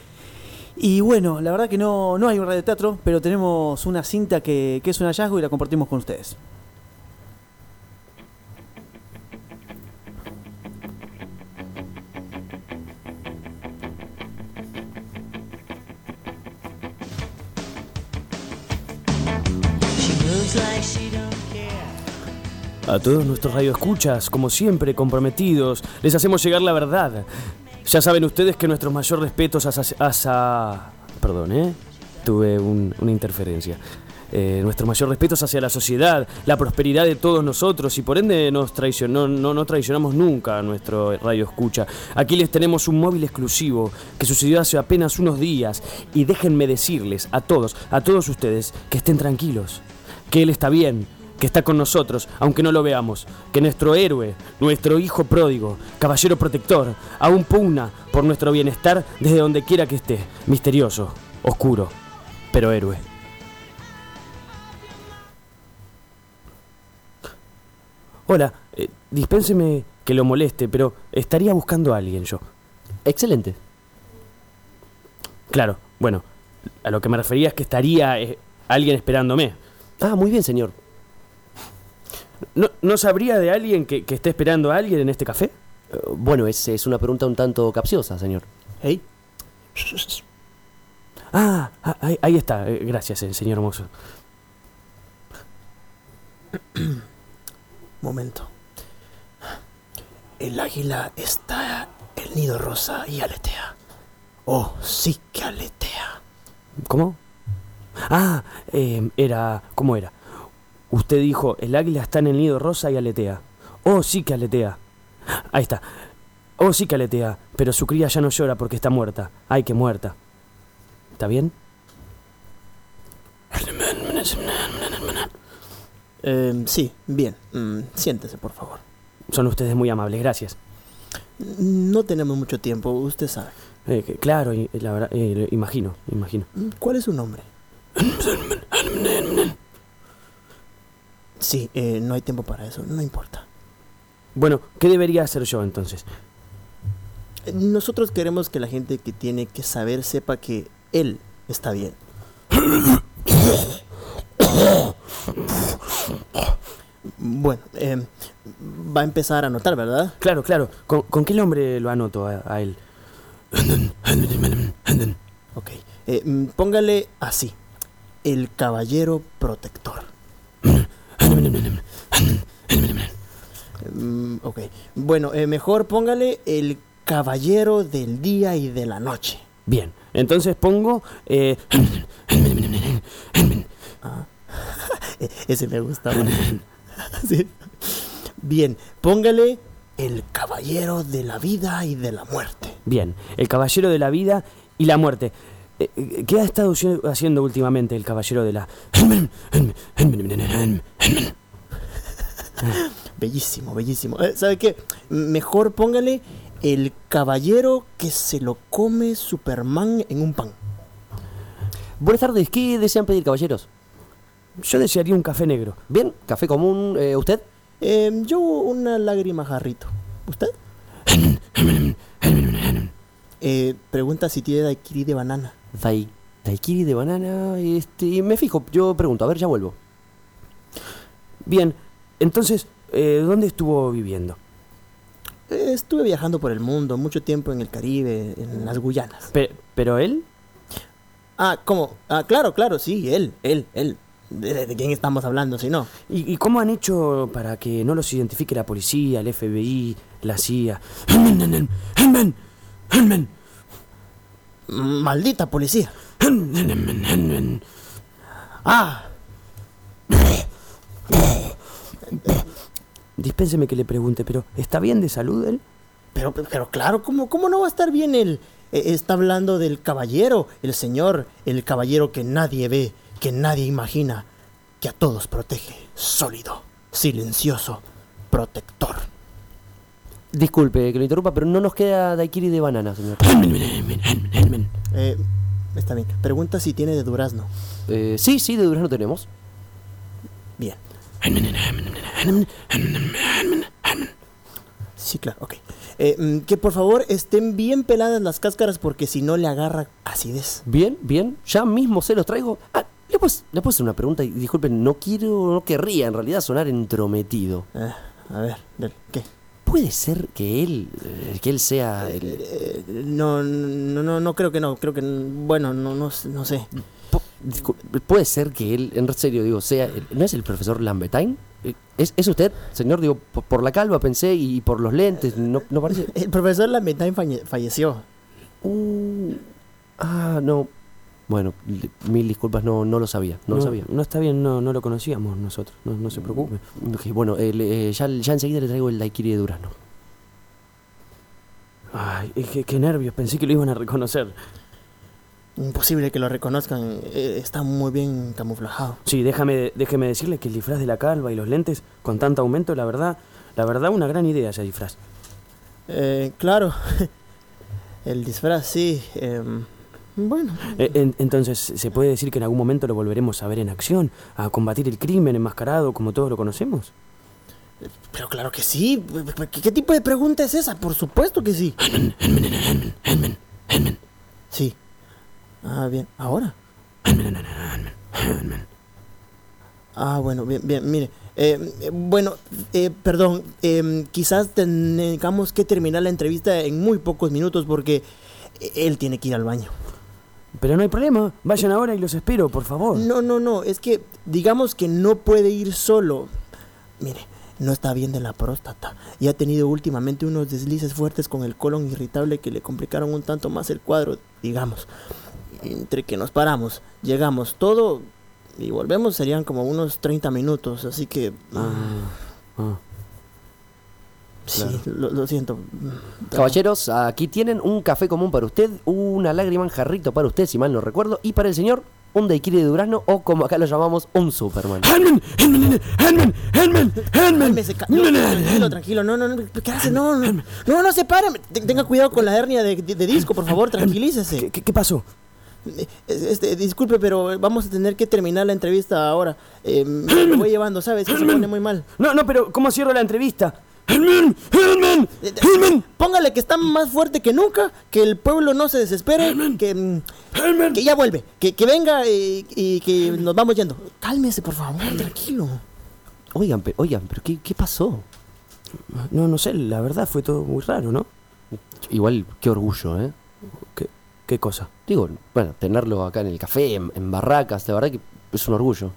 Y bueno, la verdad que no, no hay un radioteatro, pero tenemos una cinta que, que es un hallazgo y la compartimos con ustedes. A todos nuestros radioescuchas, como siempre, comprometidos, les hacemos llegar la verdad. Ya saben ustedes que nuestros mayores respetos hacia... Perdón, ¿eh? Tuve un- una interferencia. Eh, nuestros mayores respetos hacia la sociedad, la prosperidad de todos nosotros y por ende nos traicionó, no, no traicionamos nunca a nuestro radio escucha. Aquí les tenemos un móvil exclusivo que sucedió hace apenas unos días y déjenme decirles a todos, a todos ustedes, que estén tranquilos, que él está bien, que está con nosotros, aunque no lo veamos, que nuestro héroe, nuestro hijo pródigo, caballero protector, aún pugna por nuestro bienestar desde donde quiera que esté, misterioso, oscuro, pero héroe. Hola, eh, dispénseme que lo moleste, pero estaría buscando a alguien yo. Excelente. Claro, bueno, a lo que me refería es que estaría eh, alguien esperándome. Ah, muy bien, señor. ¿No, no sabría de alguien que, que esté esperando a alguien en este café? Bueno, es, es una pregunta un tanto capciosa, señor. Hey. Ah, ah, ahí, ahí está. eh, Gracias, eh, señor hermoso. Momento. El águila está el nido rosa y aletea. Oh, sí que aletea. ¿Cómo? Ah, eh, era... ¿Cómo era? Usted dijo, el águila está en el nido rosa y aletea. Oh, sí que aletea. Ahí está. Oh, sí que aletea, pero su cría ya no llora porque está muerta. Ay, que muerta. ¿Está bien? Eh, sí, bien. Mm, siéntese, por favor. Son ustedes muy amables, gracias. No tenemos mucho tiempo, usted sabe. Eh, que- claro, y- la verdad, eh, imagino, imagino. ¿Cuál es su nombre? Sí, eh, no hay tiempo para eso, no importa. Bueno, ¿qué debería hacer yo entonces? Nosotros queremos que la gente que tiene que saber sepa que él está bien. Bueno, eh, va a empezar a anotar, ¿verdad? Claro, claro. ¿Con, con qué nombre lo anoto a, a él? Ok. Eh, mm, póngale así. El caballero protector. Mm, ok. Bueno, eh, mejor póngale el caballero del día y de la noche. Bien, entonces pongo... eh, E- Ese me gusta. Sí. Bien, póngale el caballero de la vida y de la muerte. Bien, el caballero de la vida y la muerte. Eh, ¿Qué ha estado haci- haciendo últimamente el caballero de la... Bellísimo, bellísimo. Eh, ¿Sabe qué? Mejor póngale el caballero que se lo come Superman en un pan. Buenas tardes, ¿qué desean pedir, caballeros? Yo desearía un café negro. Bien, café común, eh, ¿usted? Eh, yo una lágrima jarrito. ¿Usted? Eh, pregunta si tiene daiquiri de banana. Daiquiri de banana, este, me fijo, yo pregunto, a ver, ya vuelvo. Bien, entonces, eh, ¿dónde estuvo viviendo? Eh, Estuve viajando por el mundo, mucho tiempo en el Caribe, en las Guyanas. Pe- ¿Pero él? Ah, ¿cómo? Ah, claro, claro, sí, él, él, él. ¿De, de quién estamos hablando, si no? ¿Y, y cómo han hecho para que no los identifique la policía, el FBI, la CIA? Maldita policía. Ah, Dispénseme que le pregunte, pero ¿está bien de salud él? pero, pero claro, ¿cómo, ¿cómo no va a estar bien él? Eh, está hablando del caballero, el señor, el caballero que nadie ve, que nadie imagina, que a todos protege, sólido, silencioso, protector. Disculpe que lo interrumpa, pero no nos queda daiquiri de banana, señor. Eh, está bien. Pregunta si tiene de durazno. Eh, sí, sí, de durazno tenemos. Bien. Sí, claro, ok. Eh, mm, que por favor estén bien peladas las cáscaras porque si no le agarra acidez. Bien, bien, ya mismo se los traigo. Ah, ¿le puedo, le puedo hacer una pregunta? Y disculpen, no quiero, no querría en realidad sonar entrometido. Eh, a ver, ¿qué? ¿Puede ser que él, eh, que él sea el... Eh, no, no, no, no creo que no. Creo que, bueno, no, no, no sé. ¿Puede ser que él, en serio, digo, sea, ¿no es el profesor Lambertine? Eh, ¿Es, ¿Es usted, señor? Digo, por, por la calva pensé y por los lentes, ¿no, no parece? El profesor Lamentine falle- falleció. Uh, ah, no. Bueno, mil disculpas, no, no lo sabía, no, lo sabía. No está bien, no, no lo conocíamos nosotros, no, no se preocupe. Ok, bueno, eh, le- eh, ya, ya enseguida le traigo el daiquiri de durazno. Ay, qué, qué nervios, pensé que lo iban a reconocer. Imposible que lo reconozcan. eh, está muy bien camuflajado. Sí, déjame, déjeme decirle que el disfraz de la calva y los lentes, con tanto aumento, la verdad, la verdad, una gran idea ese disfraz. Eh, claro. El disfraz, sí. em, bueno. Eh, en- entonces, ¿se puede decir que en algún momento lo volveremos a ver en acción? ¿A combatir el crimen enmascarado como todos lo conocemos? Pero claro que sí. ¿Qué, qué tipo de pregunta es esa? Por supuesto que sí. Sí. Ah, bien. ¿Ahora? Ah, bueno, bien, bien, mire. eh, eh, bueno, eh, perdón, em, quizás tengamos que terminar la entrevista en muy pocos minutos porque él tiene que ir al baño. Pero no hay problema, vayan ahora y los espero, por favor. No, no, no, es que digamos que no puede ir solo. Mire, no está bien de la próstata y ha tenido últimamente unos deslices fuertes con el colon irritable que le complicaron un tanto más el cuadro, digamos. Entre que nos paramos, llegamos todo y volvemos serían como unos 30 minutos, así que... Ah, sí, lo, lo siento. Caballeros, aquí tienen un café común para usted, una lágrima en jarrito para usted, si mal no recuerdo, y para el señor, un daiquiri de durazno, o como acá lo llamamos, un Superman. Tranquilo, tranquilo, no, no, no, ¿qué hace? No, no, no, se tenga cuidado con la hernia de, de- de disco, por favor, tranquilícese. ¿Qué, qué pasó? Este, disculpe, pero vamos a tener que terminar la entrevista ahora. Eh, me voy llevando, ¿sabes? Que se pone muy mal. No, no, pero ¿cómo cierro la entrevista? Eh, Póngale que está más fuerte que nunca, que el pueblo no se desespere, que, mm, que ya vuelve, que, que venga y, y que nos vamos yendo. Cálmese, por favor, tranquilo. Oigan, pero, oigan, pero ¿qué, qué pasó? No, no sé, la verdad fue todo muy raro, ¿no? Igual, qué orgullo, ¿eh? ¿Qué, qué cosa? Digo, bueno, tenerlo acá en el café, en, en barracas, la verdad que es un orgullo.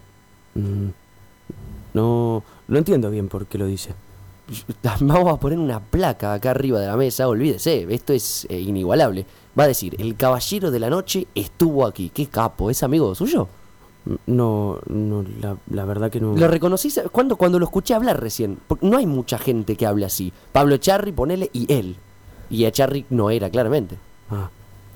Mm, no, no entiendo bien por qué lo dice. Vamos a poner una placa acá arriba de la mesa, olvídese, esto es eh, inigualable. Va a decir, el caballero de la noche estuvo aquí. Qué capo, ¿es amigo suyo? No, no, la, la verdad que no. Lo reconocí sa- cuando, cuando lo escuché hablar recién. Porque no hay mucha gente que hable así. Pablo Echarri, ponele, y él. Y Echarri no era, claramente.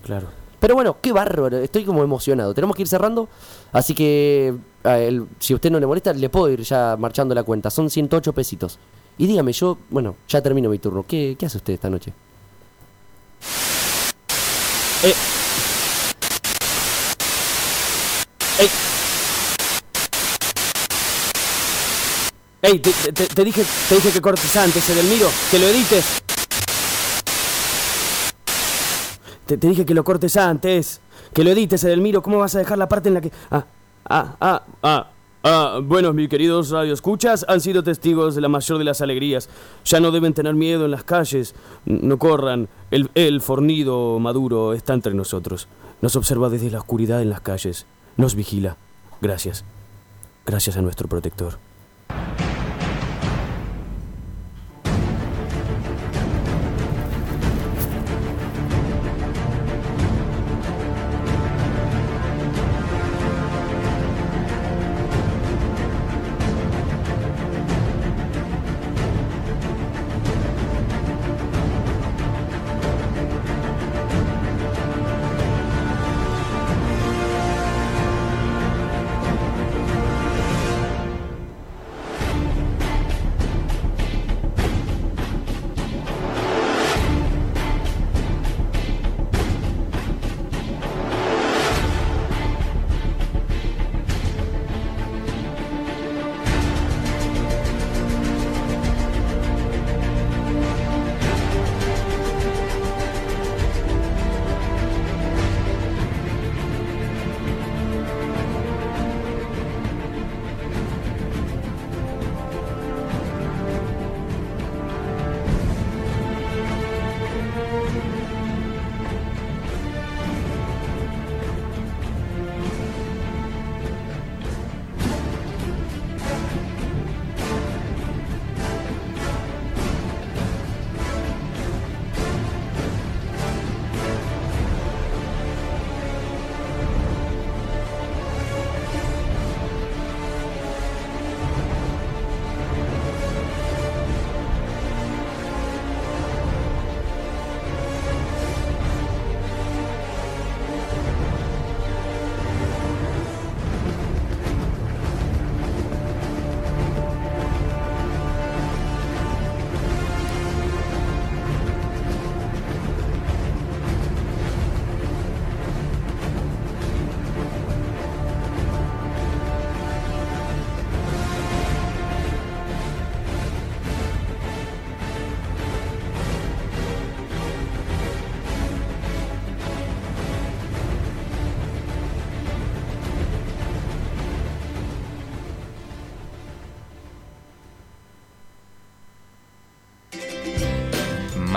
Claro. Pero bueno, qué bárbaro, estoy como emocionado. Tenemos que ir cerrando, así que él, si a usted no le molesta, le puedo ir ya marchando la cuenta. Son 108 pesitos. Y dígame, yo, bueno, ya termino mi turno. ¿Qué, qué hace usted esta noche? Eh. ¡Ey! ¡Ey! Te, te- te dije, te dije que cortes antes, Edelmiro, que lo edites. Te dije que lo cortes antes. Que lo edites, Edelmiro. ¿Cómo vas a dejar la parte en la que. Ah, ah, ah, ah. Ah, bueno, mis queridos radioescuchas, han sido testigos de la mayor de las alegrías. Ya no deben tener miedo en las calles. No corran. El, el fornido maduro está entre nosotros. Nos observa desde la oscuridad en las calles. Nos vigila. Gracias. Gracias a nuestro protector.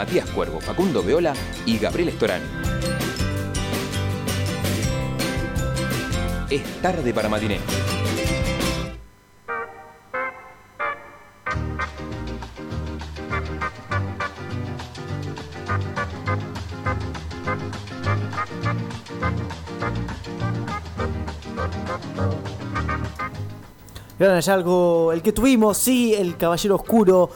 Matías Cuervo, Facundo Veola y Gabriel Estorani. Es tarde para matiné. Gran hallazgo, el que tuvimos, sí, el Caballero Oscuro.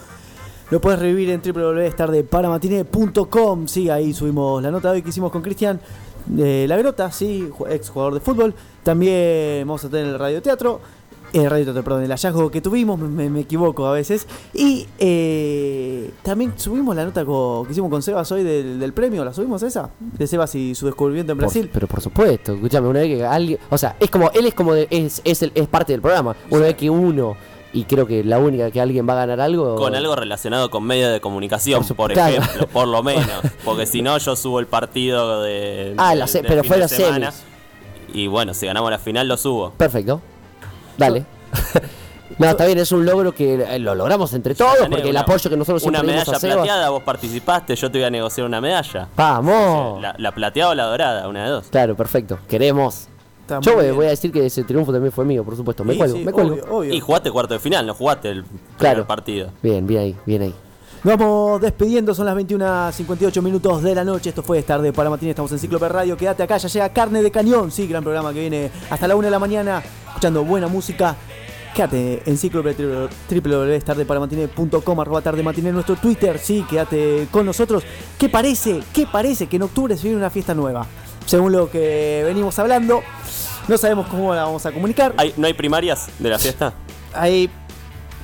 Lo puedes revivir en www.tardeparamatiné.com. Sí, ahí subimos la nota de hoy que hicimos con Cristian de La Grota, sí, ex jugador de fútbol. También vamos a tener el radioteatro. El radioteatro, perdón, el hallazgo que tuvimos, me, me- equivoco a veces. Y eh, también subimos la nota co- que hicimos con Sebas hoy del, del premio. ¿La subimos esa? De Sebas y su descubrimiento en Por- Brasil. pero por supuesto, escúchame, una vez que alguien. O sea, es como. Él es como. de- es, es, el- es parte del programa. Una vez que uno. Y creo que la única que alguien va a ganar algo. Con algo relacionado con medios de comunicación, Por por, supuesto. Claro. ejemplo, por lo menos. Porque si no, yo subo el partido de. Ah, la se- pero fue los semana. Y bueno, si ganamos la final, lo subo. Perfecto. Dale. no, está bien, es un logro que eh, lo logramos entre todos, Gané porque el una- apoyo que nosotros Una siempre dimos medalla a plateada, vos participaste, yo te voy a negociar una medalla. Vamos. La, la plateada o la dorada, una de dos. Claro, perfecto. Queremos. Está Yo muy voy, a decir que ese triunfo también fue mío, por supuesto. Me Sí, cuelgo, sí, me cuelgo. obvio, obvio. Y jugaste cuarto de final, no jugaste el primer Claro. partido. Bien, bien ahí, bien ahí. Nos vamos despidiendo, son las 21.58 minutos de la noche. Esto fue tarde para Matín, estamos en Ciclo Per Radio. Quédate acá, ya llega Carne de Cañón. Sí, gran programa que viene hasta la 1 de la mañana, escuchando buena música. Quédate en Ciclo www.tardeparamatiné.com, arroba tarde matiné, nuestro Twitter. Sí, quédate con nosotros. ¿Qué parece? ¿Qué parece? Que en octubre se viene una fiesta nueva. Según lo que venimos hablando, no sabemos cómo la vamos a comunicar. ¿Hay- ¿No hay primarias de la fiesta? Ahí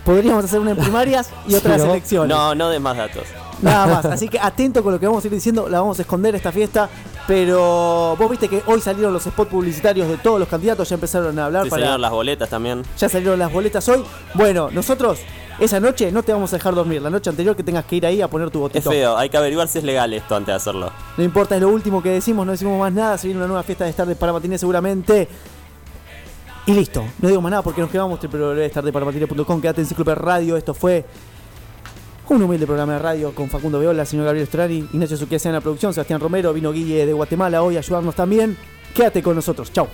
podríamos hacer una en primarias y otra en elecciones. No, no de más datos. Nada más. Así que atento con lo que vamos a ir diciendo. La vamos a esconder esta fiesta. Pero vos viste que hoy salieron los spots publicitarios de todos los candidatos, ya empezaron a hablar Sí, para. salieron las boletas también. Ya salieron las boletas hoy. Bueno, nosotros esa noche no te vamos a dejar dormir. La noche anterior que tengas que ir ahí a poner tu Es botito. feo, hay que averiguar si es legal esto antes de hacerlo. No importa, es lo último que decimos, no decimos más nada. Se viene una nueva fiesta de tarde para matines seguramente. Y listo, no digo más nada porque nos quedamos www.tardeparamatiné.com. Quédate en Ciclope Radio. Esto fue un humilde programa de radio con Facundo Veola, señor Gabriel Storani, Ignacio Suquía en la producción, Sebastián Romero, vino Guille de Guatemala hoy a ayudarnos también. Quédate con nosotros, chao.